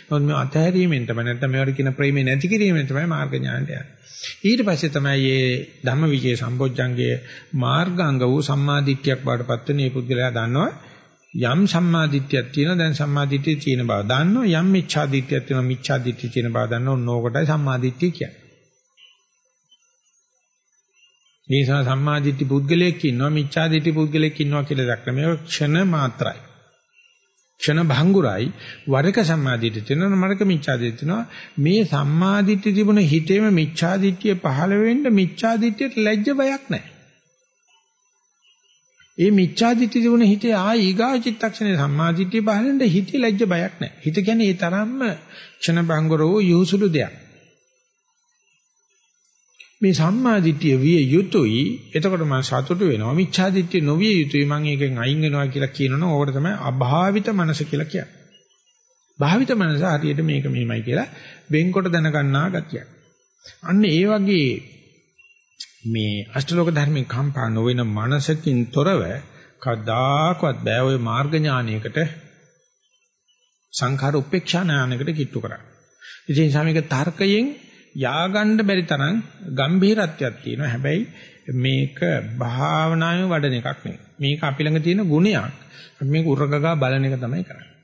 මොකද මේ අතහැරීමෙන් තමයි නැත්නම් මේවට කියන ප්‍රේමේ නැති කිරීමෙන් තමයි මාර්ග ඥානය යන්නේ. ඊට පස්සේ තමයි මේ ධම්මවිජේ සම්බොජ්ජංගයේ මාර්ගාංග වූ සම්මාදිට්ඨියක් බාටපත් වෙන මේ පුද්ගලයා දන්නවා යම් සම්මාදිට්ඨියක් තියෙනවා දැන් සම්මාදිට්ඨිය තියෙන බව දන්නවා යම් මිච්ඡාදිට්ඨියක් තියෙනවා මිච්ඡාදිට්ඨිය තියෙන බව දන්නවා ඕනෝකටයි සම්මාදිට්ඨිය කියන්නේ. මේ නිසා සම්මාදිට්ඨි පුද්ගලයෙක් ඉන්නවා මිච්ඡාදිට්ඨි පුද්ගලයෙක් ඉන්නවා කියලා දක්න මේක ක්ෂණ මාත්‍රයි. ක්ෂණ භංගුරයි වරක සම්මාදිට්ඨිය තියෙනවා මරක මිච්ඡාදිට්ඨිය තියෙනවා මේ සම්මාදිට්ඨිය තිබුණ හිතේම මිච්ඡාදිට්ඨිය පහළ වෙන්න මිච්ඡාදිට්ඨියට ලැජ්ජ බයක් නැහැ. ඒ මිච්ඡාදිට්ඨිය තිබුණ හිතේ ආ ඊගා චිත්තක්ෂණේ සම්මාදිට්ඨිය පහළ වෙන්න හිතේ ලැජ්ජ බයක් නැහැ. හිත කියන්නේ ඒ තරම්ම ක්ෂණ භංගුරෝ යොහුසුළු දෙයක්. මේ සම්මා දිට්ඨිය විය යුතුයි. එතකොට මම සතුටු වෙනවා. මිච්ඡා දිට්ඨිය නොවිය යුතුයි. මම ඒකෙන් අයින් වෙනවා කියලා කියනවනම් ඕකට තමයි අභාවිත මනස කියලා කියන්නේ. භාවිත මනස හරියට මේක මෙහෙමයි කියලා වෙන්කොට දැනගන්නා ගතිය. අන්න ඒ වගේ මේ අෂ්ටලෝක ධර්මෙන් කම්පා නොවන මනසකින් තොරව කදාකවත් බෑ ওই මාර්ග ඥානයකට සංඛාර උපේක්ෂා ඥානයකට කිට්ටු කරන්න. ඉතින් සාමික තර්කයෙන් යආගන්න බැරි තරම් ගම්භීරත්වයක් තියෙනවා. හැබැයි මේක භාවනාවේ වඩන එකක් නෙවෙයි. මේක අපි ළඟ තියෙන ගුණයක්. අපි මේක උරගගා බලන එක තමයි කරන්නේ.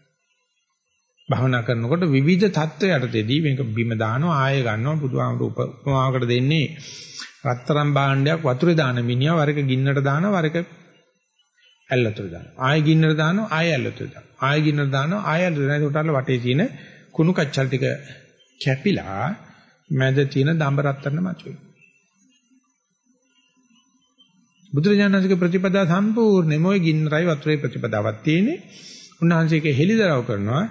භවනා කරනකොට විවිධ தত্ত্বයට දෙදී මේක බිම දානවා ආයෙ ගන්නවා බුදුහාමුදුරු උපමාවකට දෙන්නේ රත්තරන් භාණ්ඩයක් වතුරේ දාන මිනිහා වරක ගින්නට දානවා වරක ඇල්ලතුර දානවා. ආයෙ ගින්නට දානවා ආයෙ ඇල්ලතුර දානවා. ආයෙ ගින්නට දානවා ආයෙ ඇල්ලතුර දානවා. ඒකට අර වටේ තියෙන කුණු කච්චල් ටික කැපිලා මැද තියෙන දඹ රත්තරන් මතුවේ. බුදුරජාණන්සේගේ ප්‍රතිපදා සම්පූර්ණම ওই ගින්නරයි වතුරේ ප්‍රතිපදාවක් තියෙන්නේ. උන්වහන්සේක හෙලිදරව් කරනවා.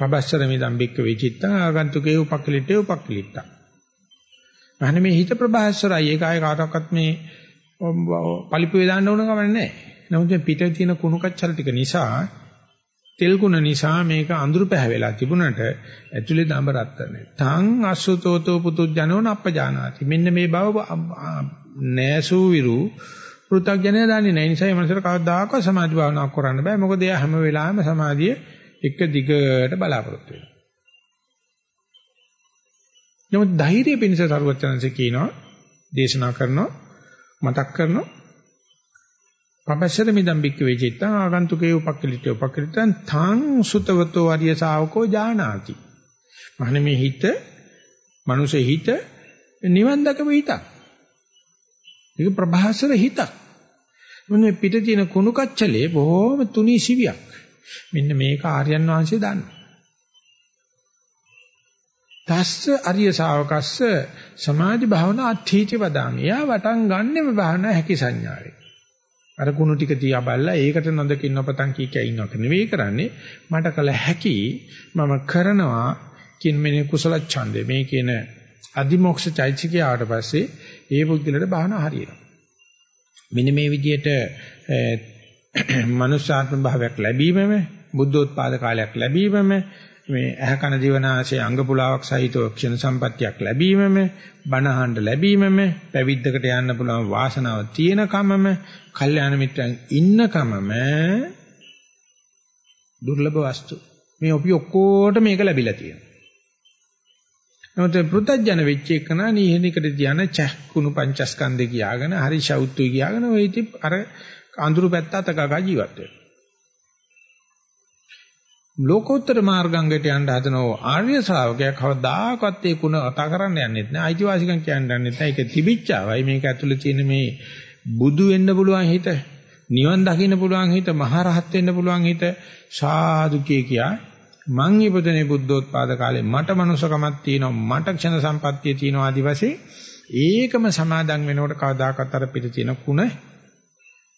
පබස්සර මේ දම්බික්ක වෙචිත්තං ආගන්තුකේ උපක්කලිටේ උපක්කලිට්ටං. අනේ මේ හිත ප්‍රබහස්සරයි ඒක ආය කාටවත් මේ පලිපුවේ දාන්න ඕන ගමන් නැහැ. නමුත් පිටේ තියෙන කුණු කච්චල් ටික නිසා තෙල් කුණ නිසා මේක අඳුරු පැහැවෙලා තිබුණට ඇතුලේ දඹ රත්තරනේ. තං අසුතෝතෝ පුතුජනෝ නප්පජානාති. මෙන්න මේ බව නෑසූ විරු පෘථග්ජනය දන්නේ නැහැ. ඒ නිසා මේ මනසට කවදාකවත් සමාධි භාවනාවක් කරන්න බෑ. මොකද එයා හැම වෙලාවෙම සමාධිය එක දිගට බලාපොරොත්තු වෙනවා. නමුත් ධෛර්යය පිණිස සරුවචනන්සේ කියනවා දේශනා කරනවා මතක් කරනවා පබස්සර මිදම් බික්ක වේචිත්තං ආගන්තුකේ උපක්කලිතේ උපක්කලිතං තං සුතවතෝ ආර්ය ශාවකෝ ජානාති. මහණ මේ හිත, මනුෂ්‍ය හිත නිවන් දකම හිතක්. ඒක ප්‍රභාසර හිතක්. මොනේ පිට තියෙන කුණු කච්චලේ බොහොම තුනී සිවියක්. මෙන්න මේක ආර්යයන් වහන්සේ දන්නවා. තස්ස අරිය ශාවකස්ස සමාධි භාවනා අත්ථීති වදාමි. යා වටන් ගන්නෙම භාවනා හැකි සංඥාවේ. අර කුණු ටික තියා බලලා ඒකට නොදකින් නොපතන් කී කිය ඉන්නවක නෙවෙයි කරන්නේ මට කල හැකි මම කරනවා කියන මේ කුසල ඡන්දේ මේ කියන අදිමොක්ෂ චෛත්‍යිකය ආවට පස්සේ ඒ පුද්ගලට බාහන හරියනවා මෙන්න මේ විදිහට මනුෂ්‍යාත්ම භාවයක් ලැබීමම බුද්ධෝත්පාද කාලයක් ලැබීමම මේ ඇහ කන දිවනාශය අංග පුලාවක් සහිතව ක්ෂණ සම්පත්තියක් ලැබීමම බණහඬ ලැබීමම පැවිද්දකට යන්න පුළුවන් වාසනාව තියෙනකමම කල්යාණ මිත්‍රයන් ඉන්නකමම දුර්ලභ වස්තු. මේ අපි ඔක්කොට මේක ලැබිලා තියෙනවා. නමුත් පෘථජන වෙච්ච එකන නීහෙනිකට ධාන චක්කුණු පංචස්කන්ධේ කියාගෙන හරි ශෞත්තු කියාගෙන ඔය ඉති අර අඳුරු පැත්ත අතකගා ජීවත් වෙනවා. ලෝකෝත්තර මාර්ගංගයට යන්න හදනෝ ආර්ය ශ්‍රාවකයා කවදාකවත් ඒ කුණ කතා කරන්න යන්නෙත් නෑ. අයිතිවාසිකම් කියන්න යන්නෙත් නෑ. ඒක තිබිච්චාවයි මේක ඇතුළේ තියෙන මේ බුදු වෙන්න පුළුවන් හිත නිවන් දකින්න පුළුවන් හිත මහරහත් වෙන්න පුළුවන් හිත සාදු කියා මං ඉපදුනේ බුද්ධෝත්පාද කාලේ මට මනුස්සකමක් තියෙනවා මට ක්ෂණ සම්පත්තිය තියෙනවා ආදි වශයෙන් ඒකම සමාදන් වෙනකොට කවදාකවත් අර පිට තියෙන කුණ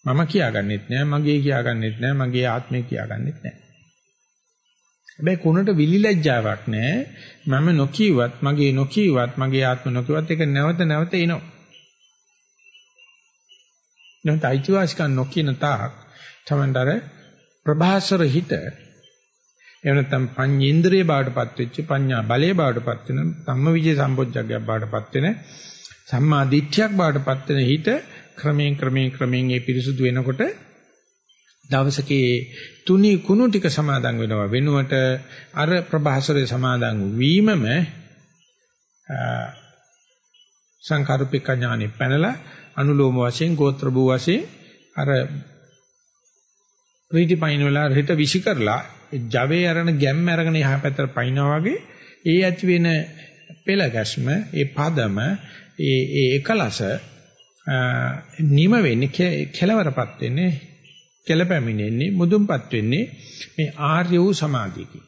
මම කියාගන්නෙත් නෑ මගේ කියාගන්නෙත් නෑ මගේ ආත්මය කියාගන්නෙත් නෑ හැබැයි කුණට විලිලැජ්ජාවක් නැහැ. මම නොකියවත්, මගේ නොකියවත්, මගේ ආත්ම නොකියවත් ඒක නැවත නැවත එනවා. නැත්නම් අයිතිවාසිකම් නොකියන තාක් තමන්තර ප්‍රභාසර හිත එහෙම නැත්නම් පඤ්ඤේන්ද්‍රිය බාටපත් වෙච්ච පඤ්ඤා බලයේ බාටපත් වෙන ධම්මවිජේ සම්පොච්චග්ගයක් බාටපත් වෙන සම්මා දිට්ඨියක් බාටපත් වෙන හිත ක්‍රමයෙන් ක්‍රමයෙන් ක්‍රමයෙන් ඒ පිරිසුදු වෙනකොට දවසකේ තුනි කුණු ටික සමාදන් වෙනවා. වෙනුවට අර ප්‍රභාසරේ සමාදන් වීමම සංකාරුපික ඥානෙ පැනලා අනුලෝම වශයෙන් ගෝත්‍ර භූ වශයෙන් අර ප්‍රීති පයින් වල හිත විසි කරලා ජවයේ අරන ගැම්ම අරගෙන යහ පැත්තට පයින්නා වගේ ඒ ඇති වෙන පෙළ ගැස්ම ඒ පදම ඒ ඒ එකලස නිම වෙන්නේ කෙලවරපත් වෙන්නේ කෙලපැමිණෙන්නේ මුදුන්පත් වෙන්නේ මේ ආර්ය වූ සමාධියකින්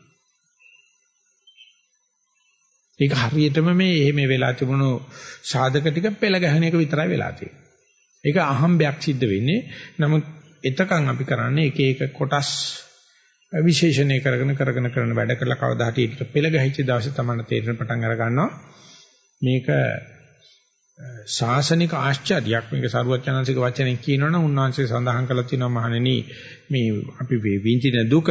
ඒක හරියටම මේ මේ වෙලා තිබුණු සාධක ටික පෙළ ගැහෙන එක විතරයි වෙලා තියෙන්නේ. ඒක අහම්බයක් සිද්ධ වෙන්නේ. නමුත් එතකන් අපි කරන්නේ එක එක කොටස් විශේෂණය කරගෙන කරගෙන කරන වැඩ කරලා කවදා හරි ඊට පෙළ ගැහිච්ච දවසේ තමයි තේරෙන පටන් අර ගන්නවා. මේක ශාසනික ආශ්චර්යයක් මේක සරුවචනන්සික වචනෙන් කියනවනම් උන්වහන්සේ සඳහන් කළා තියෙනවා මහණෙනි මේ අපි විඳින දුක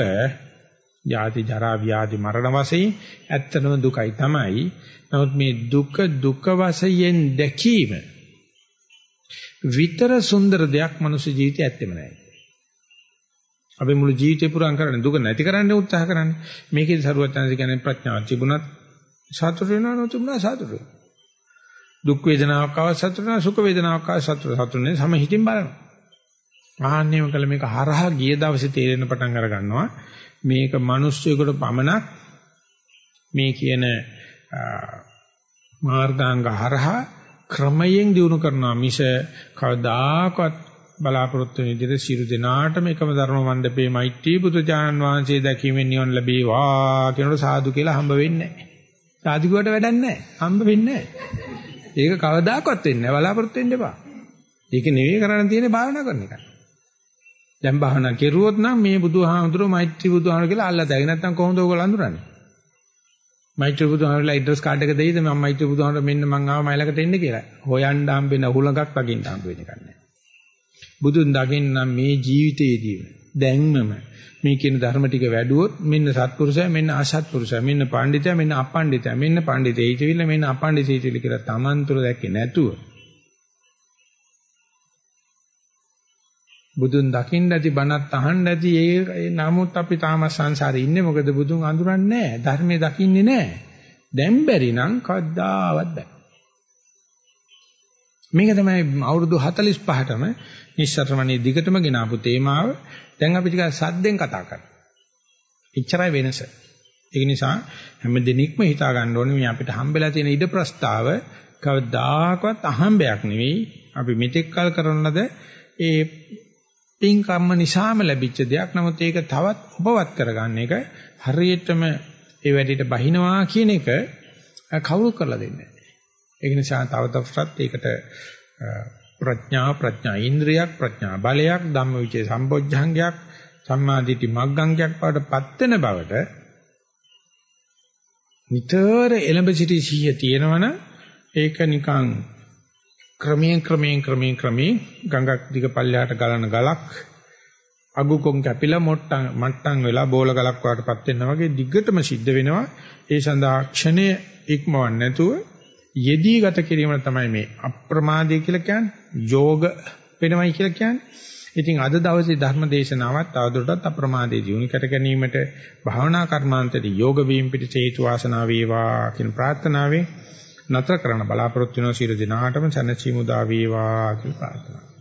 ජාති ජරා ව්‍යාධි මරණ වශයෙන් ඇත්තම දුකයි තමයි. නමුත් මේ දුක දුක වශයෙන් දැකීම විතර සුන්දර දෙයක් මනුස්ස ජීවිතේ ඇත්තෙම නැහැ. අපි මුළු ජීවිතේ පුරන් කරන්නේ දුක නැති කරන්න උත්සාහ කරන්නේ. මේකේ සරුවචනන්සික කියන්නේ ප්‍රඥාව තිබුණත් සතුට වෙනවා නොතිබුණා සතුට වෙනවා. දුක් වේදනාවක් ආව සතුට වෙනවා සුඛ වේදනාවක් ආව සතුට සතුට නේ සමහිතින් බලනවා. ආන්නේම කළ මේක හරහා ගිය දවසේ තේරෙන පටන් අර ගන්නවා. මේක මිනිස්සුයෙකුට පමණක් මේ කියන මාර්ගාංග හරහා ක්‍රමයෙන් දිනු කරනවා මිස කවදාකවත් බලාපොරොත්තු වෙන විදිහට සියලු දෙනාටම එකම ධර්ම මණ්ඩපේ මෛත්‍රී බුදුජානන් වහන්සේ දැකීමෙන් නිවන් ලැබේවා කියනකොට සාදු කියලා හම්බ වෙන්නේ නැහැ. සාදු කිව්වට වැඩක් නැහැ. හම්බ වෙන්නේ නැහැ. ඒක කවදාකවත් වෙන්නේ නැහැ. බලාපොරොත්තු වෙන්න එපා. ඒක නෙවෙයි කරන්න තියෙන්නේ භාවනා කරන එකයි. දැන් භාවනා කෙරුවොත් නම් මේ බුදුහාමුදුරුවෝ මෛත්‍රී බුදුහාමුදුරුවෝ කියලා අල්ලලා දැයි නැත්නම් කොහොමද ඔයගොල්ලෝ අඳුරන්නේ? මෛත්‍රී බුදුහාමුදුරුවෝ ඇඩ්‍රස් කාඩ් එක දෙයිද මම මෛත්‍රී බුදුහාමුදුරුවෝ මෙන්න මං ආව මයිලකට එන්න කියලා. හොයන්න හම්බෙන හුලඟක් දකින්න හම්බ වෙන එකක් නැහැ. බුදුන් දකින්න මේ ජීවිතයේදීම දැන්මම. මේ කියන ධර්ම ටික වැඩුවොත් මෙන්න සත්පුරුෂයා මෙන්න අසත්පුරුෂයා මෙන්න පඬිතයා මෙන්න අපඬිතයා මෙන්න පඬිතේ ඊටවිල මෙන්න අපඬිතේ ඊටවිල කියලා Tamanතුර දැක්කේ නැතුව බුදුන් දකින්න ඇති බණත් අහන්න ඇති ඒ නමුත් අපි තාම සංසාරේ ඉන්නේ මොකද බුදුන් අඳුරන්නේ නැහැ. ධර්මයේ දකින්නේ නැහැ. දැන් බැරි නම් කවදාවත් බෑ මේක තමයි අවුරුදු 45ටම නිස්සරණේ දිගටම ගෙන ආපු තේමාව. දැන් අපි ටිකක් සද්දෙන් කතා කරමු එච්චරයි වෙනස ඒ නිසා හැම දිනෙකම හිතා ගන්න ඕනේ මේ අපිට හම්බෙලා තියෙන ඉඩ ප්‍රස්තාව කවදාකවත් අහම්බයක් නෙවෙයි අපි මෙතෙක් කල් කරන ලද ඒ පින් කම්ම නිසාම ලැබිච්ච දෙයක්. නමුත් ඒක තවත් උපවත් කරගන්න එක හරියටම ඒ වැඩේට බහිනවා කියන එක කවුරු කරලා දෙන්නේ නැහැ. ඒක නිසා තව තවටත් ඒකට ප්‍රඥා ප්‍රඥා ඉන්ද්‍රියක් ප්‍රඥා බලයක් ධම්මවිචේ සම්බොජ්ජංගයක් සම්මාදිටි මග්ගංගයක් බවට පත් වෙන බවට නිතර එළඹ සිටි සිහිය තියෙනවනම් ඒක නිකන් ක්‍රමයෙන් ක්‍රමයෙන් ක්‍රමයෙන් ක්‍රමයෙන් ගඟක් දිග පල්ලයට ගලන ගලක් අගුකොන් කැපිලා මොට්ටම් මට්ටම් වෙලා බෝල ගලක් වඩටපත් වෙනවා වගේ දිගටම සිද්ධ වෙනවා. ඒ සඳහා ක්ෂණය ඉක්මවන්නේ නැතුව යෙදී ගත කිරීම තමයි මේ අප්‍රමාදය කියලා කියන්නේ. යෝග වෙනවයි කියලා කියන්නේ. ඉතින් අද දවසේ ධර්ම දේශනාවත් තවදුරටත් අප්‍රමාදයේ ජීවු කර ගැනීමට භාවනා කර්මාන්තයේ යෝග වීම පිට හේතු වාසනා වේවා කියන ප්‍රාර්ථනාවෙන් නතර කරන්න බලාපොරොත්තු වෙන සියලු දෙනාටම සැනසීම උදා වේවා කියලා ප්‍රාර්ථනා